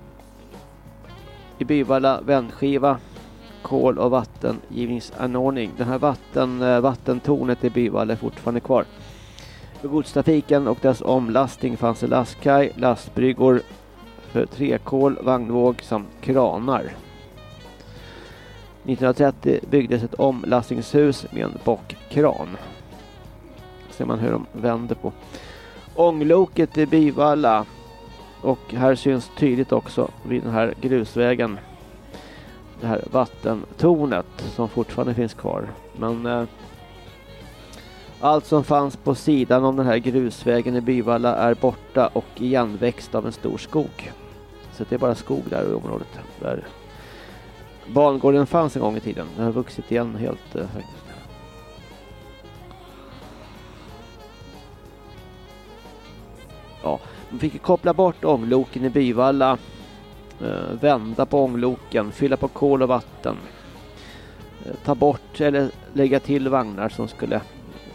i Byvalla vändskiva, kol och vattengivningsanordning. Den här vatten, eh, vattentornet i Byvalla är fortfarande kvar. För godstrafiken och dess omlastning fanns det lastkaj, lastbryggor för träkol, vagnvåg samt kranar. 1930 byggdes ett omlastningshus med en bockkran. Ser man hur de vänder på. Ångloket i Byvalla och här syns tydligt också vid den här grusvägen det här vattentornet som fortfarande finns kvar. Men eh, allt som fanns på sidan om den här grusvägen i Byvalla är borta och igenväxt av en stor skog. Så det är bara skog där i området. Där bangården fanns en gång i tiden. Den har vuxit igen helt eh, faktiskt. Ja, de fick koppla bort ångloken i Byvalla eh, vända på ångloken, fylla på kol och vatten, eh, ta bort eller lägga till vagnar som skulle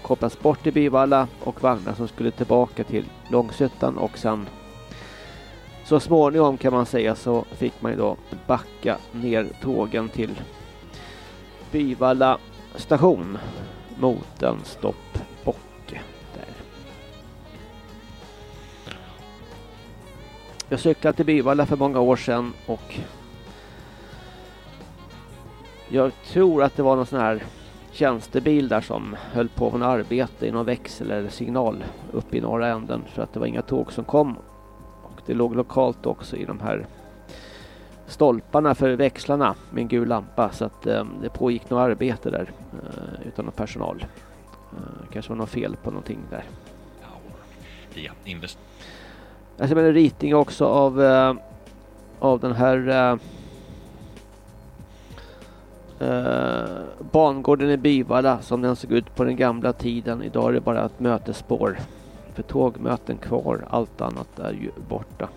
kopplas bort i Byvalla och vagnar som skulle tillbaka till Långshyttan och sen så småningom kan man säga så fick man ju då backa ner tågen till Byvalla station mot en stopp Jag cyklade till Byvalla för många år sedan och jag tror att det var någon sån här tjänstebil där som höll på med arbete i någon växel eller signal uppe i norra änden för att det var inga tåg som kom. Och det låg lokalt också i de här stolparna för växlarna med en gul lampa så att eh, det pågick något arbete där eh, utan någon personal. Eh, kanske var något fel på någonting där. Ja, invest Alltså, jag ser en ritning också av, eh, av den här eh, eh, bangården i Byvalla som den såg ut på den gamla tiden. Idag är det bara ett mötesspår. För tågmöten kvar, allt annat är ju borta.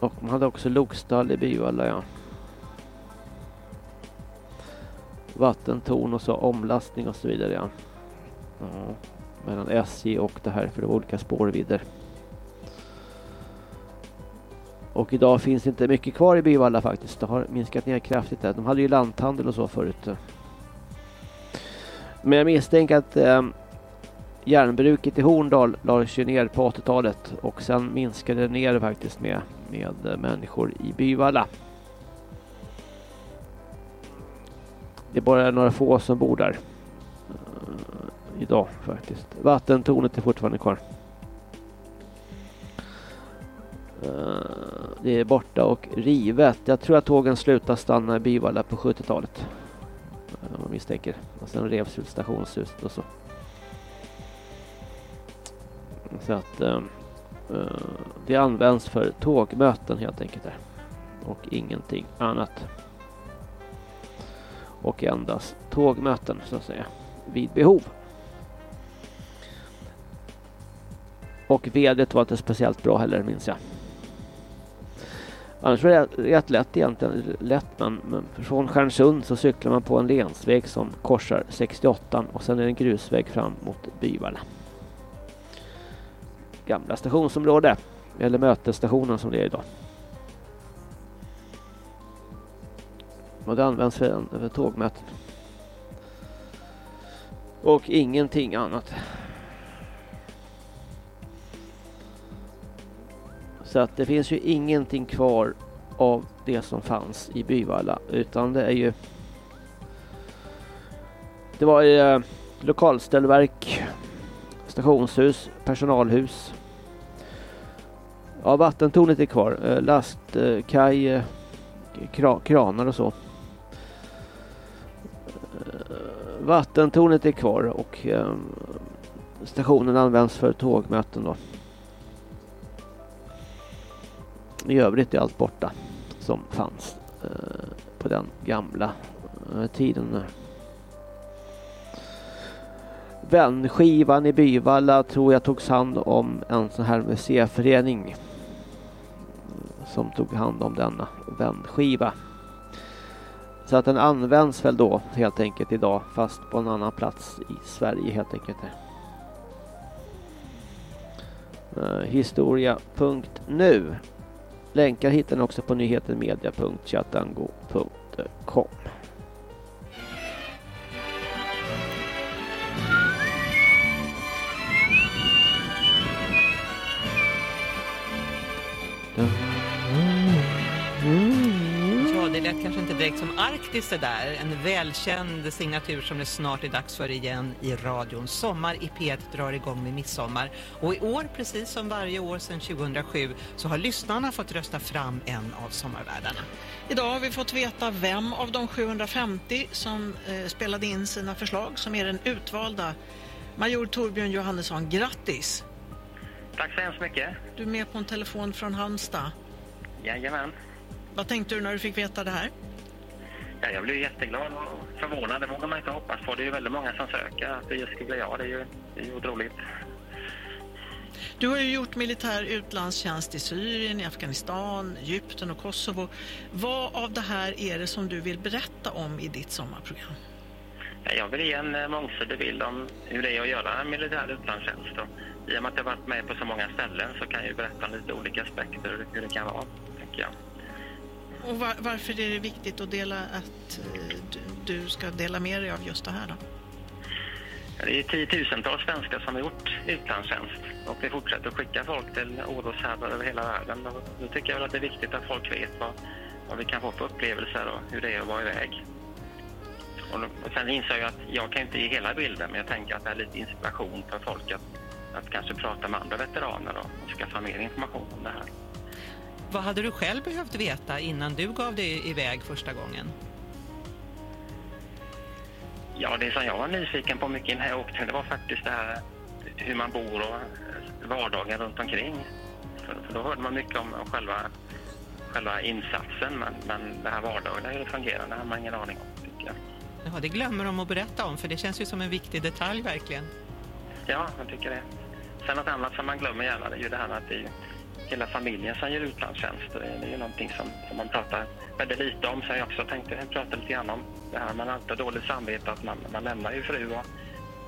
Och man hade också lokstall i Byvalla ja. Vattentorn och så omlastning och så vidare ja. ja. Mellan SJ och det här för det var olika spårvidder. Och idag finns det inte mycket kvar i Byvalla faktiskt. Det har minskat ner kraftigt där. De hade ju lanthandel och så förut. Men jag misstänker att eh, järnbruket i Horndal lades ju ner på 80-talet och sen minskade det ner faktiskt med, med eh, människor i Byvalla. Det är bara några få som bor där idag faktiskt. Vattentornet är fortfarande kvar. Eh, det är borta och rivet. Jag tror att tågen slutade stanna i Byvalla på 70-talet. Eh, om man misstänker. Och sen revs ut stationshuset och så. Så att uh, det används för tågmöten helt enkelt där. Och ingenting annat. Och endast tågmöten så att säga. Vid behov. Och vädret var inte speciellt bra heller minns jag. Annars var det rätt lätt egentligen. Lätt men, men från Stjärnsund så cyklar man på en länsväg som korsar 68 och sen är det en grusväg fram mot Byvalla. Gamla stationsområde. Eller mötesstationen som det är idag. Och det används för, för tågmöten. Och ingenting annat. Så att det finns ju ingenting kvar av det som fanns i Byvalla utan det är ju det var ju eh, lokalställverk, stationshus, personalhus. Ja, vattentornet är kvar. Eh, lastkaj, eh, kra, kranar och så. Eh, vattentornet är kvar och eh, stationen används för tågmöten då. I övrigt är allt borta som fanns eh, på den gamla eh, tiden. Vänskivan i Byvalla tror jag togs hand om en sån här museiförening eh, som tog hand om denna vändskiva. Så att den används väl då helt enkelt idag fast på en annan plats i Sverige helt enkelt. Eh, uh, Historia.nu Länkar hittar ni också på nyhetenmedia.chatango.com. Mm det lät kanske inte direkt som Arktis det där. En välkänd signatur som det snart är dags för igen i radion. Sommar i P1 drar igång med midsommar. Och i år, precis som varje år sedan 2007, så har lyssnarna fått rösta fram en av sommarvärdarna. Idag har vi fått veta vem av de 750 som eh, spelade in sina förslag som är den utvalda. Major Torbjörn Johannesson, grattis! Tack så hemskt mycket. Du är med på en telefon från Halmstad. Jajamän. Vad tänkte du när du fick veta det här? Ja, jag blev jätteglad och förvånad. Det vågar man inte hoppas på. Det är ju väldigt många som söker. Att det just skulle bli jag, det är ju, det är ju otroligt. Du har ju gjort militär utlandstjänst i Syrien, i Afghanistan, Egypten och Kosovo. Vad av det här är det som du vill berätta om i ditt sommarprogram? Jag vill ge en eh, mångsidig bild om hur det är att göra militär utlandstjänst. Och I och med att jag varit med på så många ställen så kan jag berätta om lite olika aspekter hur det kan vara, tänker jag. Och var, varför är det viktigt att, dela, att eh, du, du ska dela med dig av just det här då? Det är tiotusentals svenskar som har gjort utlandstjänst och vi fortsätter att skicka folk till oroshärdar över hela världen. Och då tycker jag väl att det är viktigt att folk vet vad, vad vi kan få för upplevelser och hur det är att vara iväg. Och, och sen inser jag att jag kan inte ge hela bilden men jag tänker att det är lite inspiration för folk att, att kanske prata med andra veteraner och, och skaffa mer information om det här. Vad hade du själv behövt veta innan du gav dig iväg första gången? Ja, det som jag var nyfiken på mycket innan jag åkte, det var faktiskt det här hur man bor och vardagen runt omkring. För, för då hörde man mycket om, om själva, själva insatsen, men, men det här vardagliga, hur det fungerar, det har man ingen aning om, tycker jag. Ja, det glömmer de att berätta om, för det känns ju som en viktig detalj verkligen. Ja, jag tycker det. Sen något annat som man glömmer gärna, det är ju det här att det är hela familjen som gör utlandstjänst. Det är ju någonting som, som man pratar väldigt lite om, så jag också tänkte prata lite grann om det här. Man har alltid dåligt samvete att man, man lämnar ju fru och,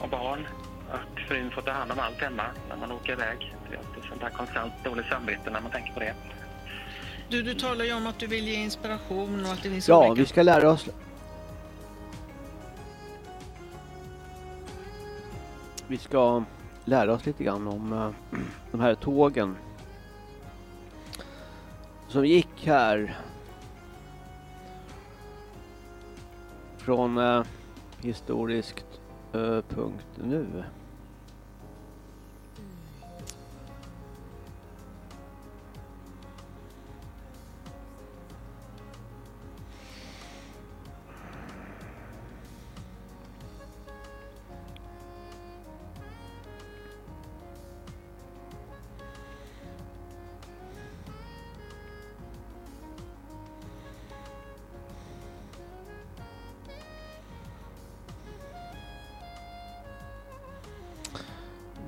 och barn. Att frun får ta hand om allt hemma när man åker iväg. Det är alltid sånt där konstant dåligt samvete när man tänker på det. Du, du talar ju om att du vill ge inspiration och att det finns Ja, olika... vi ska lära oss Vi ska lära oss lite grann om eh, de här tågen som gick här från eh, historiskt.nu eh,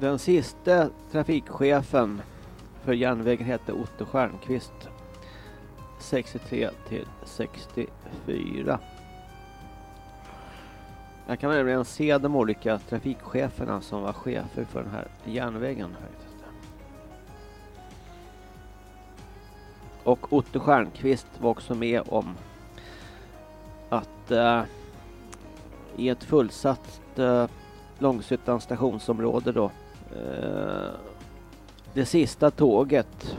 Den sista trafikchefen för järnvägen hette Otto Stjernqvist. 63 till 64. Jag kan nämligen se de olika trafikcheferna som var chefer för den här järnvägen. Och Otto Stjernqvist var också med om att eh, i ett fullsatt eh, Långshyttans stationsområde då Eh, det sista tåget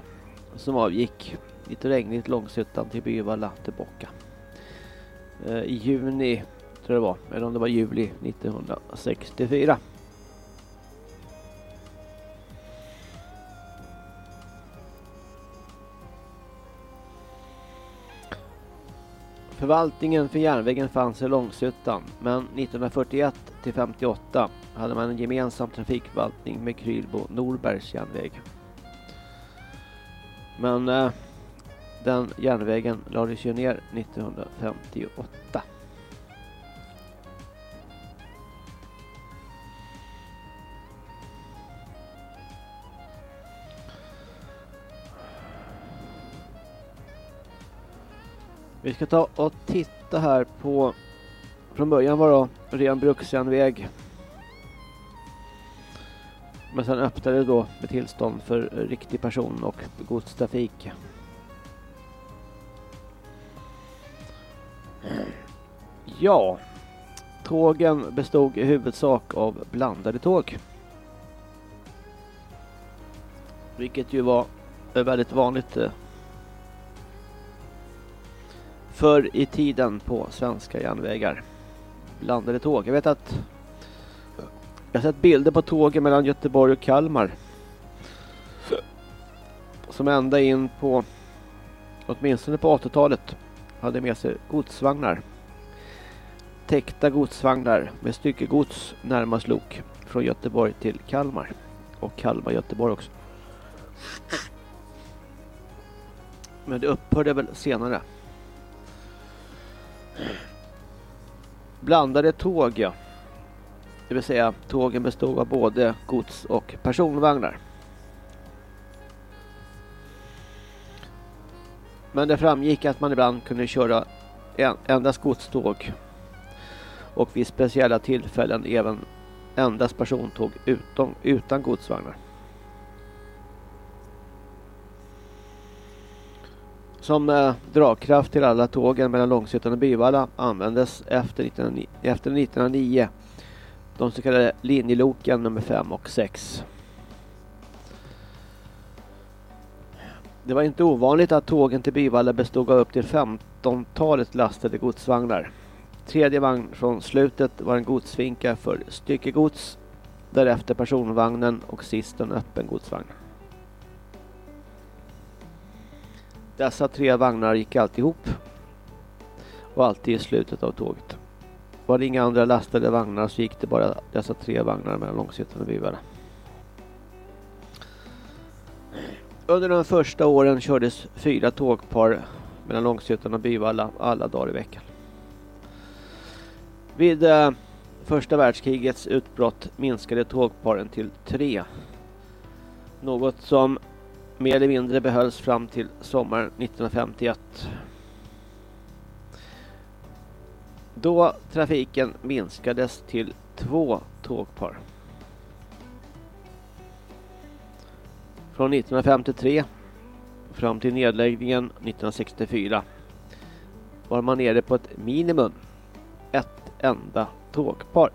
som avgick lite regnigt Långshyttan till Byvalla eh, tillbaka. Eh, I juni tror jag det var, eller om det var juli 1964. Förvaltningen för järnvägen fanns i Långshyttan men 1941 till 58 hade man en gemensam trafikförvaltning med Krylbo Norbergs järnväg. Men eh, den järnvägen lades ju ner 1958. Vi ska ta och titta här på från början var det ren bruksjärnväg. Men sen öppnade det då med tillstånd för riktig person och godstrafik. Ja, tågen bestod i huvudsak av blandade tåg. Vilket ju var väldigt vanligt eh, förr i tiden på svenska järnvägar. Blandade tåg. Jag vet att jag har sett bilder på tågen mellan Göteborg och Kalmar. Som ända in på åtminstone på 80-talet hade med sig godsvagnar. Täckta godsvagnar med styckegods närmast lok från Göteborg till Kalmar. Och Kalmar Göteborg också. Men det upphörde väl senare. Blandade tåg, ja. Det vill säga tågen bestod av både gods och personvagnar. Men det framgick att man ibland kunde köra endast godståg och vid speciella tillfällen även endast persontåg utan godsvagnar. Som eh, dragkraft till alla tågen mellan Långshyttan och Byvalla användes efter, 1909, efter 1909 de så kallade linjeloken nummer 5 och 6. Det var inte ovanligt att tågen till Byvalla bestod av upp till 15-talet lastade godsvagnar. Tredje vagn från slutet var en godsfinka för styckegods, därefter personvagnen och sist en öppen godsvagn. Dessa tre vagnar gick alltid ihop och alltid i slutet av tåget. Var det inga andra lastade vagnar så gick det bara dessa tre vagnar mellan Långshyttan och Byvalla. Under de första åren kördes fyra tågpar mellan Långshyttan och Byvalla alla dagar i veckan. Vid eh, första världskrigets utbrott minskade tågparen till tre. Något som mer eller mindre behölls fram till sommaren 1951. Då trafiken minskades till två tågpar. Från 1953 fram till nedläggningen 1964 var man nere på ett minimum ett enda tågpar.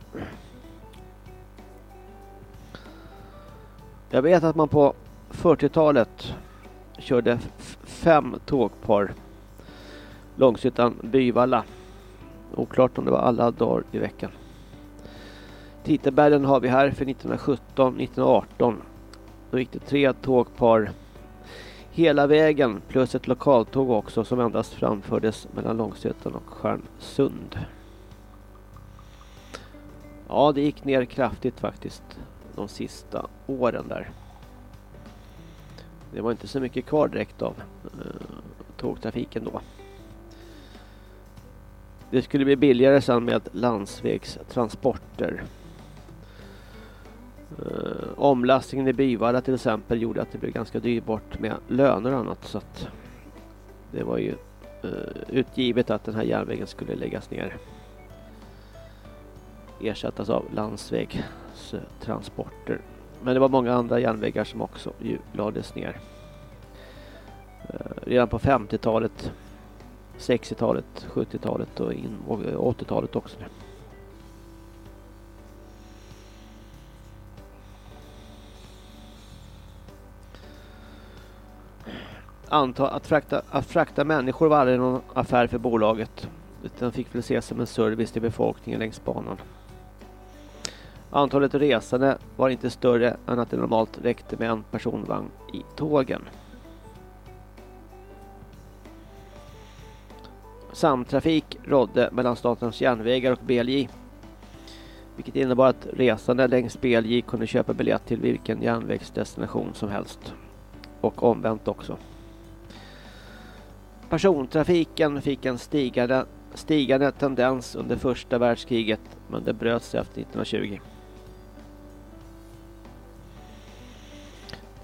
Jag vet att man på 40-talet körde fem tågpar Långshyttan Byvalla. Oklart om det var alla dagar i veckan. Titelbädden har vi här för 1917-1918. Då gick det tre tågpar hela vägen plus ett lokaltåg också som endast framfördes mellan Långshyttan och Stjärnsund. Ja, det gick ner kraftigt faktiskt de sista åren där. Det var inte så mycket kvar direkt av eh, tågtrafiken då. Det skulle bli billigare sen med landsvägstransporter. Uh, omlastningen i Byvalla till exempel gjorde att det blev ganska dyrbart med löner och annat. Så att det var ju uh, utgivet att den här järnvägen skulle läggas ner. Ersättas av landsvägstransporter. Men det var många andra järnvägar som också ju lades ner. Eh, redan på 50-talet 60-talet, 70-talet och, och eh, 80-talet också. Anta att frakta, att frakta människor var aldrig någon affär för bolaget. Utan fick väl ses som en service till befolkningen längs banan. Antalet resande var inte större än att det normalt räckte med en personvagn i tågen. Samtrafik rådde mellan Statens järnvägar och BLJ. Vilket innebar att resande längs BLJ kunde köpa biljett till vilken järnvägsdestination som helst. Och omvänt också. Persontrafiken fick en stigande, stigande tendens under första världskriget men det bröts efter 1920.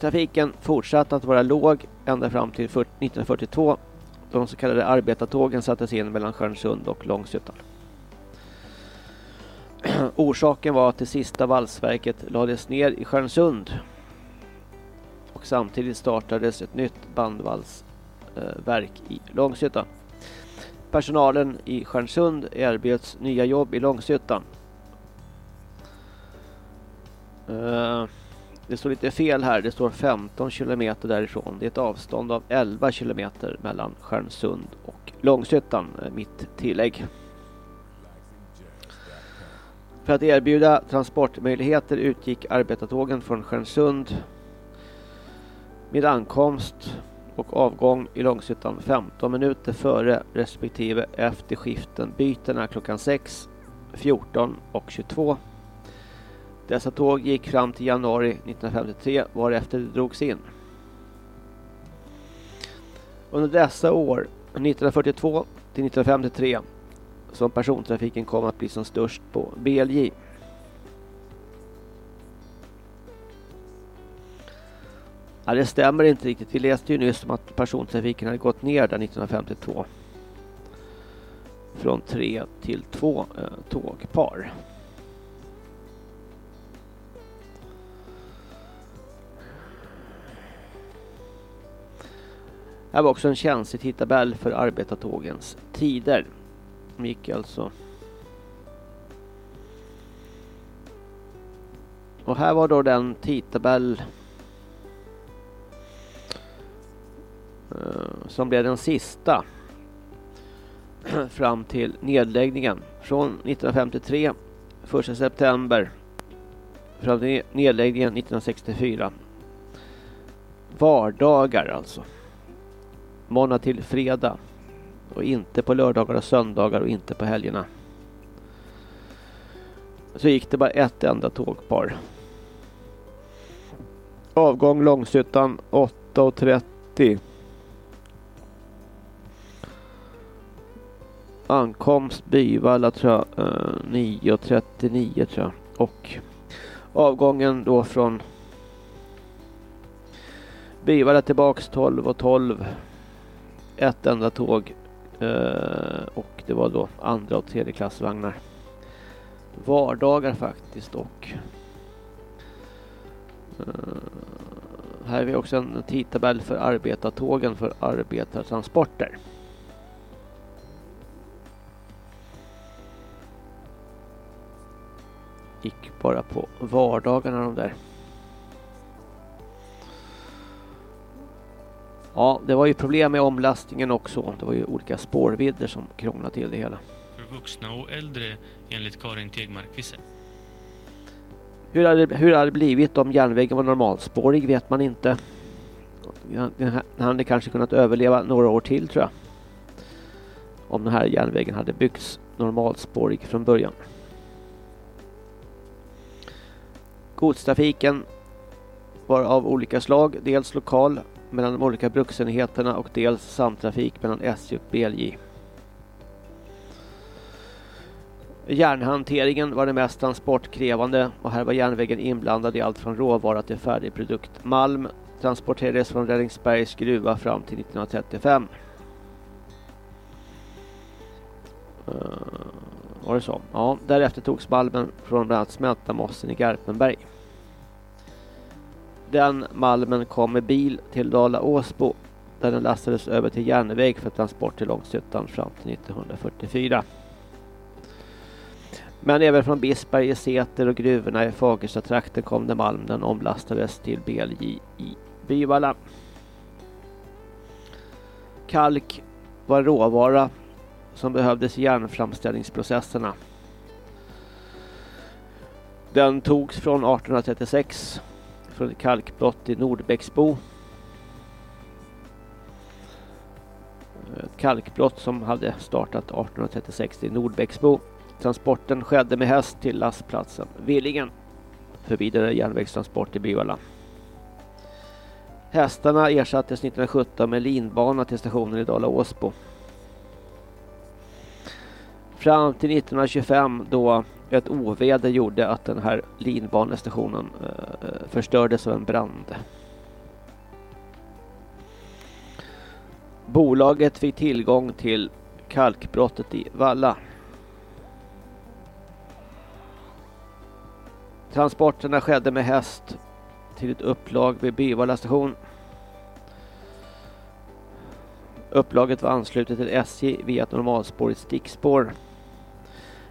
Trafiken fortsatte att vara låg ända fram till 1942 då de så kallade arbetartågen sattes in mellan Stjärnsund och Långshyttan. Orsaken var att det sista valsverket lades ner i Stjärnsund och samtidigt startades ett nytt bandvalsverk i Långshyttan. Personalen i Stjärnsund erbjöds nya jobb i Långshyttan. Uh, det står lite fel här. Det står 15 kilometer därifrån. Det är ett avstånd av 11 kilometer mellan Stjärnsund och Långshyttan. Eh, mitt tillägg. För att erbjuda transportmöjligheter utgick arbetartågen från Stjärnsund med ankomst och avgång i Långshyttan 15 minuter före respektive efter skiften bytena klockan 6, 14 och 22 dessa tåg gick fram till januari 1953 varefter det drogs in. Under dessa år, 1942 till 1953, som persontrafiken kom att bli som störst på BLJ. Ja, det stämmer inte riktigt. Vi läste ju nyss om att persontrafiken hade gått ner där 1952. Från tre till två eh, tågpar. Här var också en känslig tidtabell för arbetartågens tider. De gick alltså... Och här var då den tidtabell eh, som blev den sista fram till nedläggningen. Från 1953, 1 september, fram till nedläggningen 1964. Vardagar alltså måndag till fredag. Och inte på lördagar och söndagar och inte på helgerna. Så gick det bara ett enda tågpar. Avgång Långshyttan 8.30. Ankomst Byvalla tror jag, eh, 9.39 tror jag. Och avgången då från Byvalla tillbaks 12.12 ett enda tåg eh, och det var då andra och tredje klassvagnar. Vardagar faktiskt och eh, här har vi också en tidtabell för arbetartågen för arbetartransporter. Gick bara på vardagarna de där. Ja, det var ju problem med omlastningen också. Det var ju olika spårvidder som krånglade till det hela. För vuxna och äldre enligt Karin Tegmark Wisse. Hur hade, hur hade det blivit om järnvägen var normalspårig vet man inte. Den hade kanske kunnat överleva några år till tror jag. Om den här järnvägen hade byggts normalspårig från början. Godstrafiken var av olika slag. Dels lokal mellan de olika bruksenheterna och dels samtrafik mellan SJ och BLJ. Järnhanteringen var det mest transportkrävande och här var järnvägen inblandad i allt från råvara till färdig produkt. Malm transporterades från Rällingsbergs gruva fram till 1935. Uh, eh, var det så? Ja, därefter togs malmen från bland annat smältamossen i Garpenberg. Den malmen kom med bil till Dala Åsbo där den lastades över till järnväg för transport till Långshyttan fram till 1944. Men även från Bisberg, Säter och gruvorna i Fagersta-trakten kom det malm. Den omlastades till BLJ i Byvalla. Kalk var råvara som behövdes i järnframställningsprocesserna. Den togs från 1836 från ett kalkbrott i Nordbäcksbo. Ett kalkbrott som hade startat 1836 i Nordbäcksbo. Transporten skedde med häst till lastplatsen Villingen för vidare järnvägstransport till Byvalla. Hästarna ersattes 1917 med linbana till stationen i Dala Åsbo. Fram till 1925 då ett oväder gjorde att den här linbanestationen eh, eh, förstördes av en brand. Bolaget fick tillgång till kalkbrottet i Valla. Transporterna skedde med häst till ett upplag vid Byvalla station. Upplaget var anslutet till SJ via ett normalspårigt stickspår.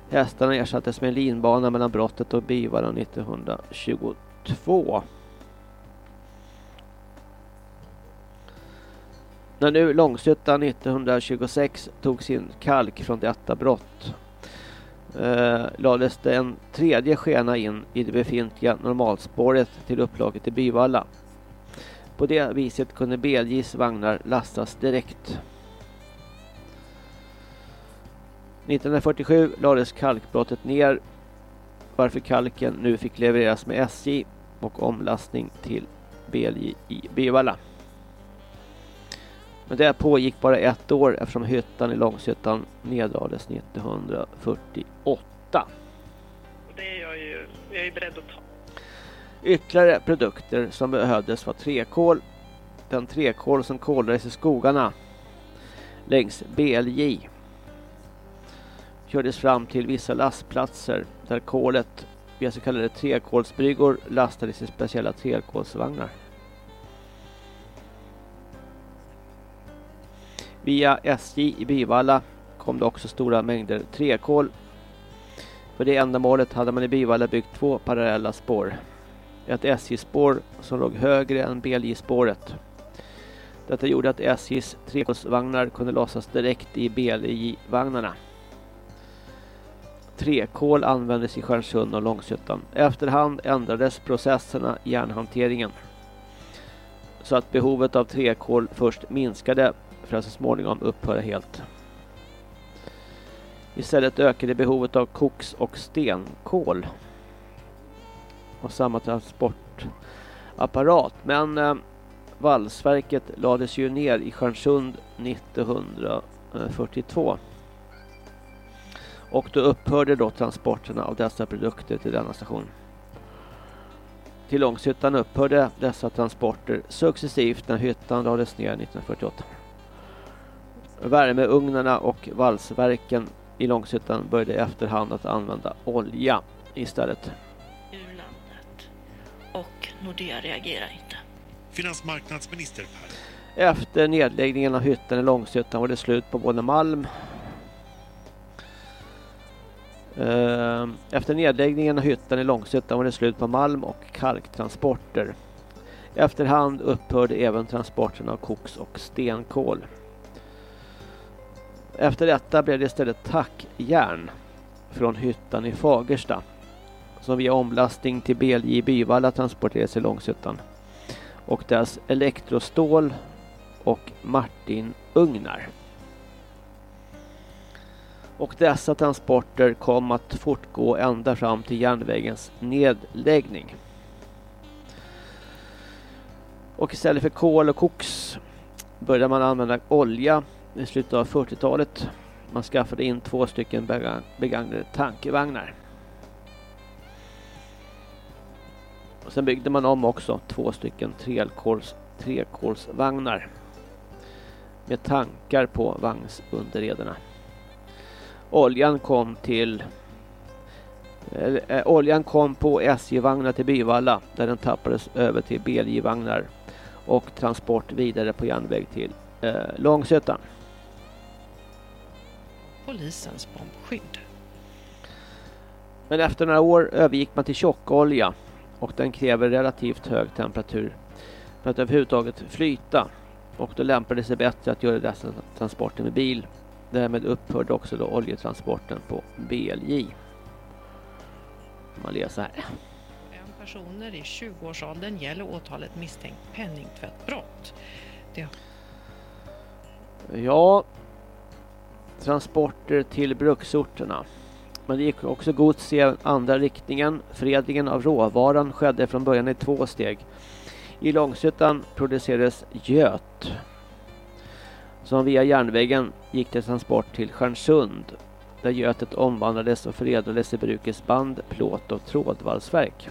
Hästarna ersattes med en linbana mellan brottet och Byvalla 1922. När nu Långshyttan 1926 tog sin kalk från detta brott eh, lades det en tredje skena in i det befintliga normalspåret till upplaget i Byvalla. På det viset kunde BJs vagnar lastas direkt. 1947 lades kalkbrottet ner varför kalken nu fick levereras med SJ och omlastning till BLJ i Byvalla. Men det pågick bara ett år eftersom hyttan i Långshyttan nedlades 1948. Det är jag ju, jag är beredd att ta. Ytterligare produkter som behövdes var träkol, den träkol som kolades i skogarna längs BLJ kördes fram till vissa lastplatser där kolet via så kallade trekolsbryggor lastades i speciella trekolsvagnar. Via SJ i Bivalla kom det också stora mängder trekol. För det ändamålet hade man i Bivalla byggt två parallella spår. Ett SJ-spår som låg högre än BLJ-spåret. Detta gjorde att SJs trekolsvagnar kunde lossas direkt i BLJ-vagnarna. Träkol användes i Stjärnsund och Långshyttan. Efterhand ändrades processerna i järnhanteringen. Så att behovet av träkol först minskade för att så småningom upphöra helt. Istället ökade behovet av koks och stenkol. Och samma transportapparat. Men eh, valsverket lades ju ner i Stjärnsund 1942. Och då upphörde då transporterna av dessa produkter till denna station. Till Långshyttan upphörde dessa transporter successivt när hyttan lades ner 1948. Värmeugnarna och valsverken i Långshyttan började efterhand att använda olja istället. Ur landet. Och Nordea reagerar inte. Finansmarknadsminister Per. Efter nedläggningen av hyttan i Långshyttan var det slut på både malm Eh, efter nedläggningen av hyttan i Långshyttan var det slut på malm och kalktransporter. Efterhand upphörde även transporterna av koks och stenkol. Efter detta blev det istället tackjärn från hyttan i Fagersta som via omlastning till BLJ Byvalla transporterades i Långshyttan och dess elektrostål och Martinugnar. Och dessa transporter kom att fortgå ända fram till järnvägens nedläggning. Och istället för kol och koks började man använda olja i slutet av 40-talet. Man skaffade in två stycken begagnade tankevagnar. Och sen byggde man om också två stycken trekols, trekolsvagnar med tankar på vagnsunderrederna. Oljan kom till eh, oljan kom på SJ-vagnar till Byvalla där den tappades över till BLJ-vagnar och transport vidare på järnväg till eh, Långsötan. Polisens bombskydd. Men efter några år övergick man till tjockolja och den kräver relativt hög temperatur för att överhuvudtaget flyta och då lämpade det sig bättre att göra dessa transporter med bil Därmed upphörde också då oljetransporten på BLJ. Man läser här. En personer i 20-årsåldern gäller åtalet misstänkt penningtvättbrott. Det... Ja, transporter till bruksorterna. Men det gick också gods i andra riktningen. Förädlingen av råvaran skedde från början i två steg. I Långshyttan producerades göt som via järnvägen gick till transport till Stjärnsund där götet omvandlades och förädlades i brukets band, plåt och trådvalsverk.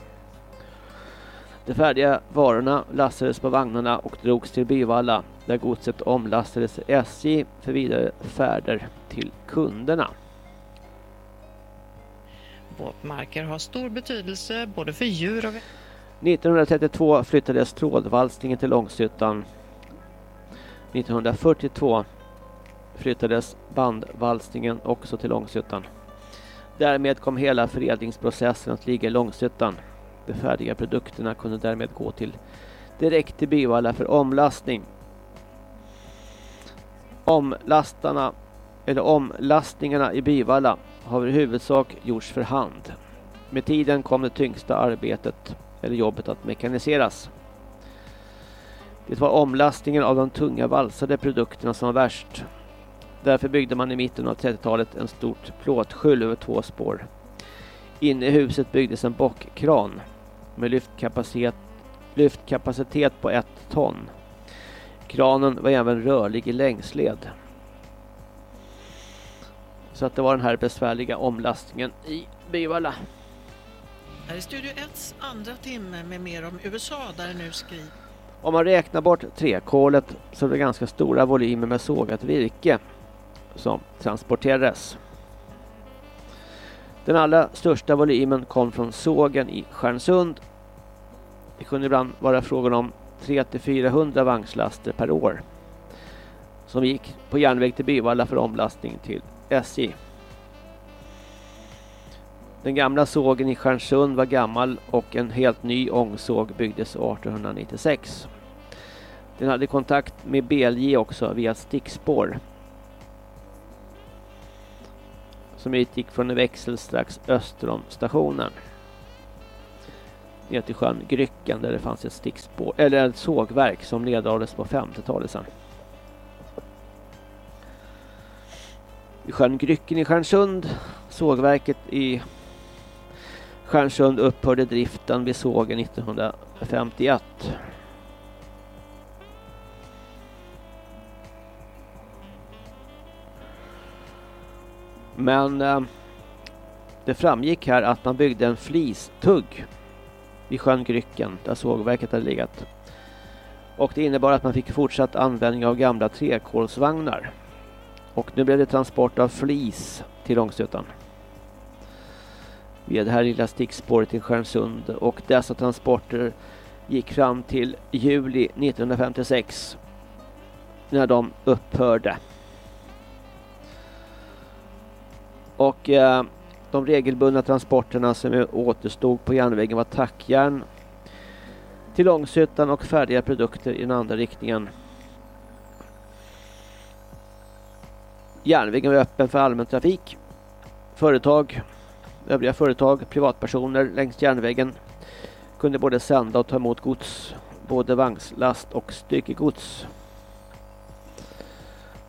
De färdiga varorna lastades på vagnarna och drogs till Byvalla där godset omlastades till SJ för vidare färder till kunderna. Våtmarker har stor betydelse både för djur och... 1932 flyttades trådvalsningen till Långshyttan 1942 flyttades bandvalsningen också till Långshyttan. Därmed kom hela förädlingsprocessen att ligga i Långshyttan. De färdiga produkterna kunde därmed gå till direkt till Bivalla för omlastning. Omlastarna eller omlastningarna i Bivalla har i huvudsak gjorts för hand. Med tiden kom det tyngsta arbetet eller jobbet att mekaniseras. Det var omlastningen av de tunga valsade produkterna som var värst. Därför byggde man i mitten av 30-talet en stort plåtskjul över två spår. Inne i huset byggdes en bockkran med lyftkapacitet, lyftkapacitet på ett ton. Kranen var även rörlig i längsled. Så att det var den här besvärliga omlastningen i Bivalla. Här är Studio 1 andra timme med mer om USA där det nu skrivs om man räknar bort träkolet så är det ganska stora volymer med sågat virke som transporterades. Den allra största volymen kom från sågen i Stjärnsund. Det kunde ibland vara frågan om 300-400 vagnslaster per år som gick på järnväg till Byvalla för omlastning till SJ. Den gamla sågen i Stjärnsund var gammal och en helt ny ångsåg byggdes 1896. Den hade kontakt med BLJ också via stickspår. Som utgick från en växel strax öster om stationen. Ner till sjön Grycken där det fanns ett stickspår, eller ett sågverk som nedlades på 50-talet sedan. I sjön Grycken i Stjärnsund, sågverket i Stjärnsund upphörde driften vid sågen 1951. Men eh, det framgick här att man byggde en flistugg vid sjön Grycken där sågverket hade legat. Och det innebar att man fick fortsatt användning av gamla trekolsvagnar. Och nu blev det transport av flis till Långsötan. Via det här lilla stickspåret till Stjärnsund och dessa transporter gick fram till juli 1956 när de upphörde. Och eh, de regelbundna transporterna som återstod på järnvägen var tackjärn till Långshyttan och färdiga produkter i den andra riktningen. Järnvägen var öppen för allmän trafik. Företag, övriga företag, privatpersoner längs järnvägen kunde både sända och ta emot gods, både vagnslast och styckegods.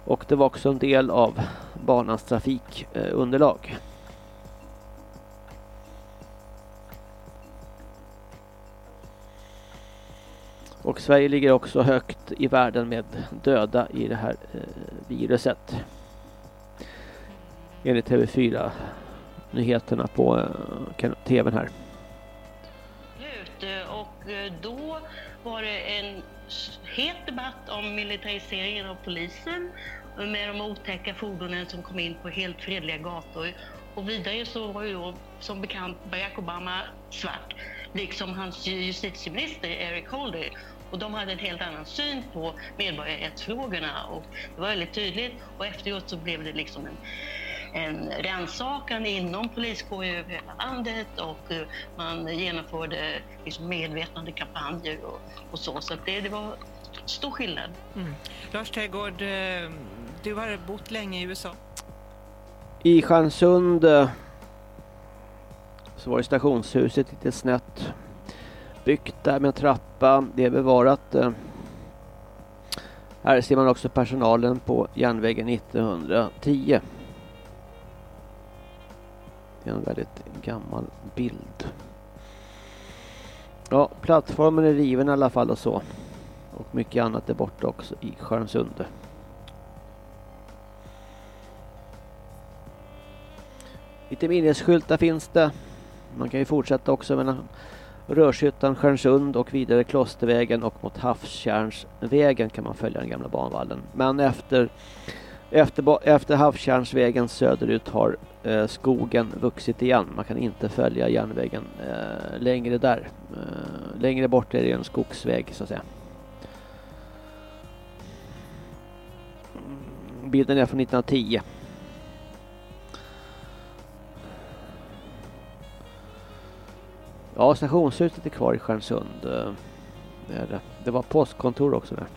Och det var också en del av banans trafikunderlag. Eh, och Sverige ligger också högt i världen med döda i det här eh, viruset. Enligt TV4 nyheterna på eh, tvn här. Och eh, då var det en het debatt om militariseringen av polisen med de otäcka fordonen som kom in på helt fredliga gator. Och vidare så var ju då som bekant Barack Obama svart, liksom hans justitieminister Eric Holder. Och de hade en helt annan syn på medborgarrättsfrågorna och det var väldigt tydligt. Och efteråt så blev det liksom en, en rannsakan inom poliskåren över hela landet och eh, man genomförde liksom medvetandekampanjer och, och så. Så det, det var stor skillnad. Mm. Lars Trädgård, eh, du har bott länge i USA. I Stjärnsund eh, så var det stationshuset lite snett byggt där med en trappa. Det är bevarat. Eh. Här ser man också personalen på järnvägen 1910. Det är en väldigt gammal bild. Ja, plattformen är riven i alla fall och så. Och mycket annat är borta också i Stjärnsund. Lite minnesskyltar finns det. Man kan ju fortsätta också mellan Rörshyttan, Stjärnsund och vidare Klostervägen och mot Havstjärnsvägen kan man följa den gamla banvallen. Men efter, efter, efter Havstjärnsvägen söderut har eh, skogen vuxit igen. Man kan inte följa järnvägen eh, längre där. Eh, längre bort är det en skogsväg så att säga. Bilden är från 1910. Ja, stationshuset är kvar i Stjärnsund. Eh, det, det. var postkontor också där.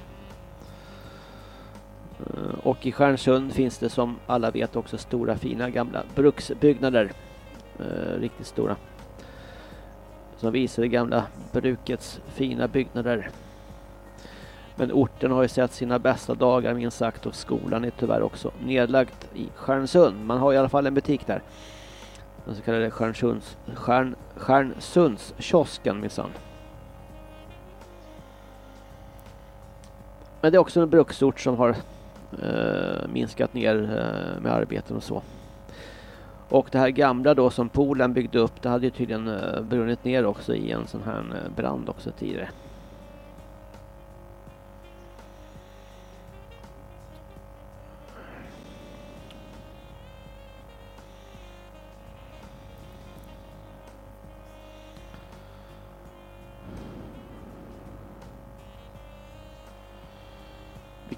Eh, och i Stjärnsund finns det som alla vet också stora fina gamla bruksbyggnader. Eh, riktigt stora. Som visar det gamla brukets fina byggnader. Men orten har ju sett sina bästa dagar minst sagt och skolan är tyvärr också nedlagt i Stjärnsund. Man har i alla fall en butik där. Den så kallade Stjärnsunds, Stjärn, Stjärnsundskiosken minsann. Men det är också en bruksort som har eh, minskat ner eh, med arbeten och så. Och det här gamla då som Polen byggde upp det hade ju tydligen eh, brunnit ner också i en sån här eh, brand också tidigare.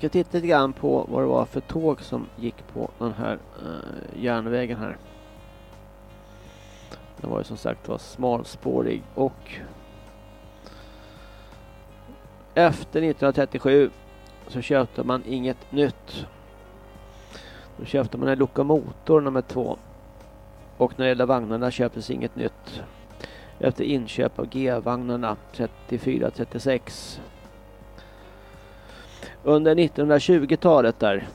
Ska titta lite grann på vad det var för tåg som gick på den här eh, järnvägen här. Den var ju som sagt var smalspårig och efter 1937 så köpte man inget nytt. Då köpte man en lokomotor nummer två. Och när det gäller vagnarna köptes inget nytt. Efter inköp av G-vagnarna 34-36. Under 1920-talet där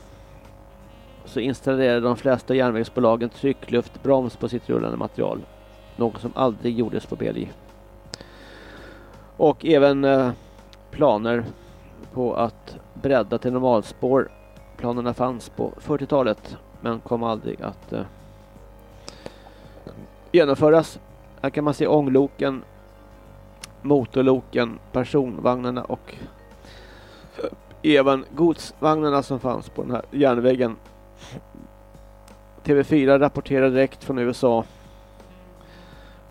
så installerade de flesta järnvägsbolagen tryckluftbroms på sitt rullande material. Något som aldrig gjordes på BLJ. Och även eh, planer på att bredda till normalspår. Planerna fanns på 40-talet men kom aldrig att eh, genomföras. Här kan man se ångloken, motorloken, personvagnarna och även godsvagnarna som fanns på den här järnvägen. TV4 rapporterar direkt från USA.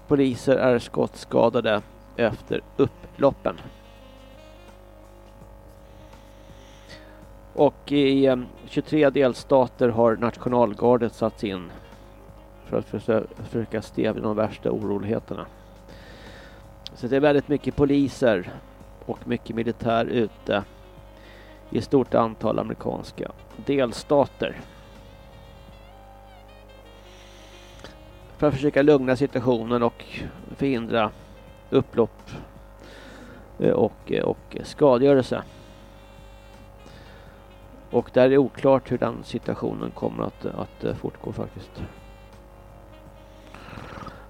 Poliser är skottskadade efter upploppen. Och i ehm, 23 delstater har nationalgardet satts in för att försöka stävja de värsta oroligheterna. Så det är väldigt mycket poliser och mycket militär ute i stort antal amerikanska delstater. För att försöka lugna situationen och förhindra upplopp eh, och, eh, och skadegörelse. Och där är det oklart hur den situationen kommer att, att eh, fortgå faktiskt.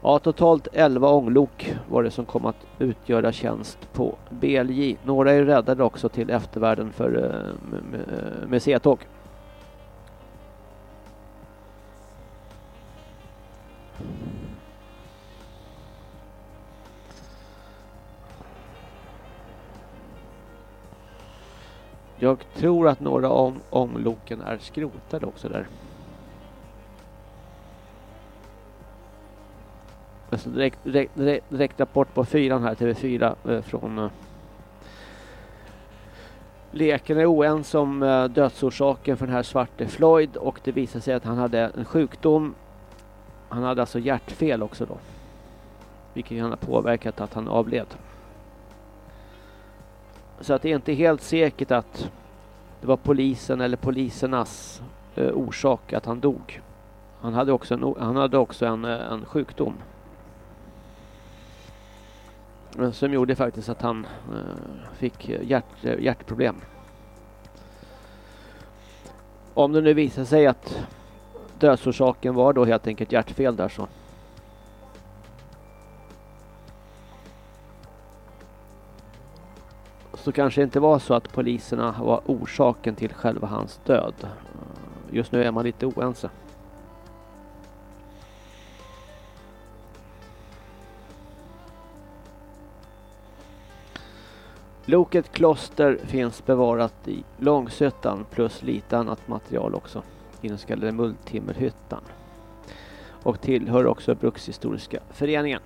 Ja, totalt 11 ånglok var det som kom att utgöra tjänst på BLJ. Några är räddade också till eftervärlden för eh, uh, med eh, C-tåg. Jag tror att några av ångloken är skrotade också där. Alltså direkt, direkt, direkt, rapport på fyran här, TV4 eh, från eh, är oense om eh, dödsorsaken för den här svarte Floyd och det visar sig att han hade en sjukdom. Han hade alltså hjärtfel också då. Vilket kan ha påverkat att han avled. Så att det är inte helt säkert att det var polisen eller polisernas eh, orsak att han dog. Han hade också en, han hade också en, eh, en sjukdom. Eh, som gjorde faktiskt att han eh, fick eh, hjärt, eh, hjärtproblem. Om det nu visar sig att dödsorsaken var då helt enkelt hjärtfel där så så kanske det inte var så att poliserna var orsaken till själva hans död. Just nu är man lite oense. Loket kloster finns bevarat i Långsötan plus lite annat material också i den så kallade Mulltimmerhyttan och tillhör också Brukshistoriska föreningen.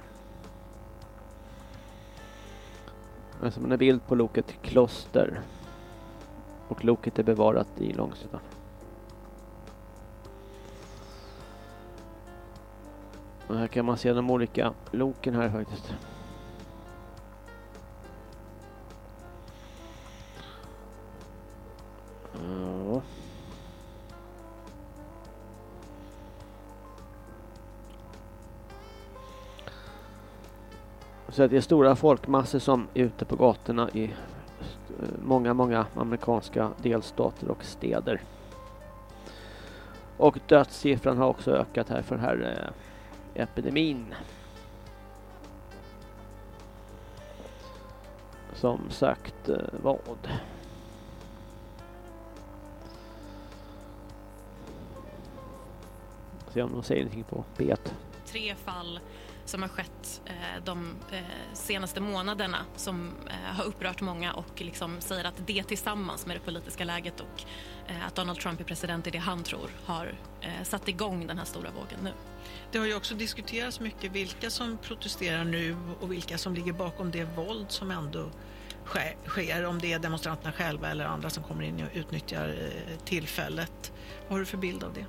Alltså, som en bild på loket Kloster. Och loket är bevarat i Långshyttan. Och här kan man se de olika loken här faktiskt. Ja. Så det är stora folkmassor som är ute på gatorna i eh, många, många amerikanska delstater och städer. Och dödssiffran har också ökat här för den här eh, epidemin. Som sagt, eh, vad? Se om de säger någonting på B. Tre fall som har skett eh, de eh, senaste månaderna som eh, har upprört många och liksom säger att det tillsammans med det politiska läget och att Donald Trump är president är det han tror har satt igång den här stora vågen nu. Det har ju också diskuterats mycket vilka som protesterar nu och vilka som ligger bakom det våld som ändå sker, om det är demonstranterna själva eller andra som kommer in och utnyttjar eh, tillfället. Vad har du för bild av det?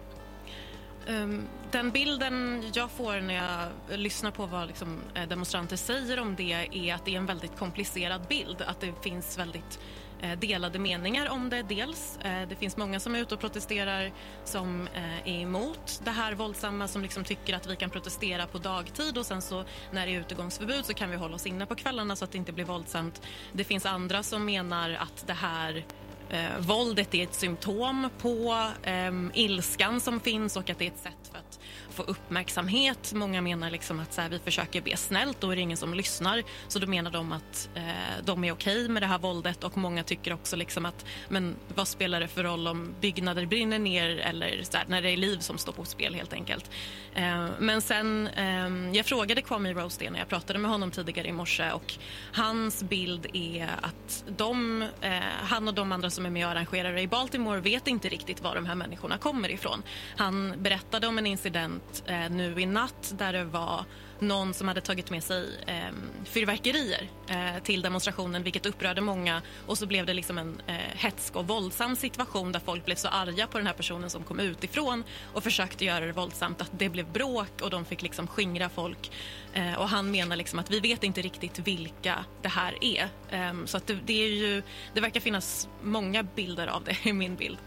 Um, den bilden jag får när jag lyssnar på vad liksom eh, demonstranter säger om det är att det är en väldigt komplicerad bild. Att det finns väldigt eh, delade meningar om det dels. Eh, det finns många som är ute och protesterar som eh, är emot det här våldsamma som liksom tycker att vi kan protestera på dagtid och sen så när det är utegångsförbud så kan vi hålla oss inne på kvällarna så att det inte blir våldsamt. Det finns andra som menar att det här eh, våldet är ett symptom på eh, ilskan som finns och att det är ett sätt för att få uppmärksamhet. Många menar liksom att så här, vi försöker be snällt, då är det ingen som lyssnar. Så då menar de att eh, de är okej med det här våldet och många tycker också liksom att men vad spelar det för roll om byggnader brinner ner eller så här, när det är liv som står på spel helt enkelt. Eh, men sen, eh, jag frågade Kwame Rose det när jag pratade med honom tidigare i morse och hans bild är att de, eh, han och de andra som är med och arrangerar i Baltimore vet inte riktigt var de här människorna kommer ifrån. Han berättade om en incident eh, nu i natt där det var någon som hade tagit med sig eh, fyrverkerier eh, till demonstrationen vilket upprörde många. Och så blev det liksom en eh, hetsk och våldsam situation där folk blev så arga på den här personen som kom utifrån och försökte göra det våldsamt att det blev bråk och de fick liksom skingra folk. Eh, och han menar liksom att vi vet inte riktigt vilka det här är. Ehm, så att det, det, är ju det verkar finnas många bilder av det i min bild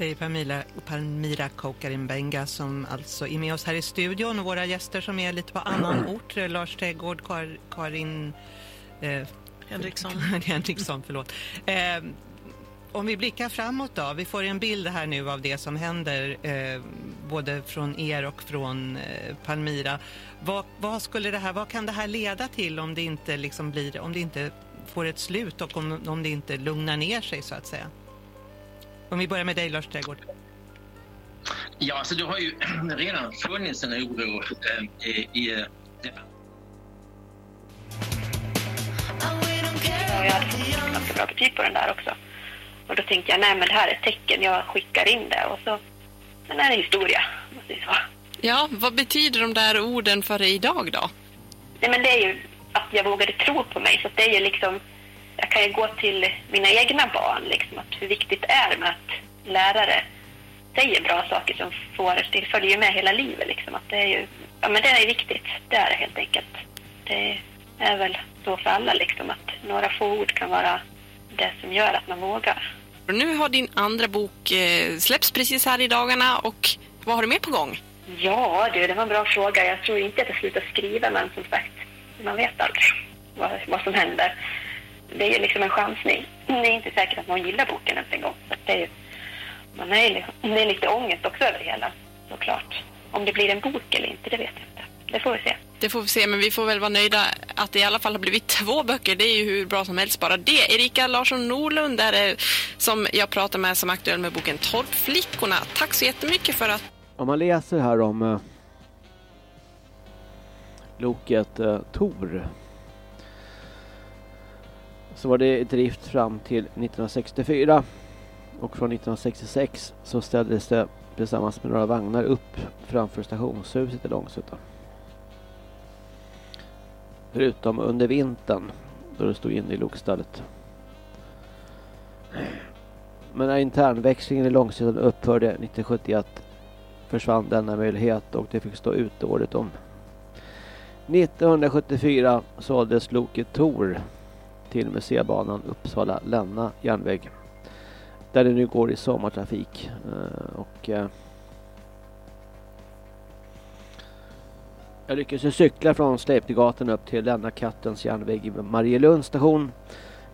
säger Pamila, Palmira Kokarimbenga som alltså är med oss här i studion och våra gäster som är lite på annan ort, Lars Trädgård, Kar, Karin eh, Henriksson. Henriksson förlåt. Eh, om vi blickar framåt då, vi får en bild här nu av det som händer eh, både från er och från eh, Palmira. Vad, vad, skulle det här, vad kan det här leda till om det inte liksom blir, om det inte får ett slut och om, om det inte lugnar ner sig så att säga? Om vi börjar med dig Lars Trädgård. Ja, alltså det har ju redan funnits en oro eh, i, i eh, Jag hade ganska bra betyg på den där också. Och då tänkte jag, nej men det här är ett tecken, jag skickar in det. Och så, sen är det historia. Så. Ja, vad betyder de där orden för dig idag då? Nej men det är ju att jag vågade tro på mig. Så det är ju liksom jag kan ju gå till mina egna barn, liksom, att hur viktigt det är med att lärare säger bra saker som får, det följer med hela livet. Liksom, att det är ju, ja men det är viktigt, det är det helt enkelt. Det är väl så för alla liksom, att några få ord kan vara det som gör att man vågar. Nu har din andra bok eh, släppts precis här i dagarna och vad har du mer på gång? Ja du, det var en bra fråga. Jag tror inte att jag slutar skriva men som sagt, man vet aldrig vad, vad som händer det är ju liksom en chansning. Det är inte säkert att någon gillar boken ens en gång. Så det är ju, man är, det är lite ångest också över det hela, såklart. Om det blir en bok eller inte, det vet jag inte. Det får vi se. Det får vi se, men vi får väl vara nöjda att det i alla fall har blivit två böcker. Det är ju hur bra som helst bara det. Erika Larsson Norlund är det som jag pratar med som är aktuell med boken Torpflickorna. Tack så jättemycket för att... Om man läser här om eh, loket eh, Tor så var det i drift fram till 1964 och från 1966 så ställdes det tillsammans med några vagnar upp framför stationshuset i Långsuttan. Förutom under vintern då det stod inne i lokstallet. Men när internväxlingen i Långsuttan upphörde 1971 försvann denna möjlighet och det fick stå ute året om. 1974 såldes loket Tor till museibanan Uppsala-Länna järnväg. Där det nu går i sommartrafik. Eh, och eh, jag lyckades cykla från Sleipnergatan upp till Länna Kattens järnväg i Marielunds station.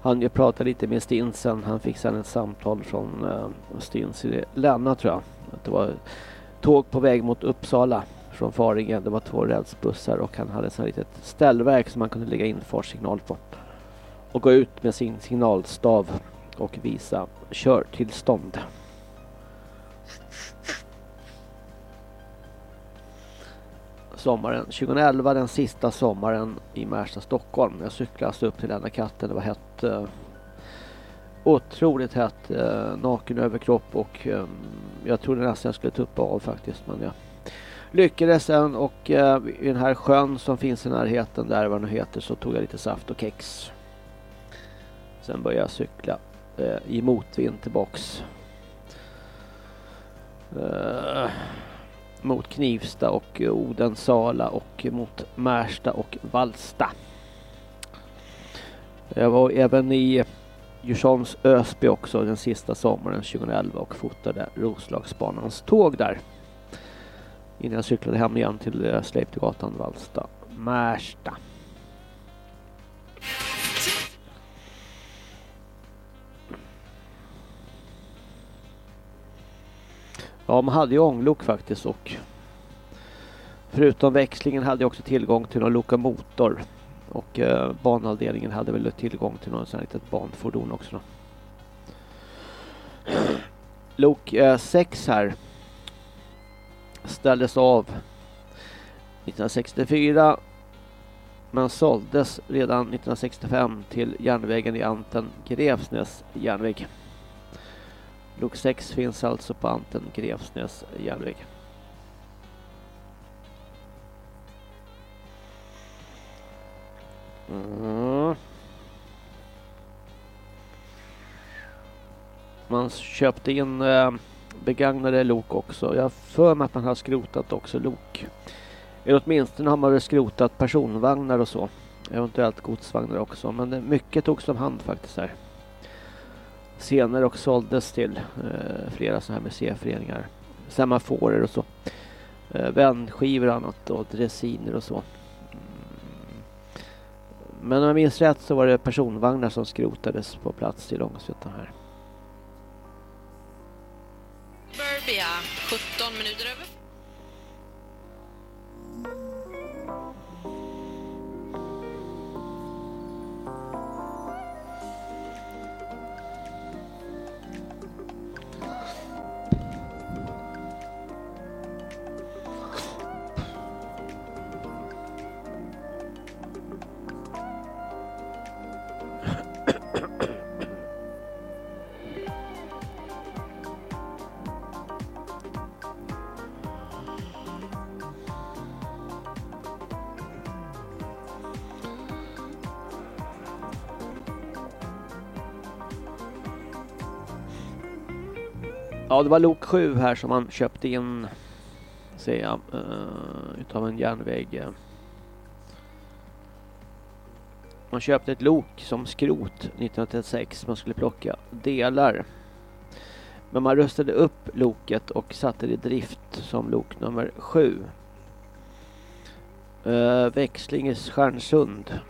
Han ju pratade lite med Stinsen. Han fick sedan ett samtal från eh, Stins i Länna tror jag. Att det var tåg på väg mot Uppsala från Faringen. Det var två rälsbussar och han hade ett litet ställverk som man kunde lägga in farsignal på och gå ut med sin signalstav och visa körtillstånd. Sommaren 2011, den sista sommaren i Märsta, Stockholm. Jag cyklade alltså upp till denna katten. Det var hett. Eh, otroligt hett. Eh, naken överkropp och eh, jag trodde nästan jag skulle tuppa av faktiskt. Men jag lyckades sen och eh, i den här sjön som finns i närheten där vad nu heter så tog jag lite saft och kex. Sen började jag cykla eh, i motvind tillbaks. Eh, mot Knivsta och eh, Odensala och mot Märsta och Vallsta. Jag var även i Djursholms Ösby också den sista sommaren 2011 och fotade Roslagsbanans tåg där. Innan jag cyklade hem igen till eh, Sleiptegatan, Sleipnergatan, Vallsta, Märsta. Ja, man hade ju ånglok faktiskt och förutom växlingen hade jag också tillgång till någon lokomotor och eh, banavdelningen hade väl tillgång till något sånt litet banfordon också. då. Lok 6 eh, här ställdes av 1964 men såldes redan 1965 till järnvägen i Anten Grevsnäs järnväg. Lok 6 finns alltså på Anten Grevsnäs järnväg. Mm. Man köpte in eh, begagnade lok också. Jag för mig att man har skrotat också lok. Eller åtminstone har man väl skrotat personvagnar och så. Eventuellt godsvagnar också. Men mycket togs om hand faktiskt här. Senare och såldes till eh, flera sådana här museiföreningar. Semaforer och så. Eh, vändskivor och annat och dressiner och så. Mm. Men om jag minns rätt så var det personvagnar som skrotades på plats i Långshyttan här. Burbia, 17 minuter över Ja, det var lok 7 här som man köpte in ser jag, uh, utav en järnväg. Man köpte ett lok som skrot 1936. Man skulle plocka delar. Men man rustade upp loket och satte det i drift som lok nummer 7. Uh, eh, växling i Stjärnsund.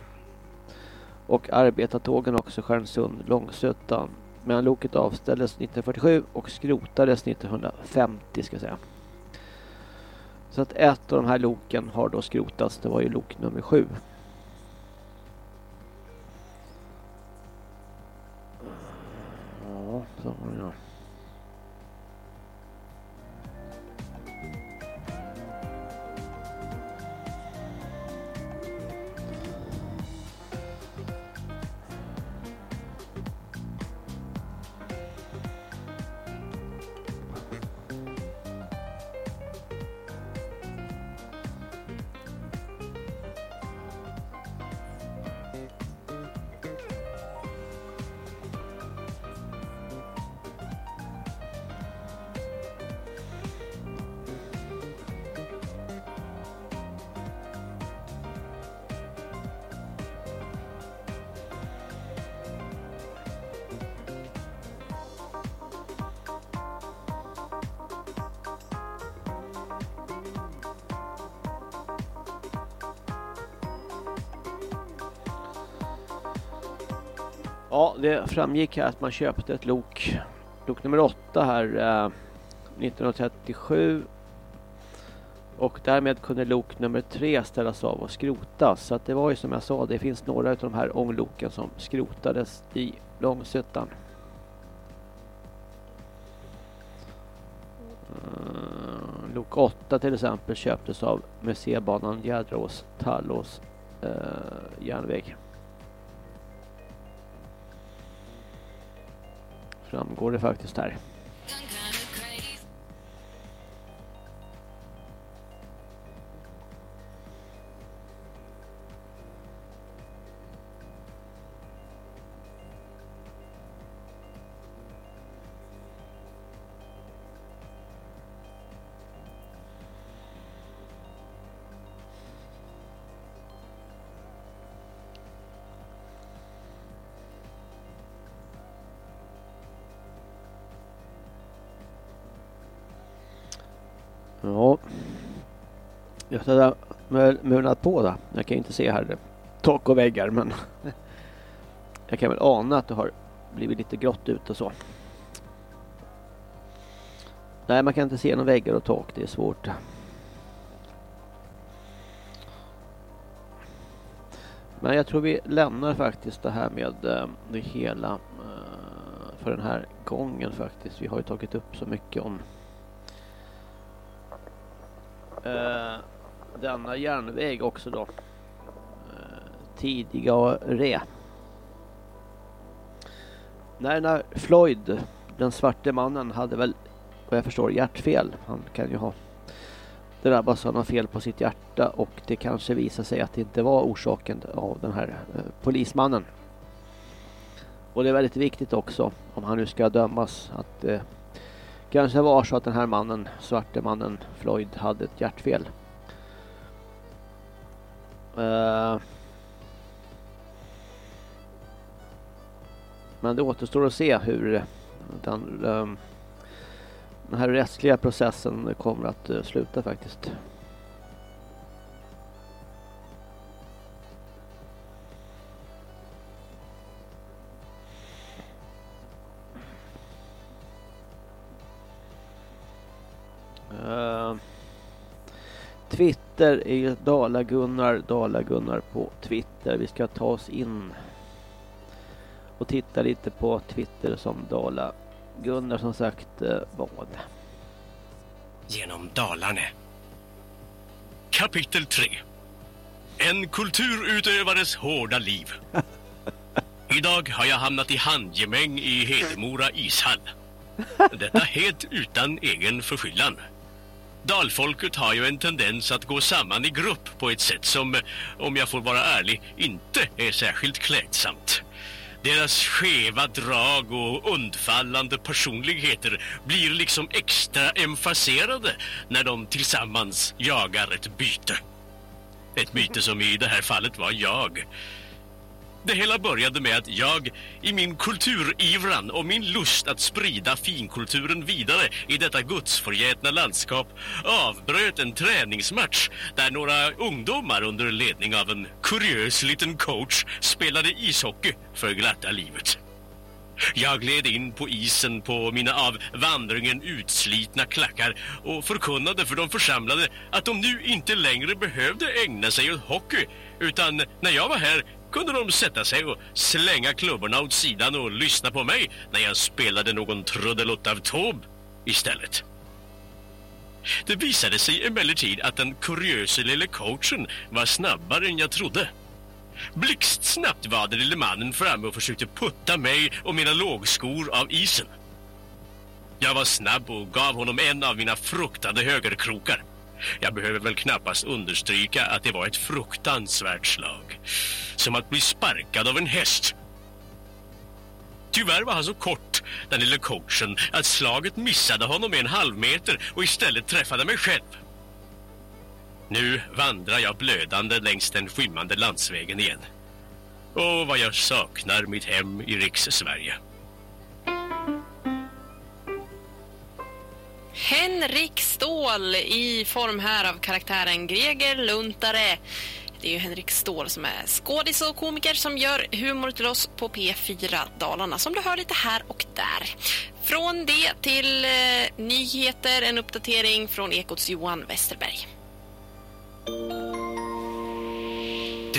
Och arbetartågen också Stjärnsund, Långsötan men loket avställdes 1947 och skrotades 1950 ska jag säga. Så att ett av de här loken har då skrotats. Det var ju lok nummer sju. Ja, så var det. Framgick här att man köpte ett lok, lok nummer 8 här eh, 1937 och därmed kunde lok nummer 3 ställas av och skrotas. Så att det var ju som jag sa, det finns några av de här ångloken som skrotades i Långsötan. Uh, lok 8 till exempel köptes av museibanan Jädrås Tallås uh, eh, järnväg. Framgår det faktiskt här. Jag har mulnat på då. Jag kan inte se här tak och väggar men jag kan väl ana att det har blivit lite grått ut och så. Nej, man kan inte se några väggar och tak. Det är svårt. Men jag tror vi lämnar faktiskt det här med eh, det hela eh, för den här gången faktiskt. Vi har ju tagit upp så mycket om eh, denna järnväg också då. Eh, Tidigare. När, när Floyd, den svarte mannen, hade väl vad jag förstår hjärtfel. Han kan ju ha drabbats av något fel på sitt hjärta och det kanske visar sig att det inte var orsaken av den här eh, polismannen. Och det är väldigt viktigt också om han nu ska dömas att det eh, kanske var så att den här mannen, svarte mannen Floyd hade ett hjärtfel. Uh, men det återstår att se hur den ehm, den här rättsliga processen kommer att eh, sluta faktiskt. Twitter är Dala-Gunnar, Dala-Gunnar på Twitter. Vi ska ta oss in och titta lite på Twitter som Dala Gunnar som sagt eh, vad? Genom Dalarne. Kapitel 3. En kulturutövares hårda liv. Idag har jag hamnat i handgemäng i Hedemora ishall. Detta helt utan egen förskyllan. Dalfolket har ju en tendens att gå samman i grupp på ett sätt som, eh, om jag får vara ärlig, inte är särskilt klädsamt. Deras skeva drag och undfallande personligheter blir liksom extra emfaserade när de tillsammans jagar ett byte. Ett byte som i det här fallet var jag. Det hela började med att jag, i min kulturivran och min lust att sprida finkulturen vidare i detta gudsförgätna landskap, avbröt en träningsmatch där några ungdomar under ledning av en kuriös liten coach spelade ishockey för glatta livet. Jag gled in på isen på mina av vandringen utslitna klackar och förkunnade för de församlade att de nu inte längre behövde ägna sig åt hockey utan när jag var här kunde de sätta sig och slänga klubborna åt sidan och lyssna på mig när jag spelade någon trudelutt av Tob istället. Det visade sig emellertid att den kuriöse lille coachen var snabbare än jag trodde. Blixtsnabbt var den lille mannen framme och försökte putta mig och mina lågskor av isen. Jag var snabb och gav honom en av mina fruktade högerkrokar. Jag behöver väl knappast understryka att det var ett fruktansvärt slag. Som att bli sparkad av en häst. Tyvärr var han så kort, den lilla coachen, att slaget missade honom med en halv meter och istället träffade mig själv. Nu vandrar jag blödande längs den skymmande landsvägen igen. Och vad jag saknar mitt hem i Riks-Sverige. Henrik Ståhl i form här av karaktären Greger Luntare. Det är ju Henrik Ståhl som är skådis och komiker som gör humor till oss på P4 Dalarna som du hör lite här och där. Från det till eh, nyheter, en uppdatering från Ekots Johan Westerberg.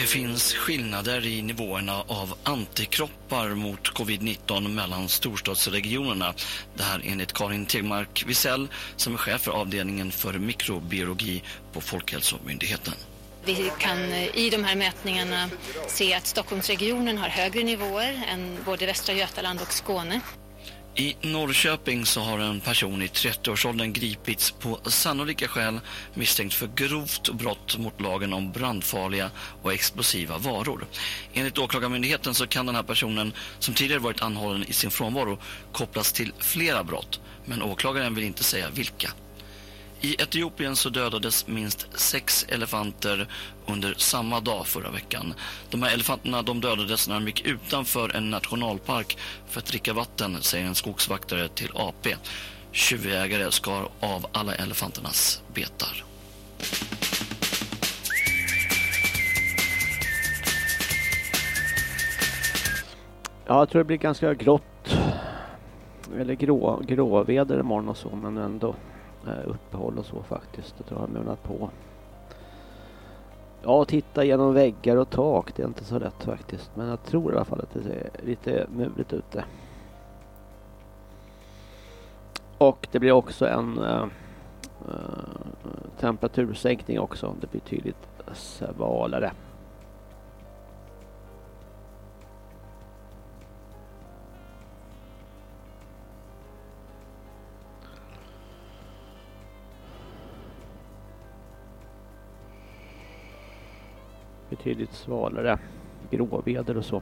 Det finns skillnader i nivåerna av antikroppar mot covid-19 mellan storstadsregionerna. Det här enligt Karin Tegmark Wisell som är chef för avdelningen för mikrobiologi på Folkhälsomyndigheten. Vi kan eh, i de här mätningarna se att Stockholmsregionen har högre nivåer än både Västra Götaland och Skåne. I Norrköping så har en person i 30-årsåldern gripits på sannolika skäl misstänkt för grovt brott mot lagen om brandfarliga och explosiva varor. Enligt åklagarmyndigheten så kan den här personen som tidigare varit anhållen i sin frånvaro kopplas till flera brott men åklagaren vill inte säga vilka. I Etiopien så dödades minst sex elefanter under samma dag förra veckan. De här elefanterna de dödades när de gick utanför en nationalpark för att dricka vatten, säger en skogsvaktare till AP. tjuvjägare skar av alla elefanternas betar. Ja, jag tror det blir ganska grått. Eller grå, gråväder imorgon och så, men ändå Eh, uppehåll och så faktiskt. Det tror jag har mulnat på. Ja, titta genom väggar och tak. Det är inte så lätt faktiskt. Men jag tror i alla fall att det ser lite muligt ute. Och det blir också en äh, äh, temperatursänkning också. Det blir tydligt svalare. Betydligt svalare gråväder och så.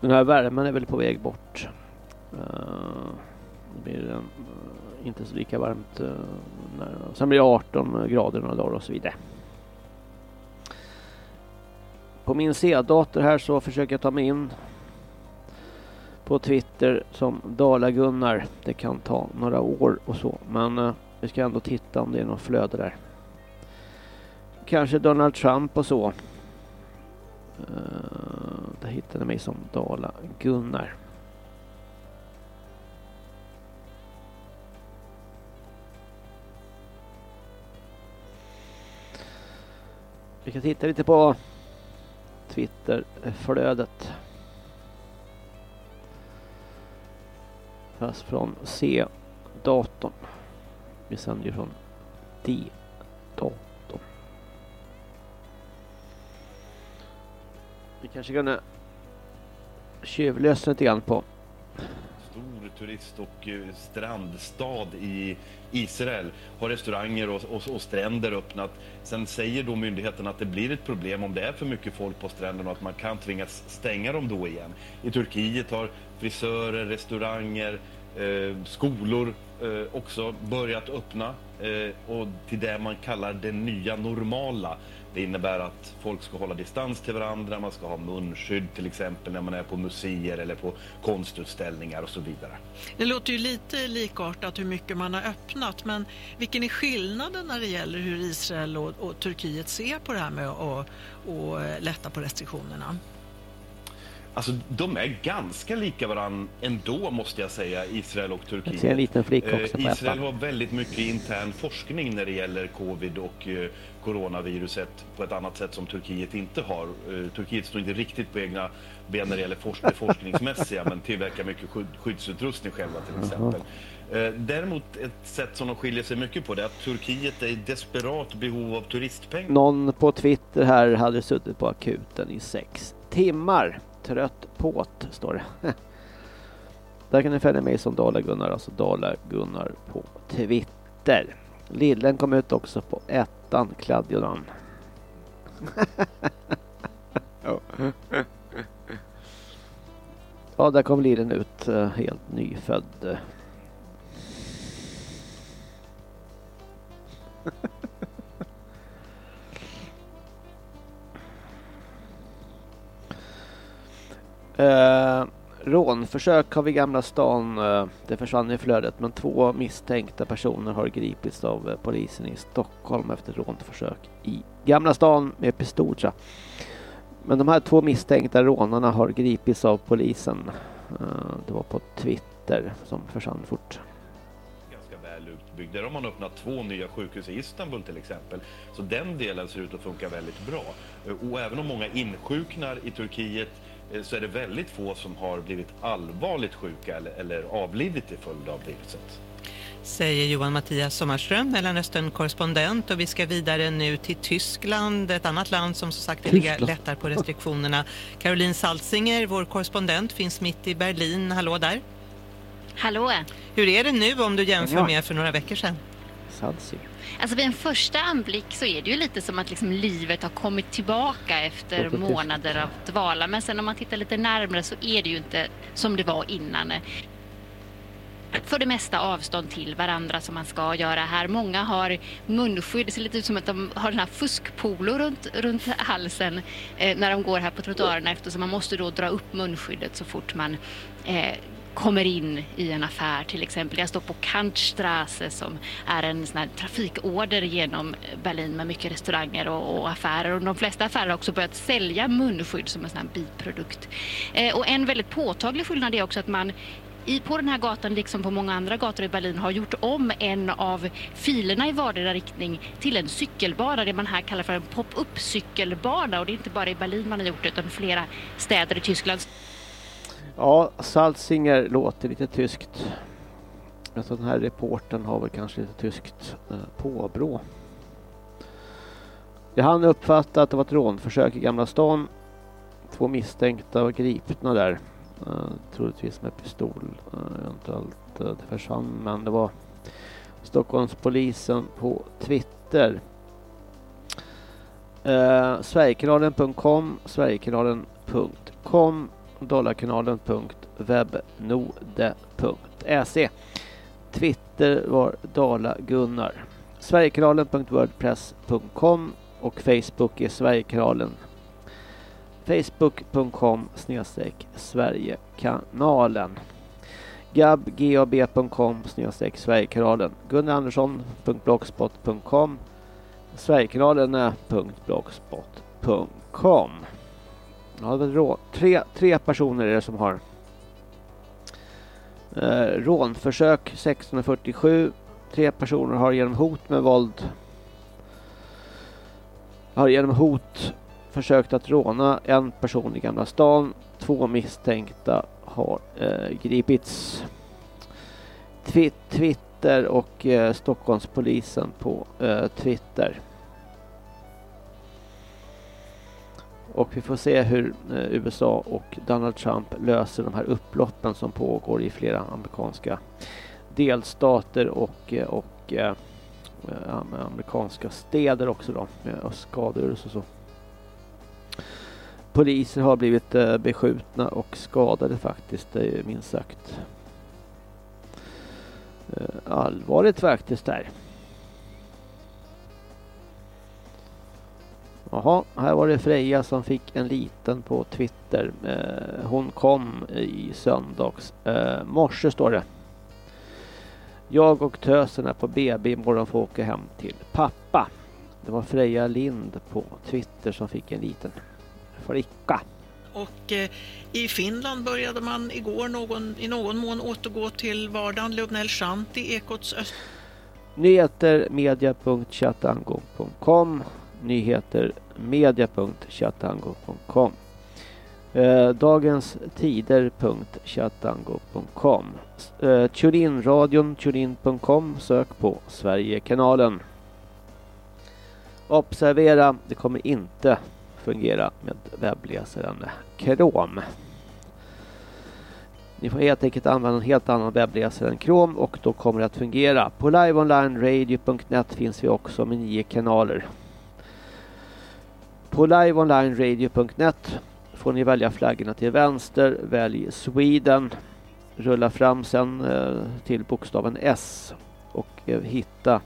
Den här värmen är väl på väg bort. Uh, det blir uh, inte så lika varmt. Uh, när, sen blir det 18 grader några dagar och så vidare. På min C-dator här så försöker jag ta mig in på Twitter som Dala-Gunnar. Det kan ta några år och så. Men vi ska ändå titta om det är något flöde där kanske Donald Trump och så. Uh, där hittade mig som Dala Gunnar. Vi kan titta lite på Twitterflödet. Fast från C-datorn. Vi sänder ju från D-datorn. Vi kanske kan tjuvlösa lite grann på. Stor turist och eh, strandstad i Israel har restauranger och, och, och, stränder öppnat. Sen säger då myndigheten att det blir ett problem om det är för mycket folk på stränderna och att man kan tvingas stänga dem då igen. I Turkiet har frisörer, restauranger, eh, skolor eh, också börjat öppna eh, och till det man kallar det nya normala. Det innebär att folk ska hålla distans till varandra, man ska ha munskydd till exempel när man är på museer eller på konstutställningar och så vidare. Det låter ju lite likartat hur mycket man har öppnat men vilken är skillnaden när det gäller hur Israel och, och Turkiet ser på det här med att lätta på restriktionerna? Alltså, de är ganska lika varann ändå, måste jag säga, Israel och Turkiet. Jag ser en liten flicka också eh, Israel har väldigt mycket intern forskning när det gäller covid och eh, coronaviruset på ett annat sätt som Turkiet inte har. Eh, Turkiet står inte riktigt på egna ben när det gäller forsk forskningsmässiga men tillverkar mycket skydd skyddsutrustning själva till exempel. Eh, däremot ett sätt som de skiljer sig mycket på det är att Turkiet är i desperat behov av turistpengar. Någon på Twitter här hade suttit på akuten i sex timmar. Trött påt, står det. Där kan ni följa mig som Dala-Gunnar, alltså Dala-Gunnar på Twitter. Lillen kom ut också på ettan, Kladjodan. ja, där kom Lillen ut eh, helt nyfödd. rånförsök har vi i Gamla stan. Eh, det försvann i flödet men två misstänkta personer har gripits av eh, polisen i Stockholm efter rånförsök i Gamla stan med pistol. Men de här två misstänkta rånarna har gripits av polisen. Eh, det var på Twitter som försvann fort väl utbyggd. Där har man öppnat två nya sjukhus i Istanbul till exempel. Så den delen ser ut att funka väldigt bra. Och även om många insjuknar i Turkiet så är det väldigt få som har blivit allvarligt sjuka eller, eller avlidit till följd av viruset. Säger Johan Mattias Sommarström, Mellanöstern-korrespondent. Och vi ska vidare nu till Tyskland, ett annat land som som sagt lättar på restriktionerna. Caroline Salzinger, vår korrespondent, finns mitt i Berlin. Hallå där! Hallå! Hur är det nu om du jämför med för några veckor sedan? Salsi. Alltså vid en första anblick så är det ju lite som att liksom livet har kommit tillbaka efter månader av dvala. Men sen om man tittar lite närmare så är det ju inte som det var innan. För det mesta avstånd till varandra som man ska göra här. Många har munskydd. Det ser lite ut som att de har den här fuskpolo runt, runt halsen eh, när de går här på trottoarerna eftersom man måste då dra upp munskyddet så fort man eh, kommer in i en affär till exempel. Jag står på Kantstrasse som är en sån här trafikorder genom Berlin med mycket restauranger och, och affärer och de flesta affärer har också börjat sälja munskydd som en sån här biprodukt. Eh, och en väldigt påtaglig skillnad är också att man i, på den här gatan, liksom på många andra gator i Berlin, har gjort om en av filerna i vardera riktning till en cykelbana, det man här kallar för en pop-up cykelbana. Och det är inte bara i Berlin man har gjort det, utan flera städer i Tyskland. Ja, Salzinger låter lite tyskt. Alltså den här reporten har väl kanske lite tyskt eh, påbrå. Jag hann uppfatta att det var ett rånförsök i Gamla stan. Två misstänkta var gripna där. Uh, troligtvis med pistol. Uh, eventuellt uh, det försvann men det var Stockholmspolisen på Twitter. Uh, Sverigekanalen.com Sverigekanalen.com Dollarkanalen.webnode.se Twitter var Dalagunnar, Sverigekanalen.wordpress.com och Facebook är Sverigekanalen. Facebook.com snedstreck Sverigekanalen. gab.gab.com snedstreck Sverigekanalen. gunnarandersson.blogspot.com Sverigekanalen.blogspot.com Ja, det var Tre, tre personer är det som har eh, rånförsök 1647. Tre personer har genom hot med våld har genom hot försökt att råna en person i Gamla stan. Två misstänkta har eh, gripits. Twi Twitter och eh, Stockholmspolisen på eh, Twitter. Och vi får se hur eh, USA och Donald Trump löser de här upploppen som pågår i flera amerikanska delstater och, eh, och eh, eh amerikanska städer också då med skador och så. Poliser har blivit eh, beskjutna och skadade faktiskt, det är minst sagt eh, allvarligt faktiskt där. Jaha, här var det Freja som fick en liten på Twitter. Eh, hon kom i söndags. Eh, morse står det. Jag och tösen är på BB imorgon får åka hem till pappa. Det var Freja Lind på Twitter som fick en liten flicka. Och eh, i Finland började man igår någon, i någon mån återgå till vardagen. Lubnell Schant i Ekots öst... Nyheter media.chatango.com Nyheter media.chatango.com eh, Dagens tider.chatango.com eh, Tuninradion tunin.com Sök på Sverigekanalen Observera, det kommer inte fungera med webbläsaren Chrome. Ni får helt enkelt använda en helt annan webbläsare än Chrome och då kommer det att fungera. På liveonlineradio.net finns vi också med nio kanaler. På liveonlineradio.net får ni välja flaggorna till vänster, välj Sweden, rulla fram sen eh, till bokstaven S och eh, hitta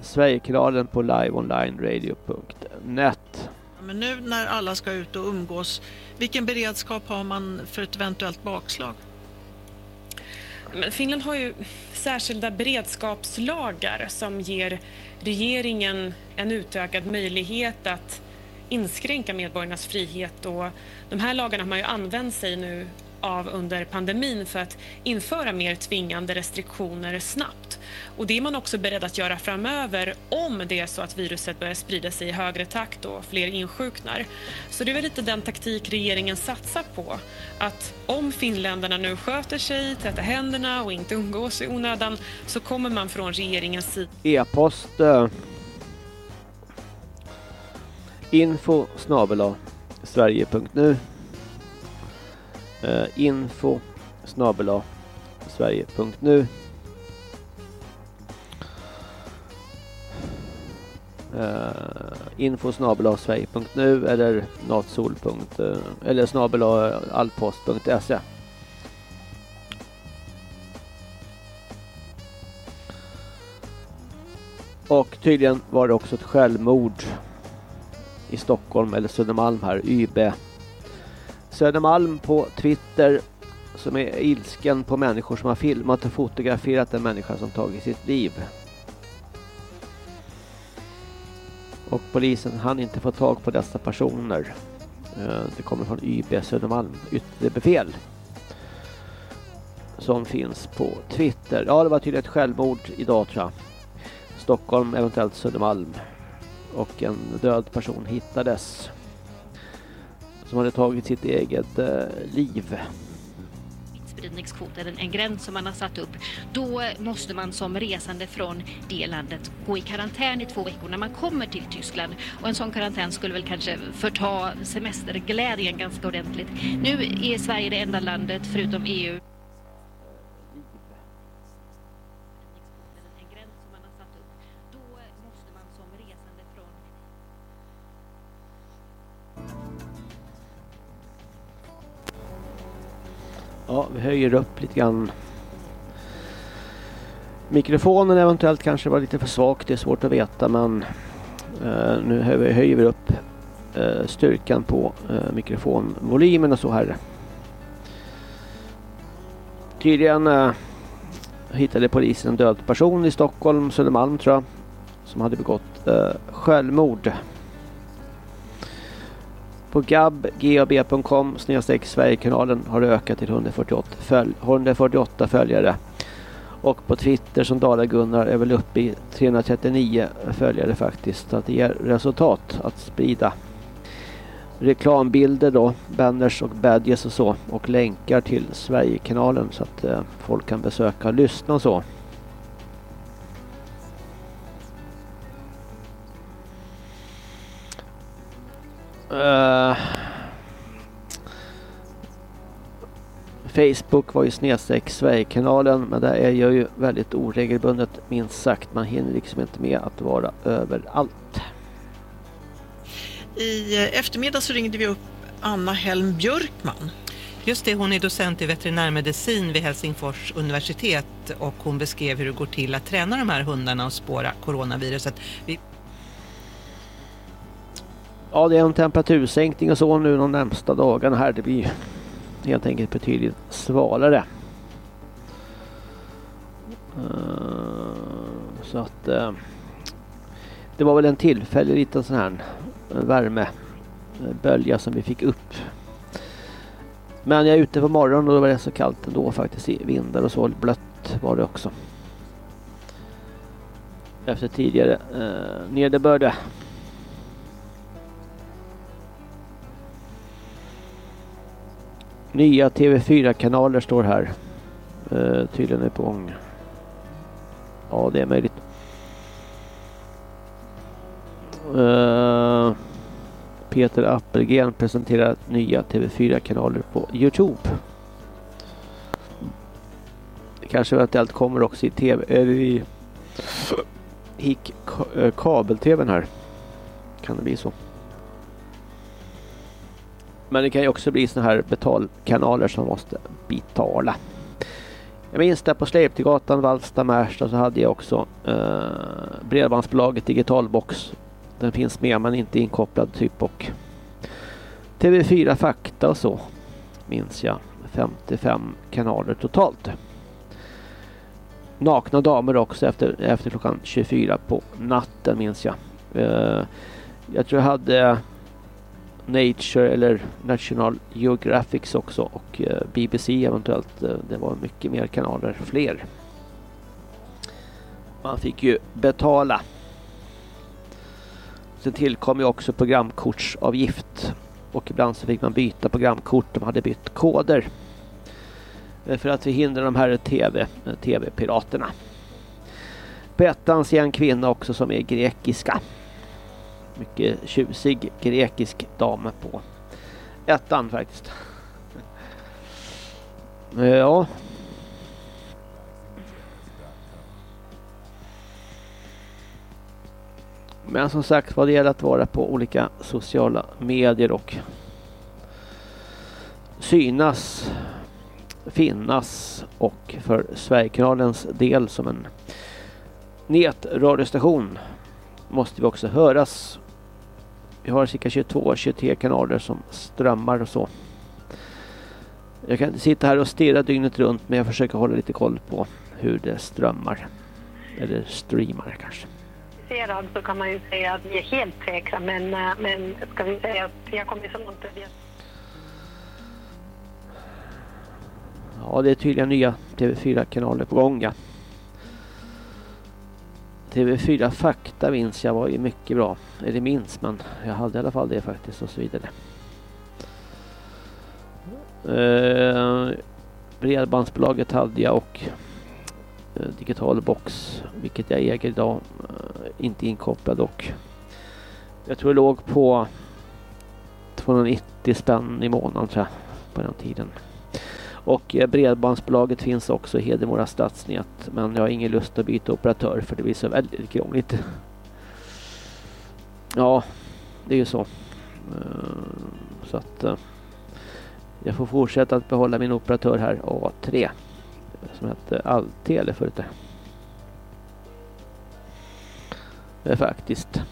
Sverigekanalen på liveonlineradio.net. Men nu när alla ska ut och umgås, vilken beredskap har man för ett eventuellt bakslag? Men Finland har ju särskilda beredskapslagar som ger regeringen en utökad möjlighet att inskränka medborgarnas frihet. Och de här lagarna har man ju använt sig nu av under pandemin för att införa mer tvingande restriktioner snabbt. Och det är man också beredd att göra framöver om det är så att viruset börjar sprida sig i högre takt och fler insjuknar. Så det är väl lite den taktik regeringen satsar på. Att om finländarna nu sköter sig, tvättar händerna och inte umgås i onödan så kommer man från regeringens sida... E-post eh, info snabela sverige.nu uh, eh, info snabela sverige.nu uh, eh, info snabela sverige.nu eller natsol. Eh, eller snabela allpost.se Och tydligen var det också ett självmord i Stockholm eller Södermalm här, YB Södermalm på Twitter som är ilsken på människor som har filmat och fotograferat en människa som tagit sitt liv. Och polisen hann inte få tag på dessa personer. Eh, det kommer från YB Södermalm, yttre befäl. Som finns på Twitter. Ja, det var tydligen ett självmord idag tror jag. Stockholm, eventuellt Södermalm. Och en död person hittades. Som hade tagit sitt eget eh, liv spridningskvoten, en gräns som man har satt upp, då eh, måste man som resande från det landet gå i karantän i två veckor när man kommer till Tyskland. Och en sån karantän skulle väl kanske förta semesterglädjen ganska ordentligt. Nu är Sverige det enda landet förutom EU Ja, vi höjer upp lite grann. Mikrofonen eventuellt kanske var lite för svag, det är svårt att veta men uh, nu höjer, höjer vi upp uh, styrkan på uh, mikrofonvolymen och så här. Tydligen uh, hittade polisen en död person i Stockholm, Södermalm tror jag, som hade begått uh, självmord. På gab.gab.com snedstreck Sverigekanalen har det ökat till 148, följ, 148 följare. Och på Twitter som Dala-Gunnar är väl uppe i 339 följare faktiskt. Så att det ger resultat att sprida reklambilder då, banners och badges och så. Och länkar till Sverigekanalen så att eh, folk kan besöka och lyssna och så. Uh, Facebook var ju snedstreck Sverigekanalen men det är ju väldigt oregelbundet minst sagt. Man hinner liksom inte med att vara överallt. I eh, eftermiddag så ringde vi upp Anna Helm Björkman. Just det, hon är docent i veterinärmedicin vid Helsingfors universitet och hon beskrev hur det går till att träna de här hundarna och spåra coronaviruset. Vi Ja, det är en temperatursänkning och så nu de närmsta dagarna här. Det blir helt enkelt betydligt svalare. Eh, så att eh, det var väl en tillfällig liten sån här eh, värmebölja som vi fick upp. Men jag är ute på morgonen och då var det så kallt ändå faktiskt i vindar och så blött var det också. Efter tidigare eh, nederbörd. Nya TV4-kanaler står här. Uh, tydligen är på gång. Ja, det är möjligt. Uh, Peter Appelgren presenterar nya TV4-kanaler på Youtube. Det kanske eventuellt kommer också i TV eller eh, i, i kabel-tvn här. Kan det bli så? Men det kan ju också bli såna här betalkanaler som måste betala. Jag minns där på Släptegatan, Vallsta, Märsta så hade jag också eh, bredbandsbolaget Digitalbox. Den finns med men inte inkopplad typ och TV4 Fakta och så minns jag 55 kanaler totalt. Nakna damer också efter, efter klockan 24 på natten minns jag. Eh, jag tror jag hade Nature eller National Geographic också och eh, BBC eventuellt. Eh, det var mycket mer kanaler, fler. Man fick ju betala. Sen tillkom ju också programkortsavgift och ibland så fick man byta programkort de hade bytt koder. Eh, för att förhindra de här TV, TV-piraterna. På ettan ser jag en kvinna också som är grekiska. Mycket tjusig grekisk dam på ettan faktiskt. Eh, ja. Men som sagt vad det gäller att vara på olika sociala medier och synas, finnas och för Sverigekanalens del som en nätradiostation måste vi också höras vi har cirka 22-23 kanaler som strömmar och så. Jag kan inte sitta här och stirra dygnet runt men jag försöker hålla lite koll på hur det strömmar. Eller streamar kanske. Serad så kan man ju säga att vi är helt säkra men, eh, men ska vi säga att jag kommer så långt att Ja, det är tydligen nya TV4-kanaler på gång, ja. TV4 Fakta minns jag var ju mycket bra. Eller minns, men jag hade i alla fall det faktiskt och så vidare. Eh, bredbandsbolaget hade jag och eh, Digital Box, vilket jag äger idag, eh, inte inkopplad och jag tror det låg på 290 spänn i månaden tror jag, på den tiden. Och eh, bredbandsbolaget finns också i Hedemora stadsnät. Men jag har ingen lust att byta operatör för det blir så väldigt krångligt. Ja, det är ju så. Eh, så att eh, jag får fortsätta att behålla min operatör här A3. Som hette Alltele förut. Det är faktiskt.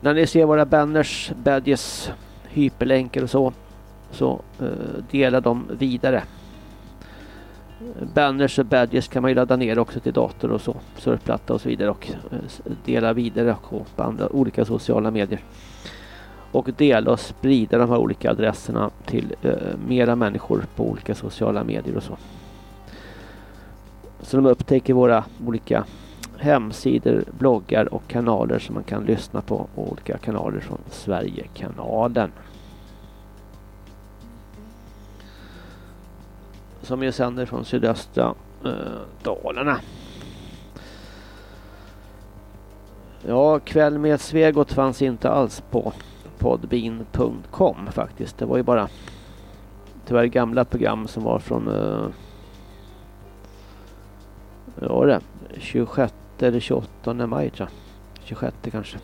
När ni ser våra banners, badges, hyperlänkar och så så eh, dela dem vidare. Banners och badges kan man ju ladda ner också till dator och så, surfplatta och så vidare och eh, dela vidare på andra olika sociala medier. Och dela och sprida de här olika adresserna till eh, mera människor på olika sociala medier och så. Så de upptäcker våra olika hemsidor, bloggar och kanaler som man kan lyssna på. Olika kanaler från Sverigekanalen. Som ju sänder från sydöstra eh, Dalarna. Ja, Kväll med Svegot fanns inte alls på podbean.com faktiskt. Det var ju bara tyvärr gamla program som var från eh, ja, det, 26 eller 28 maj tror jag. 26 kanske.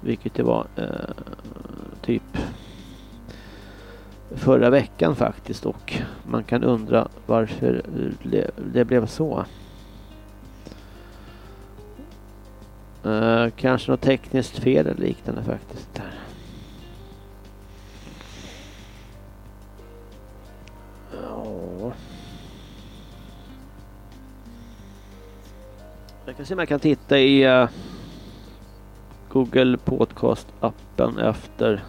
Vilket det var eh, typ förra veckan faktiskt och man kan undra varför det blev så. Uh, kanske något tekniskt fel eller liknande faktiskt. Där. Ja. Jag kan se om jag kan titta i uh, Google Podcast-appen efter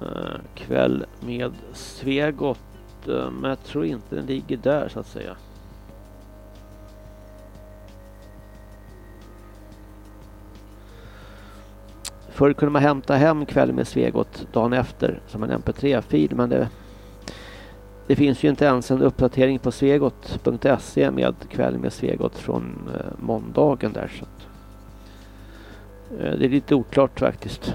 Eh, kväll med Svegot. Eh, men jag tror inte den ligger där så att säga. Förr kunde man hämta hem Kväll med Svegot dagen efter som en mp3-fil men det, det finns ju inte ens en uppdatering på svegot.se med Kväll med Svegot från eh, måndagen där. Så att, det är lite oklart faktiskt.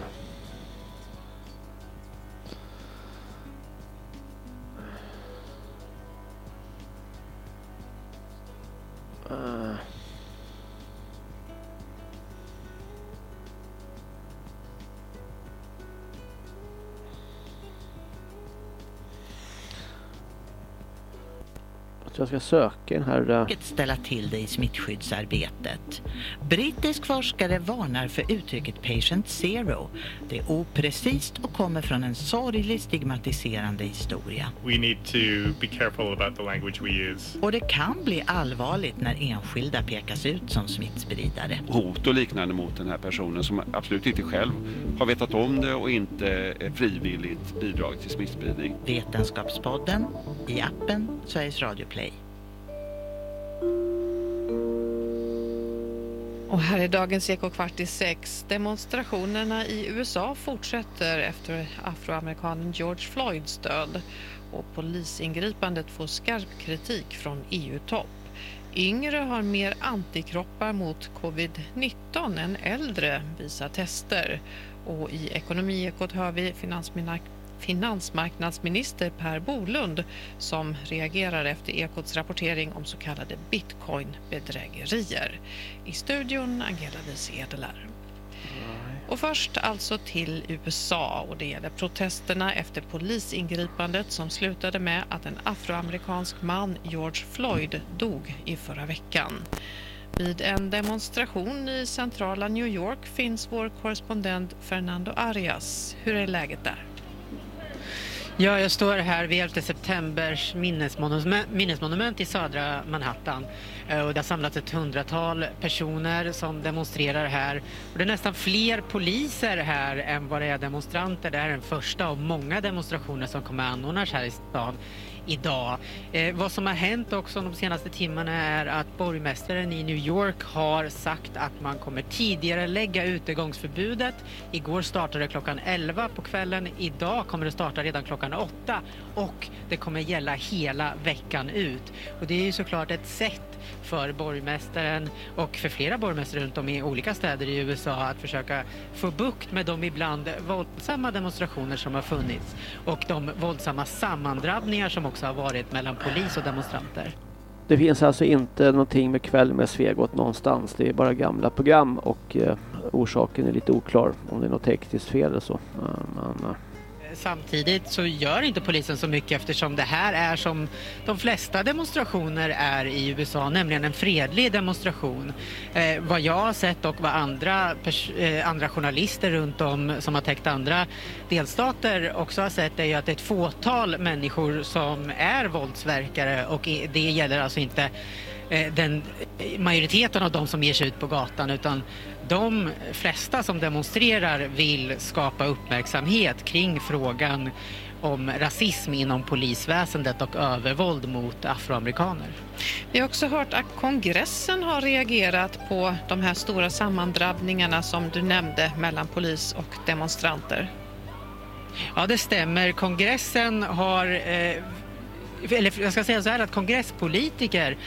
Så jag ska söka den här... Uh... ...ställa till det i smittskyddsarbetet. Brittisk forskare varnar för uttrycket patient zero. Det är oprecist och kommer från en sorglig stigmatiserande historia. We need to be careful about the language we use. Och det kan bli allvarligt när enskilda pekas ut som smittspridare. Hot och liknande mot den här personen som absolut inte själv har vetat om det och inte frivilligt bidragit till smittspridning. Vetenskapspodden i appen Sveriges Radio Play. Och här är dagens Eko kvart i sex. Demonstrationerna i USA fortsätter efter afroamerikanen George Floyds död och polisingripandet får skarp kritik från EU-topp. Yngre har mer antikroppar mot covid-19 än äldre, visar tester. Och i Ekonomiekot hör vi finansminister finansmarknadsminister Per Bolund som reagerar efter Ekots rapportering om så kallade bitcoinbedrägerier. I studion Angela Wiese Edelar. Och först alltså till USA och det gäller protesterna efter polisingripandet som slutade med att en afroamerikansk man, George Floyd, dog i förra veckan. Vid en demonstration i centrala New York finns vår korrespondent Fernando Arias. Hur är läget där? Ja, jag står här vid 11 septembers minnesmonument, minnesmonument i södra Manhattan. Eh, och det har samlats ett hundratal personer som demonstrerar här. Och det är nästan fler poliser här än vad det är demonstranter. Det här är den första av många demonstrationer som kommer anordnas här i stan idag. Eh, vad som har hänt också de senaste timmarna är att borgmästaren i New York har sagt att man kommer tidigare lägga utegångsförbudet. Igår startade klockan 11 på kvällen. Idag kommer det starta redan klockan 8 och det kommer gälla hela veckan ut. Och det är ju såklart ett sätt för borgmästaren och för flera borgmästare runt om i olika städer i USA att försöka få bukt med de ibland våldsamma demonstrationer som har funnits och de våldsamma sammandrabbningar som också har varit mellan polis och demonstranter. Det finns alltså inte någonting med kväll med Svegot någonstans. Det är bara gamla program och eh, orsaken är lite oklar om det är något tekniskt fel eller så. Men, eh, Samtidigt så gör inte polisen så mycket eftersom det här är som de flesta demonstrationer är i USA, nämligen en fredlig demonstration. Eh, vad jag har sett och vad andra, eh, andra journalister runt om som har täckt andra delstater också har sett är ju att det är ett fåtal människor som är våldsverkare och det gäller alltså inte eh, den eh, majoriteten av de som ger sig ut på gatan utan de flesta som demonstrerar vill skapa uppmärksamhet kring frågan om rasism inom polisväsendet och övervåld mot afroamerikaner. Vi har också hört att kongressen har reagerat på de här stora sammandrabbningarna som du nämnde mellan polis och demonstranter. Ja, det stämmer. Kongressen har eh, eller jag ska säga så här att kongresspolitiker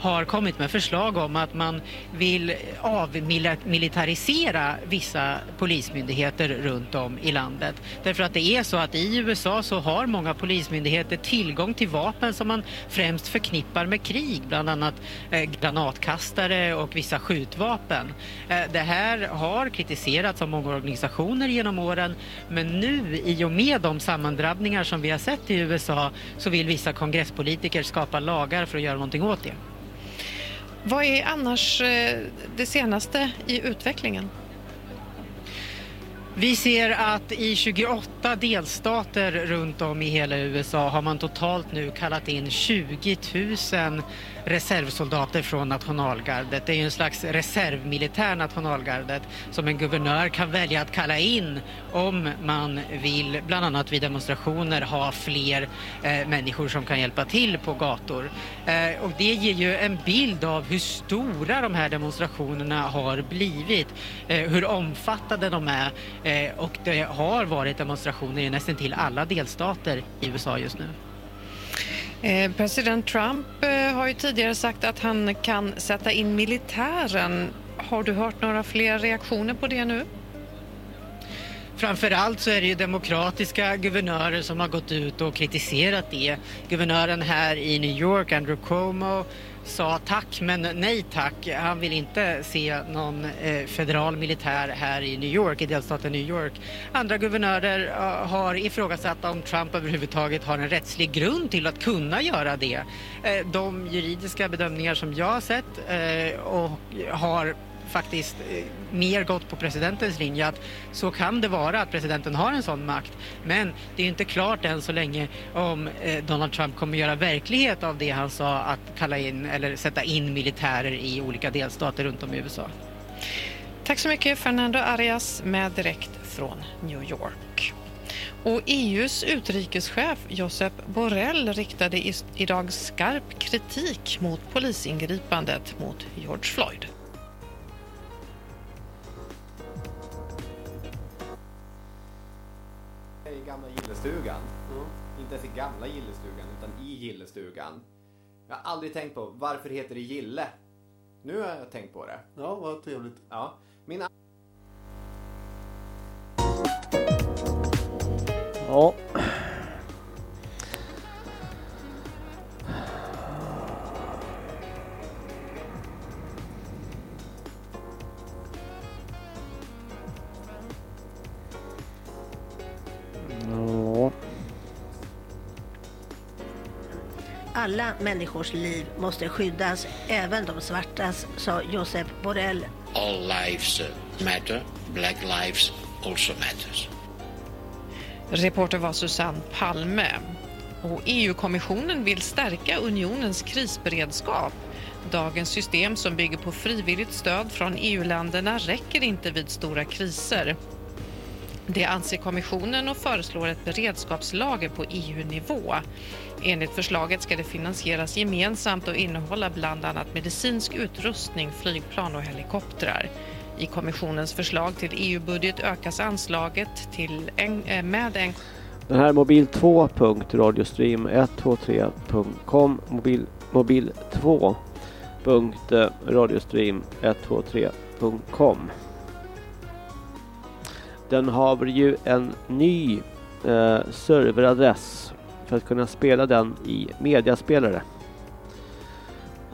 har kommit med förslag om att man vill avmilitarisera vissa polismyndigheter runt om i landet. Därför att det är så att i USA så har många polismyndigheter tillgång till vapen som man främst förknippar med krig, bland annat eh, granatkastare och vissa skjutvapen. Eh, det här har kritiserats av många organisationer genom åren men nu i och med de sammandrabbningar som vi har sett i USA så vill vissa kongresspolitiker skapa lagar för att göra någonting åt det. Vad är annars eh, det senaste i utvecklingen? Vi ser att i 28 delstater runt om i hela USA har man totalt nu kallat in 20 000 reservsoldater från nationalgardet. Det är ju en slags reservmilitär nationalgardet som en guvernör kan välja att kalla in om man vill, bland annat vid demonstrationer, ha fler eh, människor som kan hjälpa till på gator. Eh, och det ger ju en bild av hur stora de här demonstrationerna har blivit, eh, hur omfattande de är eh, och det har varit demonstrationer i nästan till alla delstater i USA just nu. Eh, president Trump eh, har ju tidigare sagt att han kan sätta in militären. Har du hört några fler reaktioner på det nu? Framförallt så är det ju demokratiska guvernörer som har gått ut och kritiserat det. Guvernören här i New York, Andrew Cuomo, sa tack men nej tack. Han vill inte se någon eh, federal militär här i New York, i delstaten New York. Andra guvernörer uh, har ifrågasatt om Trump överhuvudtaget har en rättslig grund till att kunna göra det. Eh, de juridiska bedömningar som jag har sett eh, och har faktiskt eh, mer gått på presidentens linje att så kan det vara att presidenten har en sån makt. Men det är inte klart än så länge om eh, Donald Trump kommer göra verklighet av det han sa att kalla in eller sätta in militärer i olika delstater runt om i USA. Tack så mycket Fernando Arias med direkt från New York. Och EUs utrikeschef Josep Borrell riktade idag skarp kritik mot polisingripandet mot George Floyd. Gillestugan. Mm. Inte ens i gamla gillestugan, utan i gillestugan. Jag har aldrig tänkt på varför heter det gille? Nu har jag tänkt på det. Ja, vad trevligt. Ja. Min... Ja. Alla människors liv måste skyddas, även de svartas, sa Josep Borrell. All lives matter. Black lives also matters. Reporter var Susanne Palme. Och EU-kommissionen vill stärka unionens krisberedskap. Dagens system som bygger på frivilligt stöd från EU-länderna räcker inte vid stora kriser. Det anser kommissionen och föreslår ett beredskapslager på EU-nivå. Enligt förslaget ska det finansieras gemensamt och innehålla bland annat medicinsk utrustning, flygplan och helikoptrar. I kommissionens förslag till EU-budget ökas anslaget till en, eh, med en... Den här mobil2.radiostream123.com mobil, mobil2.radiostream123.com den har ju en ny eh, serveradress för att kunna spela den i mediaspelare.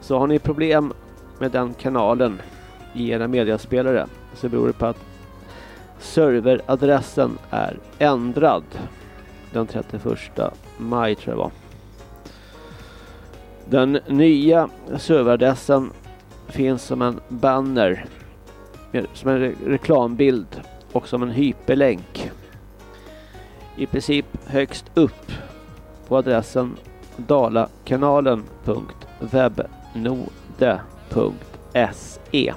Så har ni problem med den kanalen i era mediaspelare så beror det på att serveradressen är ändrad den 31 maj tror jag var. Den nya serveradressen finns som en banner som en reklambild och som en hyperlänk. I princip högst upp på adressen dalakanalen.webnode.se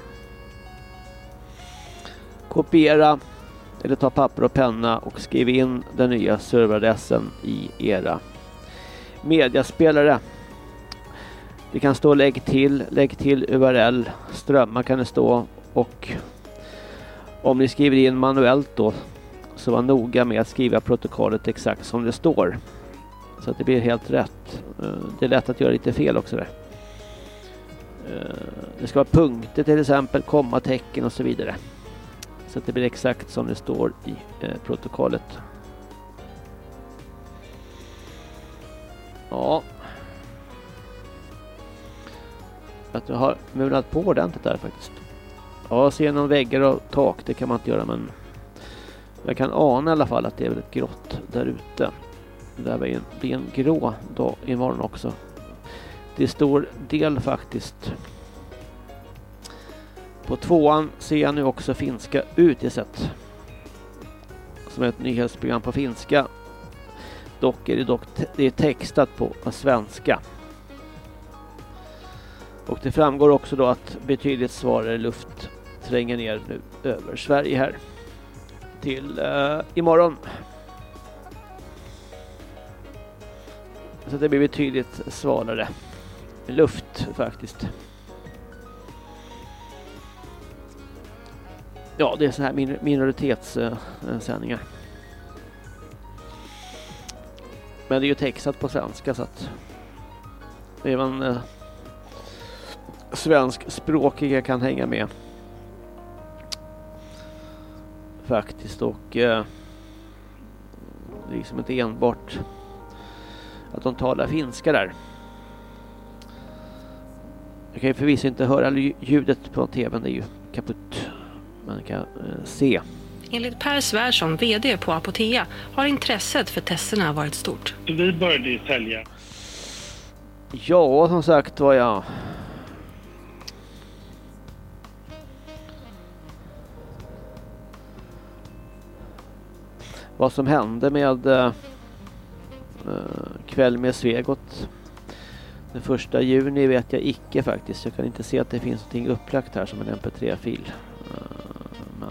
Kopiera eller ta papper och penna och skriv in den nya serveradressen i era mediaspelare. Det kan stå lägg till, lägg till URL, strömmar kan det stå och om ni skriver in manuellt då så var noga med att skriva protokollet exakt som det står. Så att det blir helt rätt. Eh, det är lätt att göra lite fel också där. Eh, det ska vara punkter till exempel, kommatecken och så vidare. Så att det blir exakt som det står i eh, protokollet. Ja. Att jag har mulat på ordentligt där faktiskt. Ja, se genom väggar och tak, det kan man inte göra men jag kan ana i alla fall att det är väldigt grått där ute. Det blir en, blir en grå dag imorgon också. Det stor del faktiskt på tvåan ser jag nu också finska Utisett. Som är ett nyhetsprogram på finska. Dock är det, dock det är textat på svenska. Och det framgår också då att betydligt svarare luft tränger ner nu över Sverige här. Till uh, imorgon. Så det blir betydligt svalare luft faktiskt. Ja, det är så här minoritetssändningar. Men det är ju textat på svenska så att även uh, svenskspråkiga kan hänga med. Faktiskt och eh, liksom inte enbart att de talar finska där. Jag kan ju förvisso inte höra ljudet på tvn, det är ju kaputt man kan eh, se. Enligt Per Svärsson, VD på Apotea, har intresset för testerna varit stort. Vi började ju sälja. Ja, som sagt var jag. Vad som hände med äh, Kväll med Svegot den första juni vet jag icke faktiskt. Jag kan inte se att det finns någonting upplagt här som en mp3-fil. Eh,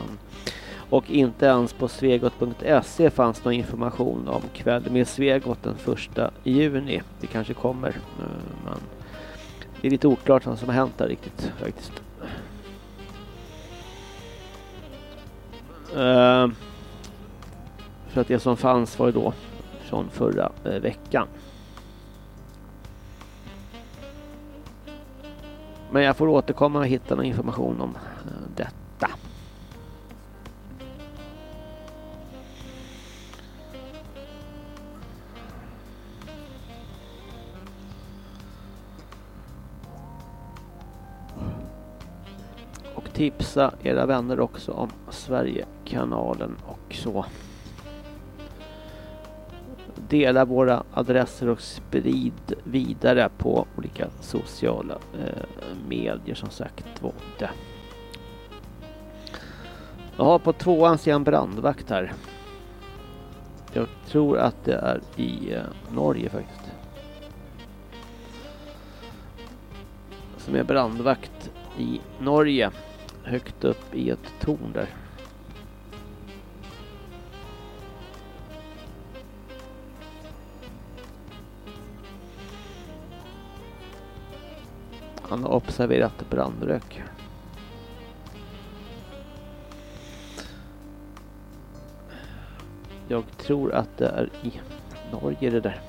Och inte ens på svegot.se fanns någon information om kväll med Svegot den första juni. Det kanske kommer. Men det är lite oklart vad som har hänt där riktigt faktiskt. Uh, för att det som fanns var ju då från förra eh, veckan. Men jag får återkomma och hitta någon information om eh, detta. detta. tipsa era vänner också om Sverigekanalen och så dela våra adresser och sprid vidare på olika sociala eh, medier som sagt var det. Jag har på tvåan ser jag en brandvakt här. Jag tror att det är i eh, Norge faktiskt. Som är brandvakt i Norge. Högt upp i ett torn där. Han har observerat brandrök. Jag tror att det är i Norge det där.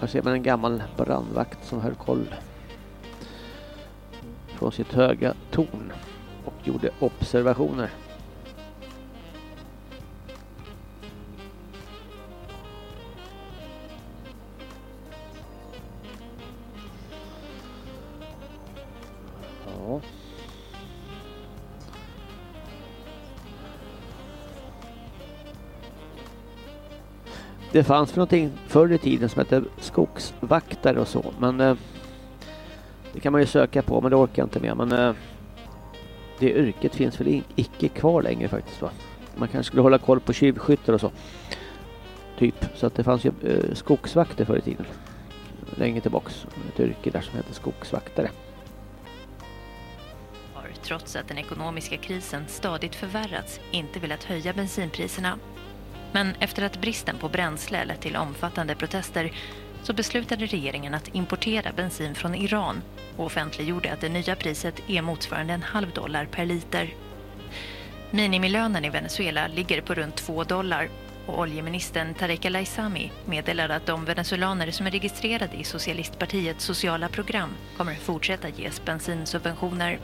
Här ser man en gammal brandvakt som höll koll från sitt höga torn och gjorde observationer. Ja. Det fanns någonting förr i tiden som hette skogsvaktare och så, men eh, det kan man ju söka på, men det orkar jag inte med. Men eh, det yrket finns väl icke kvar längre faktiskt va? Man kanske skulle hålla koll på tjuvskyttar och så. Typ, så att det fanns ju eh, skogsvakter förr i tiden. Länge tillbaks. Ett yrke där som hette skogsvaktare trots att den ekonomiska krisen stadigt förvärrats, inte velat höja bensinpriserna. Men efter att bristen på bränsle lett till omfattande protester så beslutade regeringen att importera bensin från Iran och offentliggjorde att det nya priset är motsvarande en halv dollar per liter. Minimilönen i Venezuela ligger på runt 2 dollar och oljeministern Tarek El Aissami meddelade att de venezuelaner som är registrerade i socialistpartiets sociala program kommer fortsätta ges bensinsubventioner.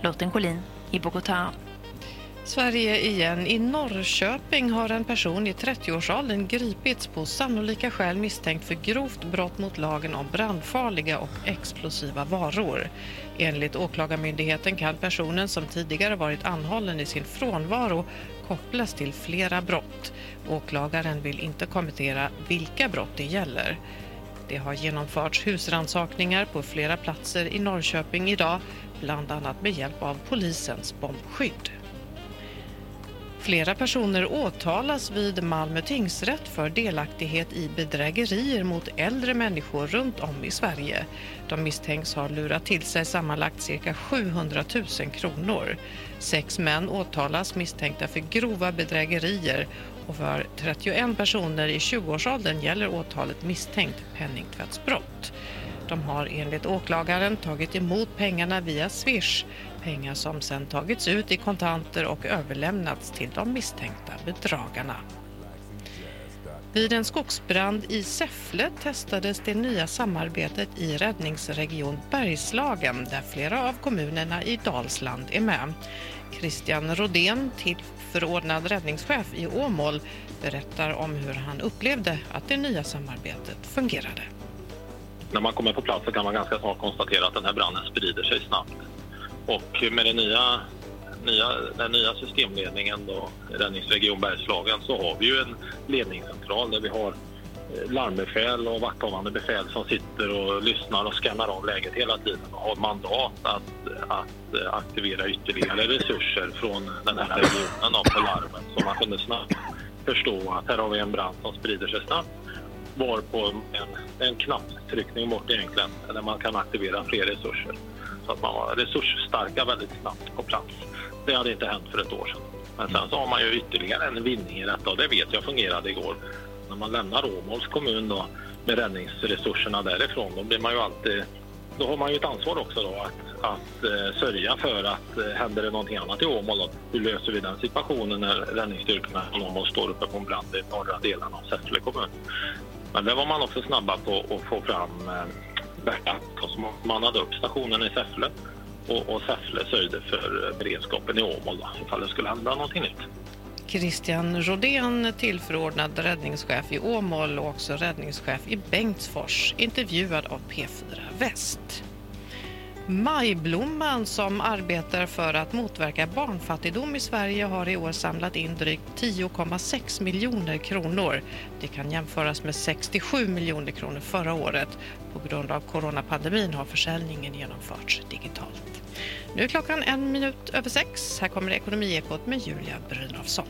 Lotten Collin i Bogotá. Sverige igen. I Norrköping har en person i 30-årsåldern gripits på sannolika skäl misstänkt för grovt brott mot lagen om brandfarliga och explosiva varor. Enligt Åklagarmyndigheten kan personen som tidigare varit anhållen i sin frånvaro kopplas till flera brott. Åklagaren vill inte kommentera vilka brott det gäller. Det har genomförts husransakningar på flera platser i Norrköping idag, bland annat med hjälp av polisens bombskydd. Flera personer åtalas vid Malmö tingsrätt för delaktighet i bedrägerier mot äldre människor runt om i Sverige. De misstänks ha lurat till sig sammanlagt cirka 700 000 kronor. Sex män åtalas misstänkta för grova bedrägerier och för 31 personer i 20-årsåldern gäller åtalet misstänkt penningtvättsbrott. De har enligt åklagaren tagit emot pengarna via Swish, pengar som sedan tagits ut i kontanter och överlämnats till de misstänkta bedragarna. Vid en skogsbrand i Säffle testades det nya samarbetet i räddningsregion Bergslagen där flera av kommunerna i Dalsland är med. Christian Rodén, tillförordnad räddningschef i Åmål, berättar om hur han upplevde att det nya samarbetet fungerade. När man kommer på plats så kan man ganska snart konstatera att den här branden sprider sig snabbt. Och med den nya, nya, den nya systemledningen, då, Räddningsregion Bergslagen, så har vi ju en ledningscentral där vi har eh, larmbefäl och vakthavande befäl som sitter och lyssnar och skannar av läget hela tiden och har mandat att, att eh, aktivera ytterligare resurser från den här regionen på larmen så man kunde snabbt förstå att här har vi en brand som sprider sig snabbt var på en, en knapptryckning bort egentligen, där man kan aktivera fler resurser. Att man var resursstarka väldigt snabbt på plats. Det hade inte hänt för ett år sedan. Men sen så har man ju ytterligare en vinning i detta och det vet jag fungerade igår. När man lämnar Åmåls kommun då, med räddningsresurserna därifrån, då blir man ju alltid då har man ju ett ansvar också då att, att eh, sörja för att eh, händer det någonting annat i Åmål, då, hur löser vi den situationen när räddningsstyrkorna från Åmål står uppe på en brand i norra delarna av Säffle kommun? Men där var man också snabba på att få fram eh, Berta som mannade upp stationen i Säffle och, och Säffle sörjde för beredskapen i Åmål då, ifall det skulle hända någonting nytt. Christian Rodén, tillförordnad räddningschef i Åmål och också räddningschef i Bengtsfors, intervjuad av P4 Väst. Majblomman som arbetar för att motverka barnfattigdom i Sverige har i år samlat in drygt 10,6 miljoner kronor. Det kan jämföras med 67 miljoner kronor förra året. På grund av coronapandemin har försäljningen genomförts digitalt. Nu är klockan en minut över sex. Här kommer Ekonomiekot med Julia Brynolfsson.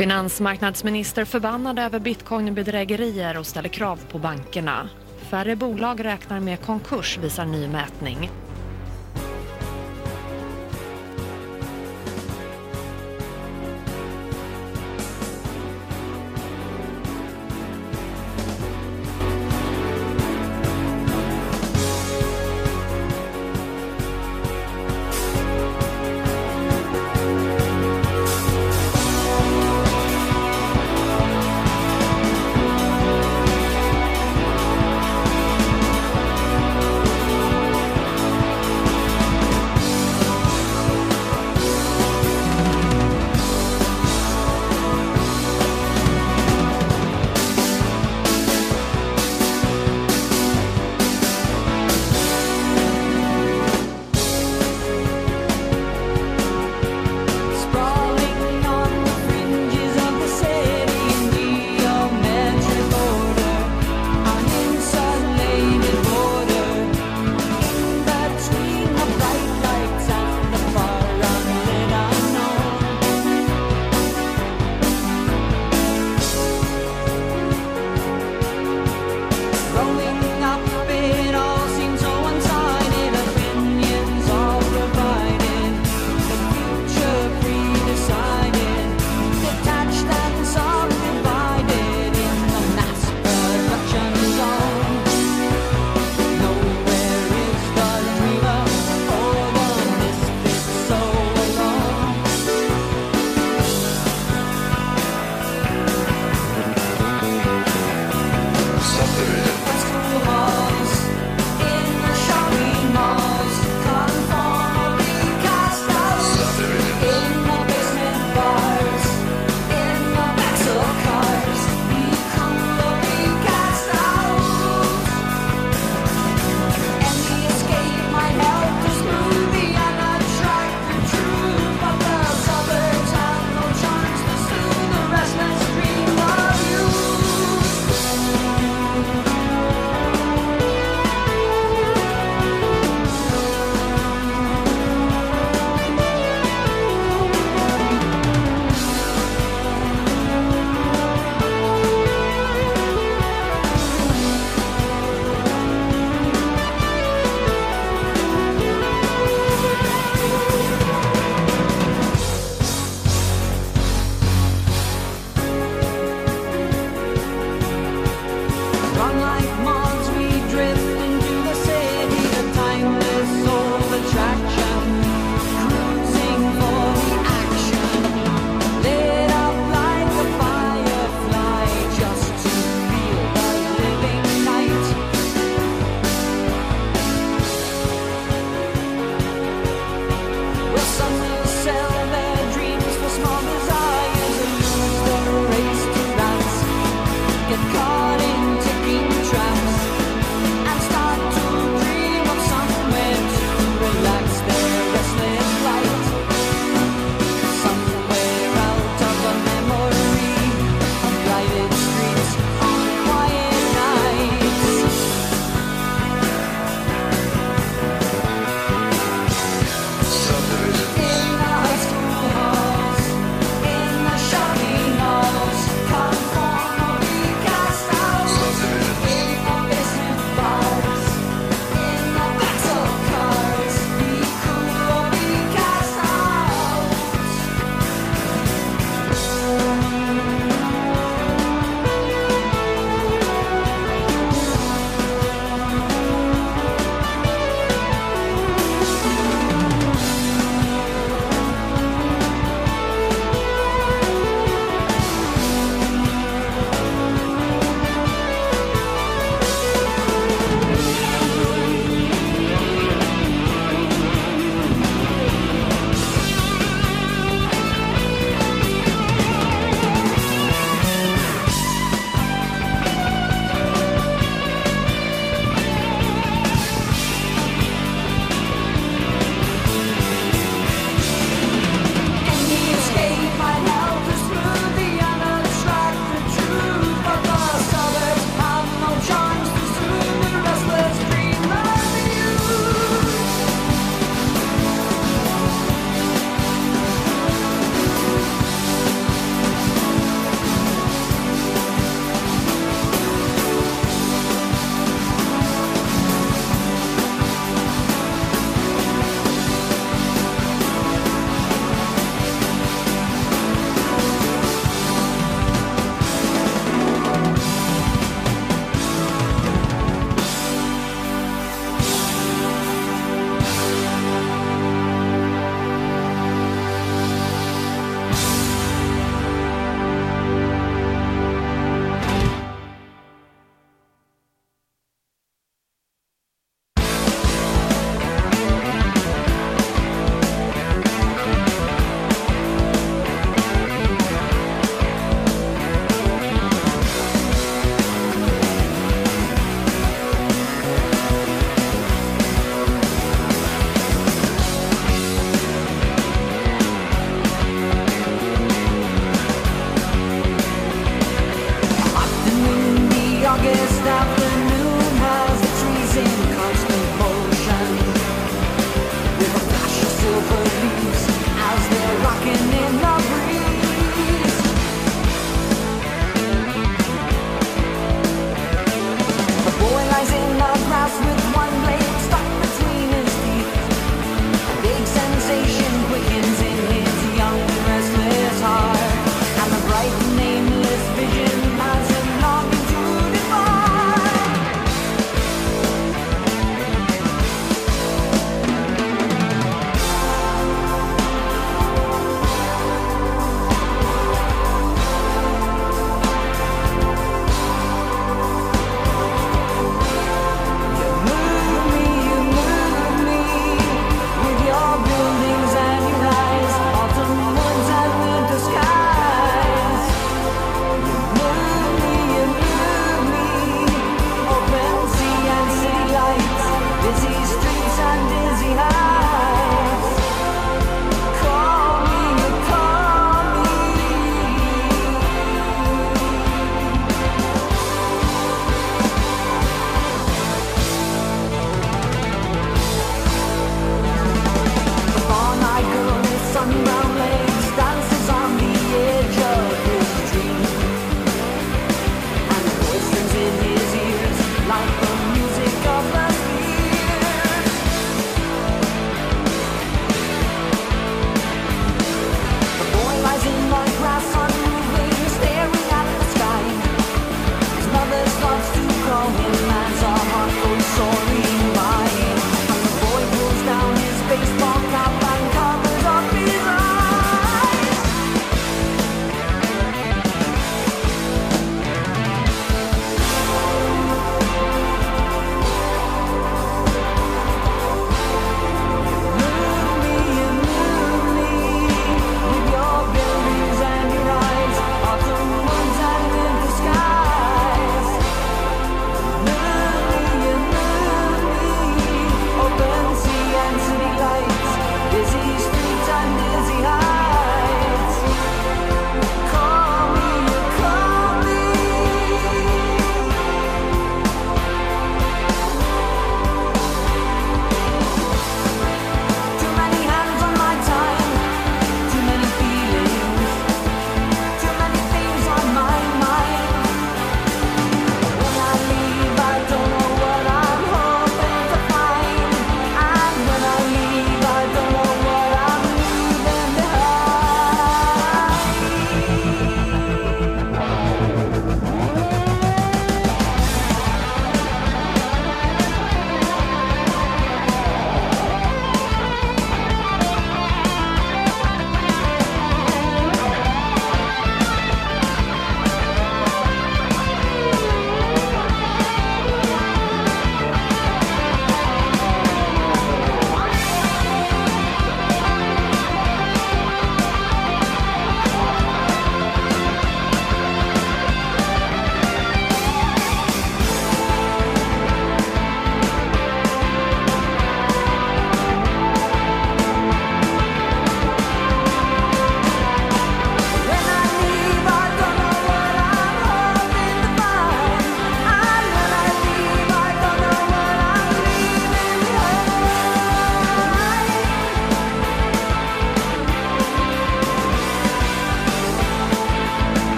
Finansmarknadsminister förbannad över bitcoinbedrägerier och ställer krav på bankerna. Färre bolag räknar med konkurs visar ny mätning.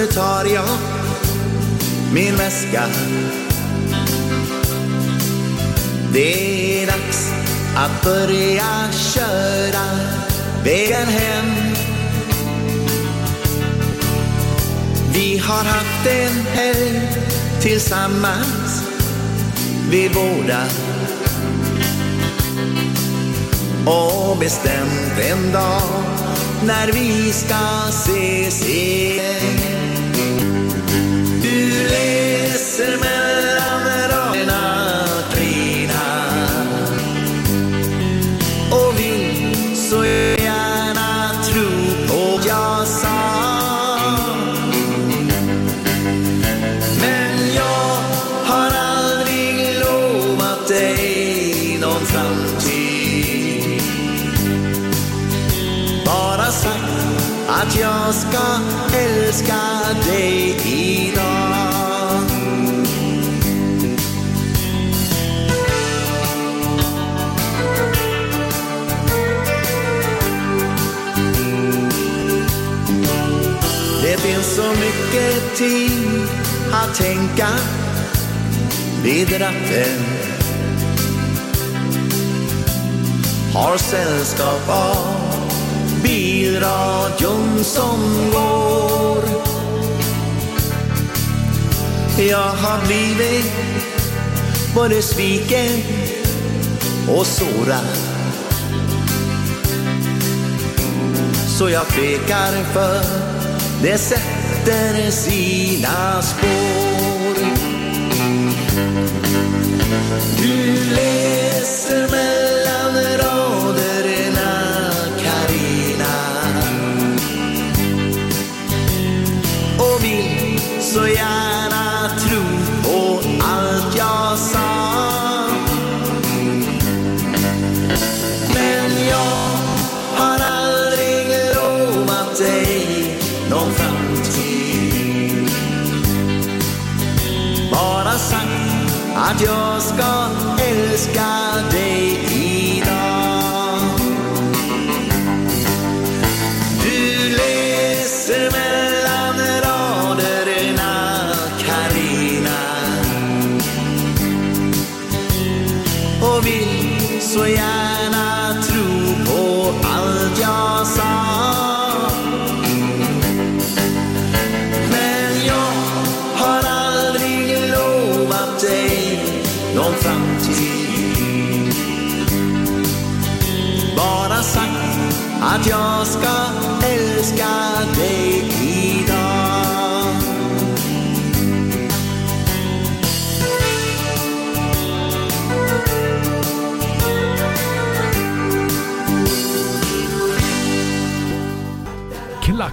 Nu tar jag min väska. Det är dags att börja köra vägen hem. Vi har haft en helg tillsammans, vi båda. Och bestämt en dag när vi ska ses igen. Tid att tänka vid ratten. Har sällskap av bilradion som går. Jag har blivit både sviken och sårad. Så jag tvekar för det sätt sätter sina spår. Du lever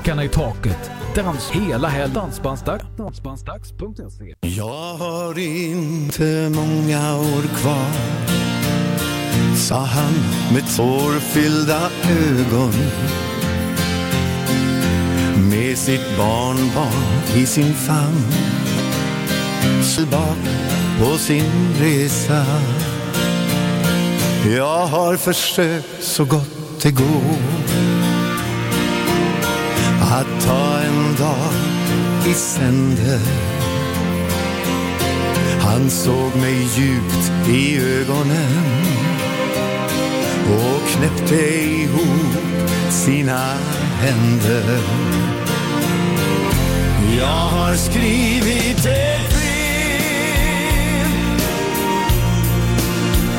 Klackarna i taket. Dans hela helgen. Dansbandsdags. Dansbandsdags.se Jag har inte många år kvar sa han med tårfyllda ögon med sitt barnbarn i sin famn bak på sin resa Jag har försökt så gott det går att ta en dag i sänder. Han såg mig djupt i ögonen och knäppte ihop sina händer. Jag har skrivit ett brev.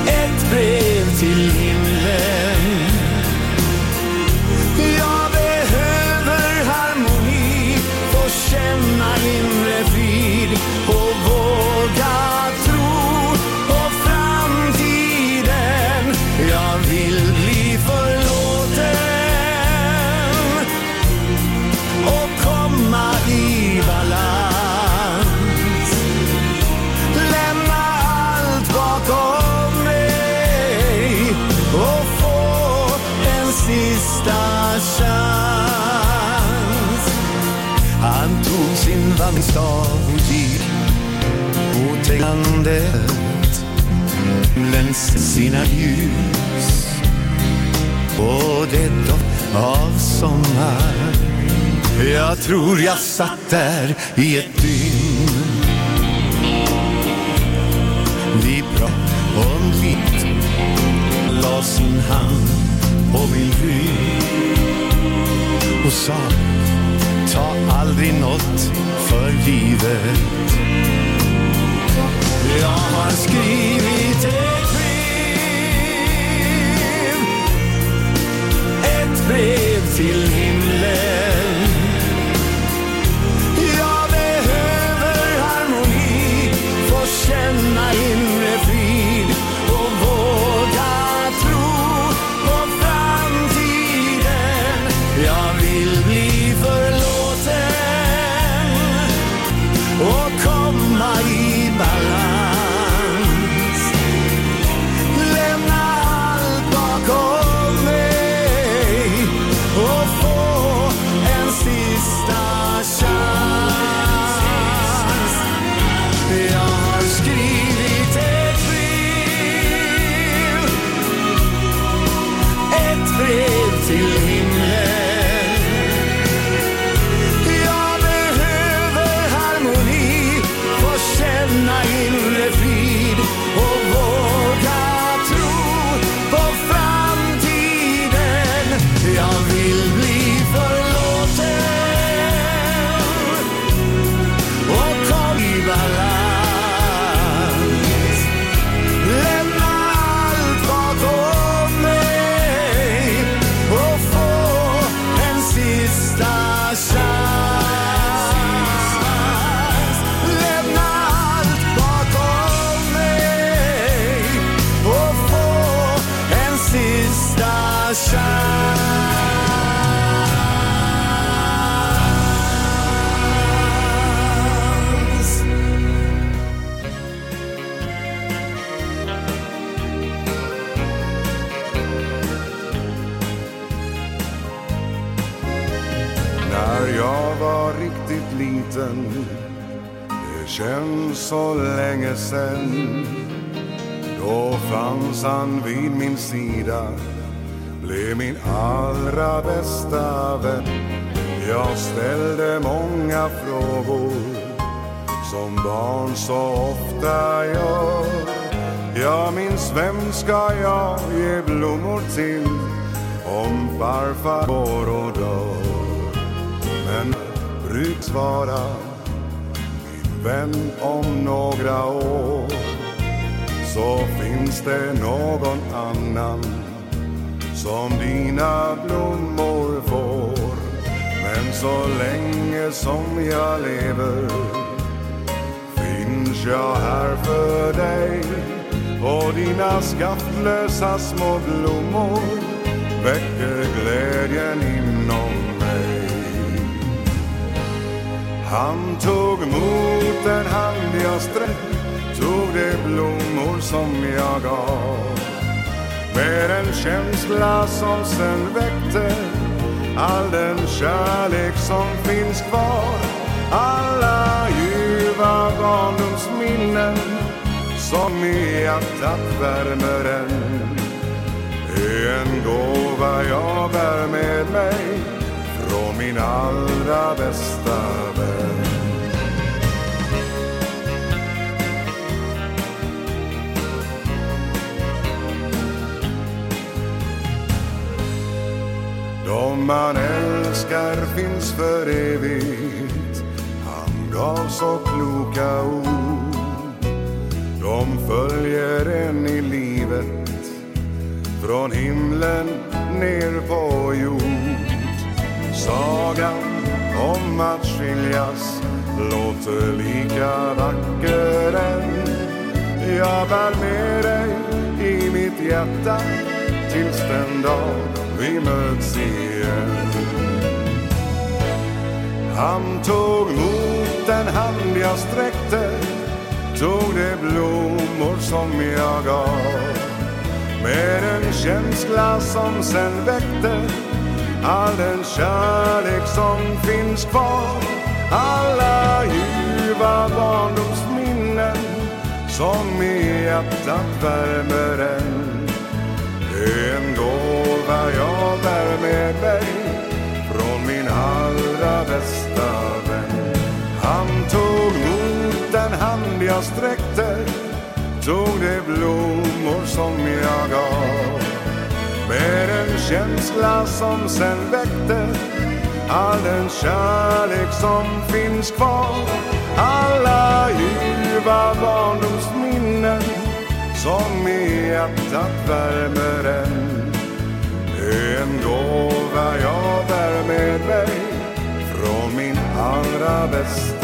Ett brev till Få känna vandringsstav och gick mot landet. Himlens sina ljus. Och det doft av sommar. Jag tror jag satt där i ett dygn. Vi pratade om vitt La sin hand på min rygg och sa Ta aldrig något för givet. Jag har skrivit ett brev. Ett brev till himlen. Så länge sen. Då fanns han vid min sida Blev min allra bästa vän. Jag ställde många frågor Som barn så ofta gör. Jag minns vem ska jag ge blommor till Om farfar går och dör? Men bruk svara men om några år så finns det någon annan som dina blommor får. Men så länge som jag lever finns jag här för dig. Och dina skaftlösa små blommor väcker glädjen i han tog mot en hand jag sträckt, Tog de blommor som jag gav. Med en känsla som sen väckte All den kärlek som finns kvar. Alla ljuva barndomsminnen Som i hjärtat värmer än är en gåva jag bär med mig från min allra bästa vän. De man älskar finns för evigt Han gav så kloka ord. De följer en i livet från himlen ner på jord. Sagan om att skiljas låter lika vacker än. Jag bär med dig i mitt hjärta tills den dag vi möts igen. Han tog mot den hand jag sträckte Tog de blommor som jag gav Med en känsla som sen väckte All den kärlek som finns kvar Alla ljuva barndomsminnen Som i hjärtat värmer än Det är en gåva jag bär med mig från min allra bästa vän. Han tog mot den hand jag sträckte, tog de blommor som jag gav. Med en känsla som sen väckte all den kärlek som finns kvar. Alla ljuva barndomsminnen som i hjärtat värmer än. Det är en gåva jag bär med mig från min allra bästa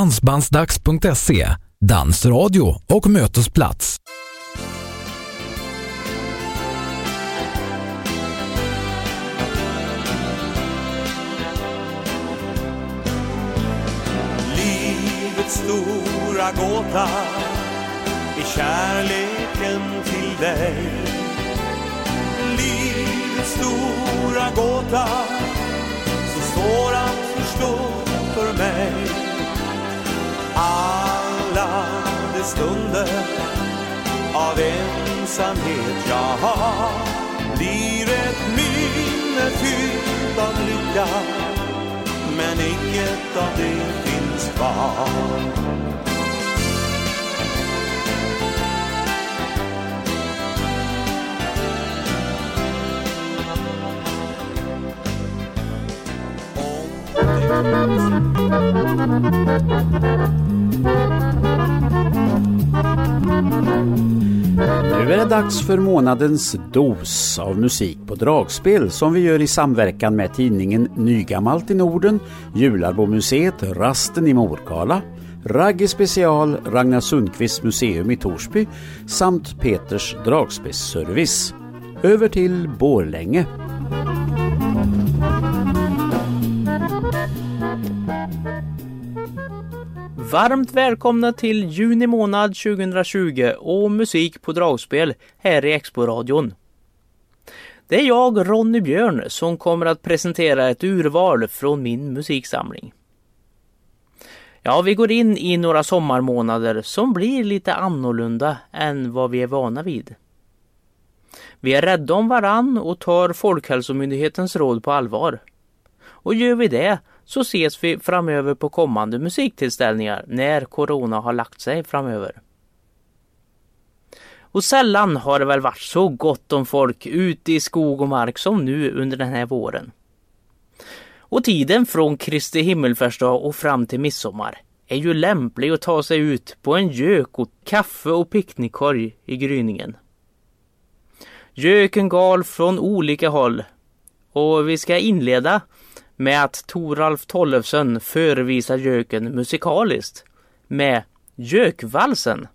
Dansbandsdags.se Dansradio och mötesplats. Livets stora gåta är kärleken till dig. Livets stora gåta, så svår att förstå för mig. Alla de stunder av ensamhet jag har blir ett minne fyllt av lycka men inget av det finns kvar. Nu är det dags för månadens dos av musik på dragspel som vi gör i samverkan med tidningen Nygammalt i Norden, Jularbomuseet, Rasten i Morkala, Ragge Special, Ragnar Sundqvist museum i Torsby samt Peters dragspelsservice. Över till Borlänge. Varmt välkomna till juni månad 2020 och musik på dragspel här i Expo-radion. Det är jag, Ronny Björn, som kommer att presentera ett urval från min musiksamling. Ja, vi går in i några sommarmånader som blir lite annorlunda än vad vi är vana vid. Vi är rädda om varann och tar Folkhälsomyndighetens råd på allvar. Och gör vi det så ses vi framöver på kommande musiktillställningar när Corona har lagt sig framöver. Och sällan har det väl varit så gott om folk ute i skog och mark som nu under den här våren. Och tiden från Kristi himmelfärdsdag och fram till midsommar är ju lämplig att ta sig ut på en gök och kaffe och picknickkorg i gryningen. Göken gal från olika håll och vi ska inleda med att Toralf Tollefsen förevisar göken musikaliskt med Gökvalsen.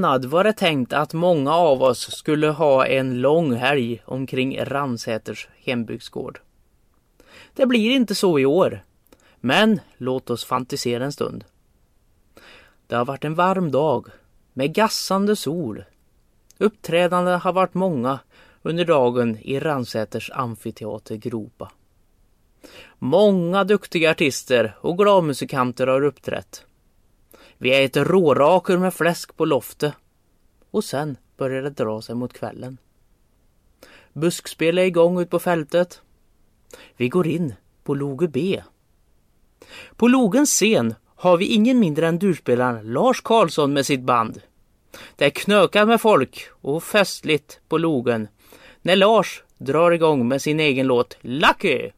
Månad var det tänkt att många av oss skulle ha en lång helg omkring Ransäters hembygdsgård. Det blir inte så i år. Men låt oss fantisera en stund. Det har varit en varm dag med gassande sol. Uppträdandena har varit många under dagen i Ransäters amfiteater Gropa. Många duktiga artister och gladmusikanter har uppträtt. Vi äter rårakor med fläsk på loftet. Och sen börjar det dra sig mot kvällen. Buskspel är igång ut på fältet. Vi går in på Loge B. På Logens scen har vi ingen mindre än durspelaren Lars Karlsson med sitt band. Det är knökat med folk och festligt på Logen när Lars drar igång med sin egen låt Lucky.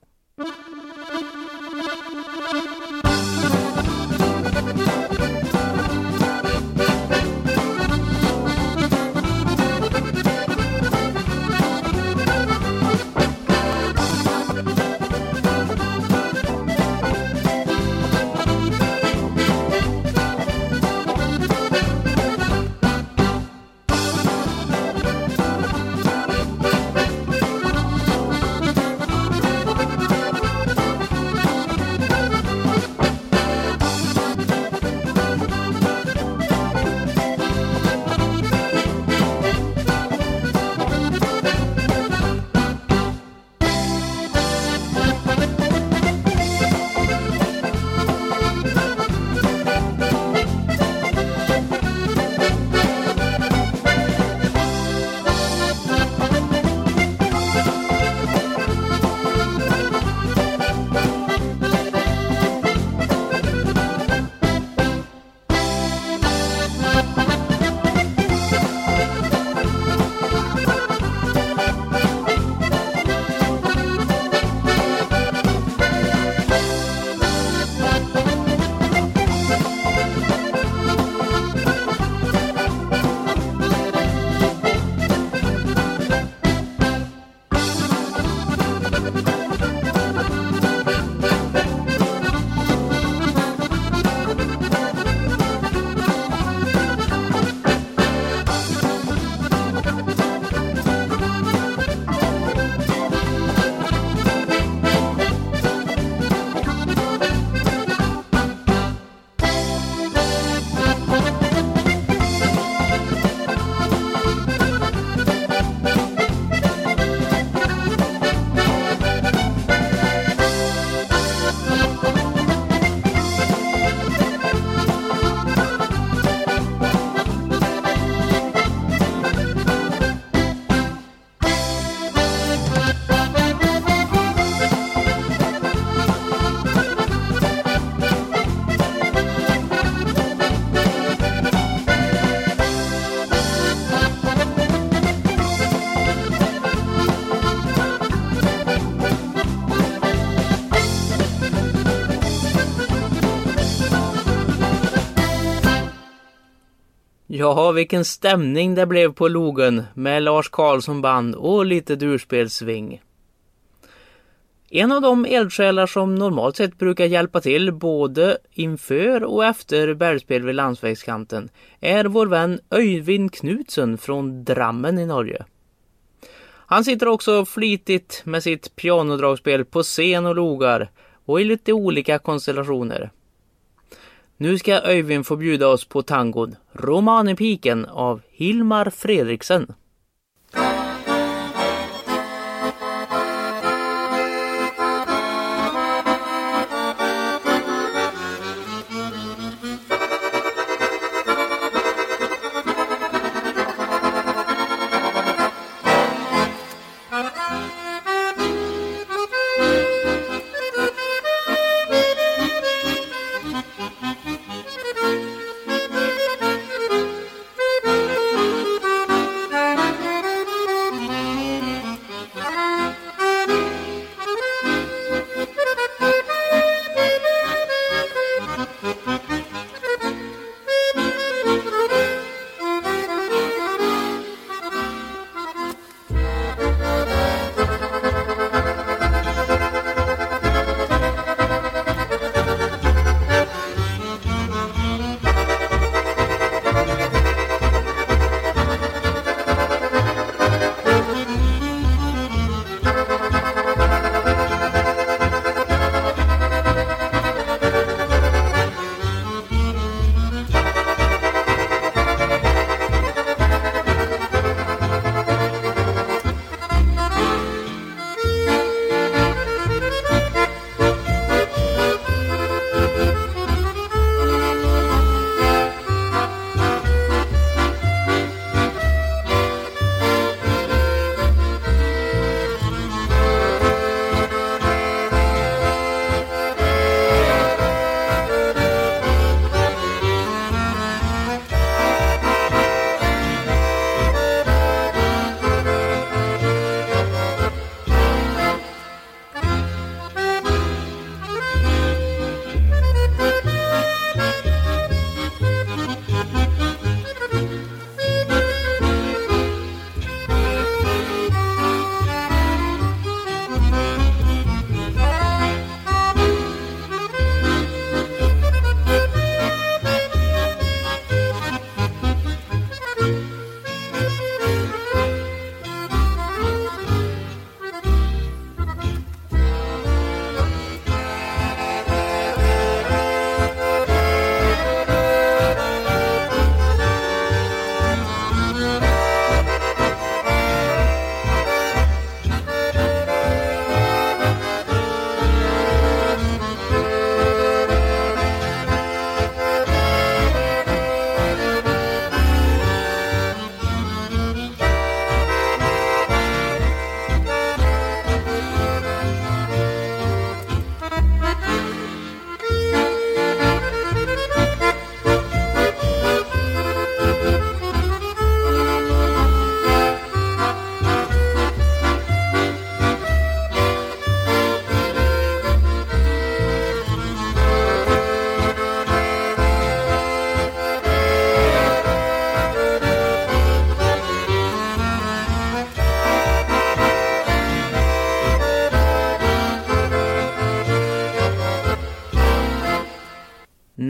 Jaha, vilken stämning det blev på logen med Lars Karlsson band och lite durspelssving. En av de eldsjälar som normalt sett brukar hjälpa till både inför och efter bergspel vid landsvägskanten är vår vän Öyvind Knutsen från Drammen i Norge. Han sitter också flitigt med sitt pianodragspel på scen och logar och i lite olika konstellationer. Nu ska Öyvind få bjuda oss på tangon Romanipiken av Hilmar Fredriksen.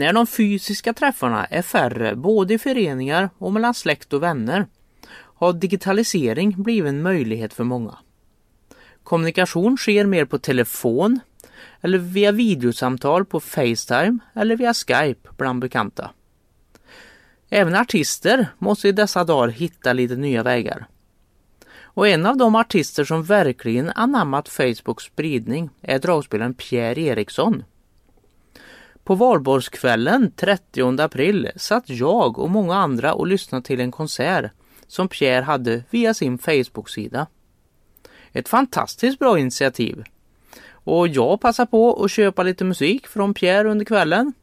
När de fysiska träffarna är färre både i föreningar och mellan släkt och vänner har digitalisering blivit en möjlighet för många. Kommunikation sker mer på telefon eller via videosamtal på Facetime eller via Skype bland bekanta. Även artister måste i dessa dagar hitta lite nya vägar. Och en av de artister som verkligen anammat Facebooks spridning är dragspelaren Pierre Eriksson. På valborgskvällen 30 april satt jag och många andra och lyssnade till en konsert som Pierre hade via sin Facebook-sida. Ett fantastiskt bra initiativ. Och jag passade på att köpa lite musik från Pierre under kvällen.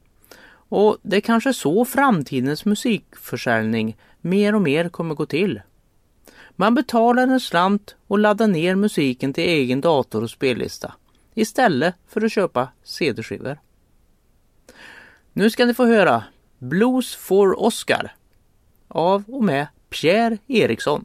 Och det är kanske så framtidens musikförsäljning mer och mer kommer gå till. Man betalar en slant och laddar ner musiken till egen dator och spellista istället för att köpa CD-skivor. Nu ska ni få höra Blues for Oscar av och med Pierre Eriksson.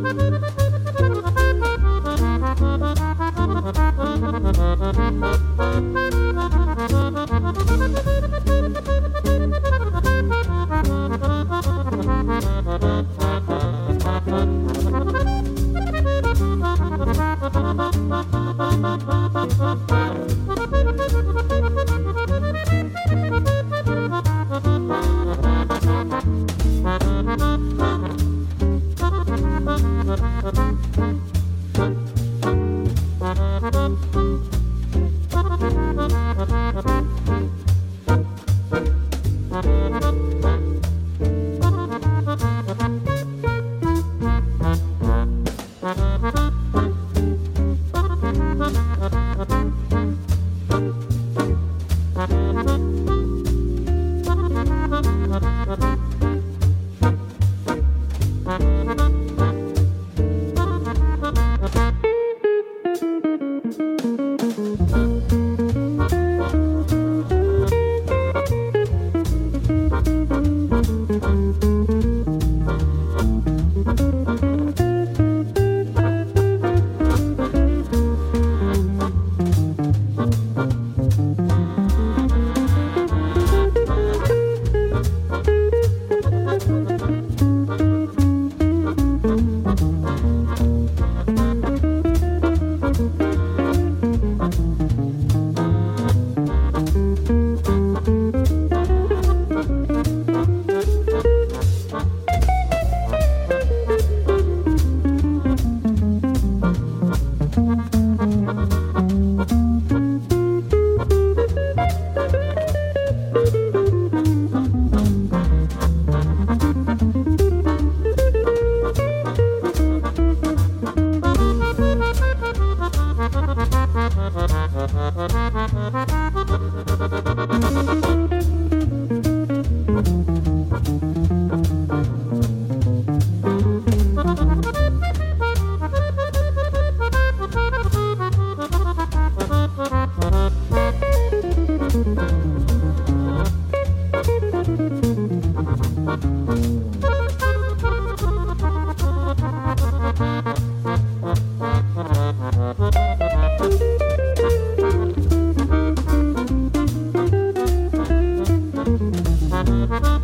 Thank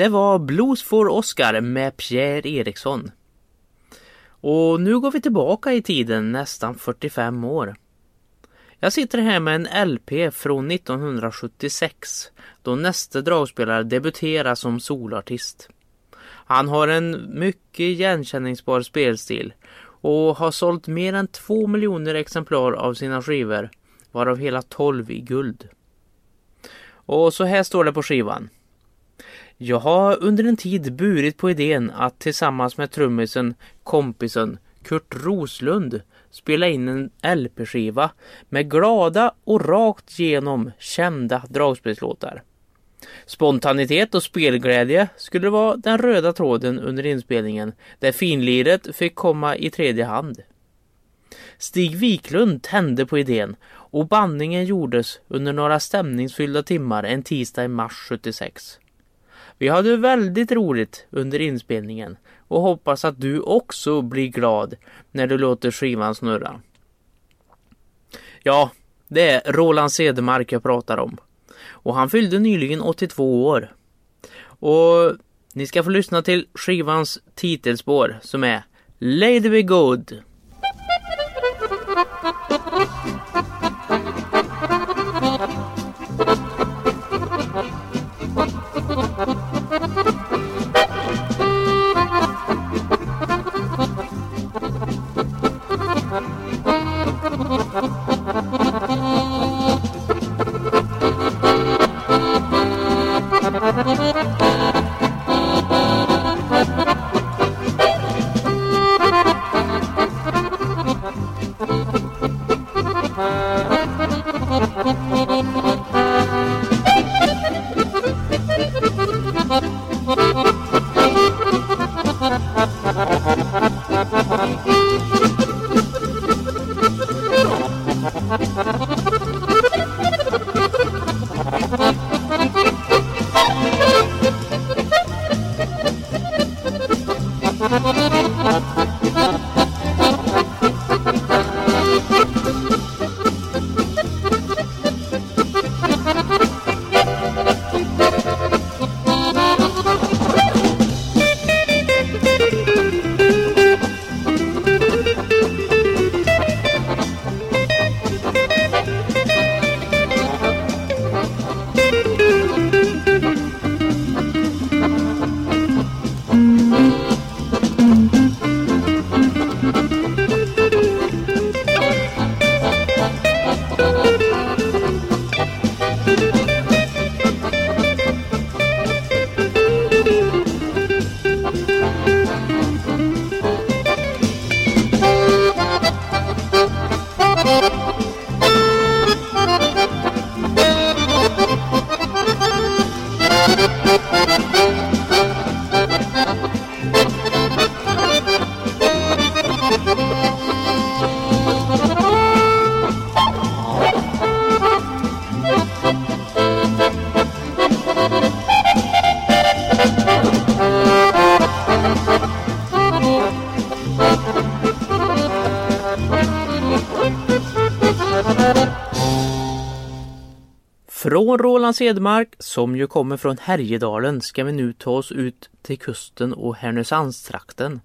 Det var Blues for Oscar med Pierre Eriksson. Och nu går vi tillbaka i tiden nästan 45 år. Jag sitter här med en LP från 1976 då nästa dragspelare debuterar som solartist. Han har en mycket igenkänningsbar spelstil och har sålt mer än 2 miljoner exemplar av sina skivor varav hela 12 i guld. Och så här står det på skivan. Jag har under en tid burit på idén att tillsammans med trummisen, kompisen Kurt Roslund spela in en LP-skiva med glada och rakt genom kända dragspelslåtar. Spontanitet och spelglädje skulle vara den röda tråden under inspelningen där finliret fick komma i tredje hand. Stig Wiklund tände på idén och bandningen gjordes under några stämningsfyllda timmar en tisdag i mars 76. Vi hade väldigt roligt under inspelningen och hoppas att du också blir glad när du låter skivan snurra. Ja, det är Roland Cedermark jag pratar om. Och han fyllde nyligen 82 år. Och ni ska få lyssna till skivans titelspår som är Lady Be Good. Från Roland Sedmark, som ju kommer från Härjedalen, ska vi nu ta oss ut till kusten och Härnösandstrakten.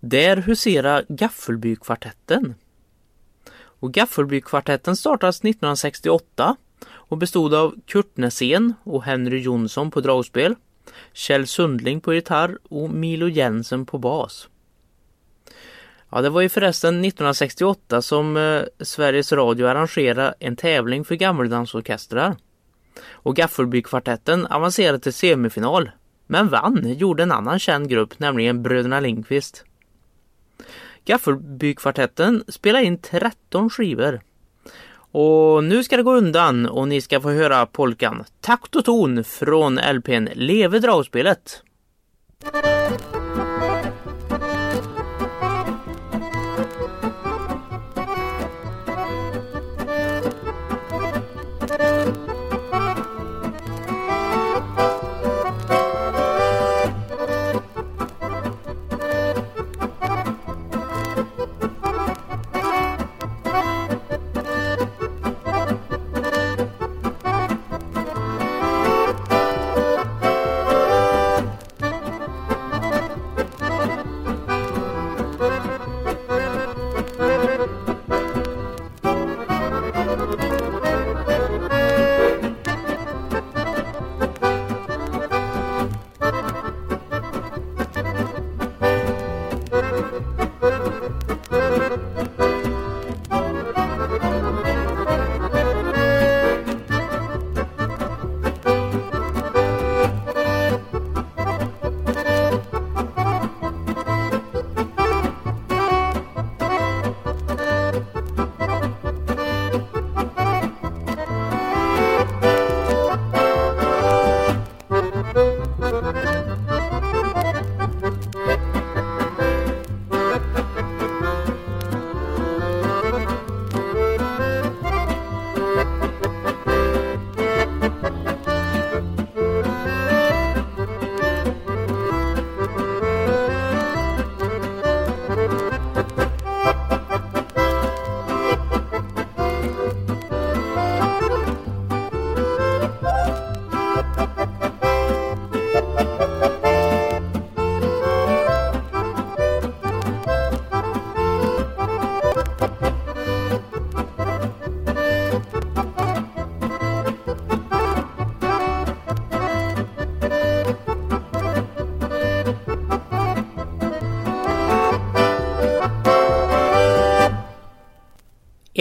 Där huserar Gaffelbykvartetten. Och Gaffelbykvartetten startades 1968 och bestod av Kurt Näsén och Henry Jonsson på dragspel, Kjell Sundling på gitarr och Milo Jensen på bas. Ja, det var ju förresten 1968 som eh, Sveriges Radio arrangerade en tävling för gammeldansorkestrar. Och Gaffelbykvartetten avancerade till semifinal, men vann gjorde en annan känd grupp, nämligen Bröderna Lindqvist. Gaffelbykvartetten spelade in 13 skivor. Och nu ska det gå undan och ni ska få höra polkan Takt och ton från LPn Leve dragspelet.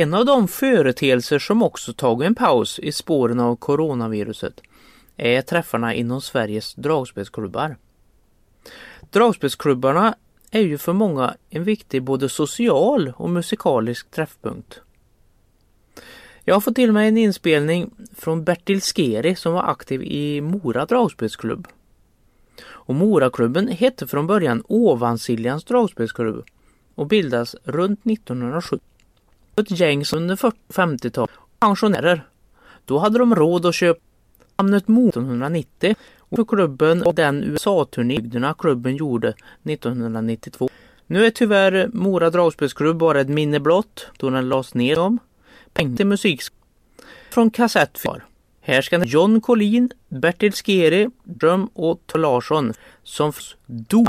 En av de företeelser som också tagit en paus i spåren av coronaviruset är träffarna inom Sveriges dragspelsklubbar. Dragspelsklubbarna är ju för många en viktig både social och musikalisk träffpunkt. Jag har fått till mig en inspelning från Bertil Skeri som var aktiv i Mora dragspelsklubb. Och Moraklubben hette från början Ovansiljans dragspelsklubb och bildas runt 1970 ett gäng som under 40-50-tal pensionärer. Då hade de råd att köpa namnet Mo 1990 och för klubben och den USA-turné klubben gjorde 1992. Nu är tyvärr Mora dragspelsklubb bara ett minne blott då den lades ner om. Pengar till musik från kassett Här ska John Collin, Bertil Skeri, Dröm och Larsson som dog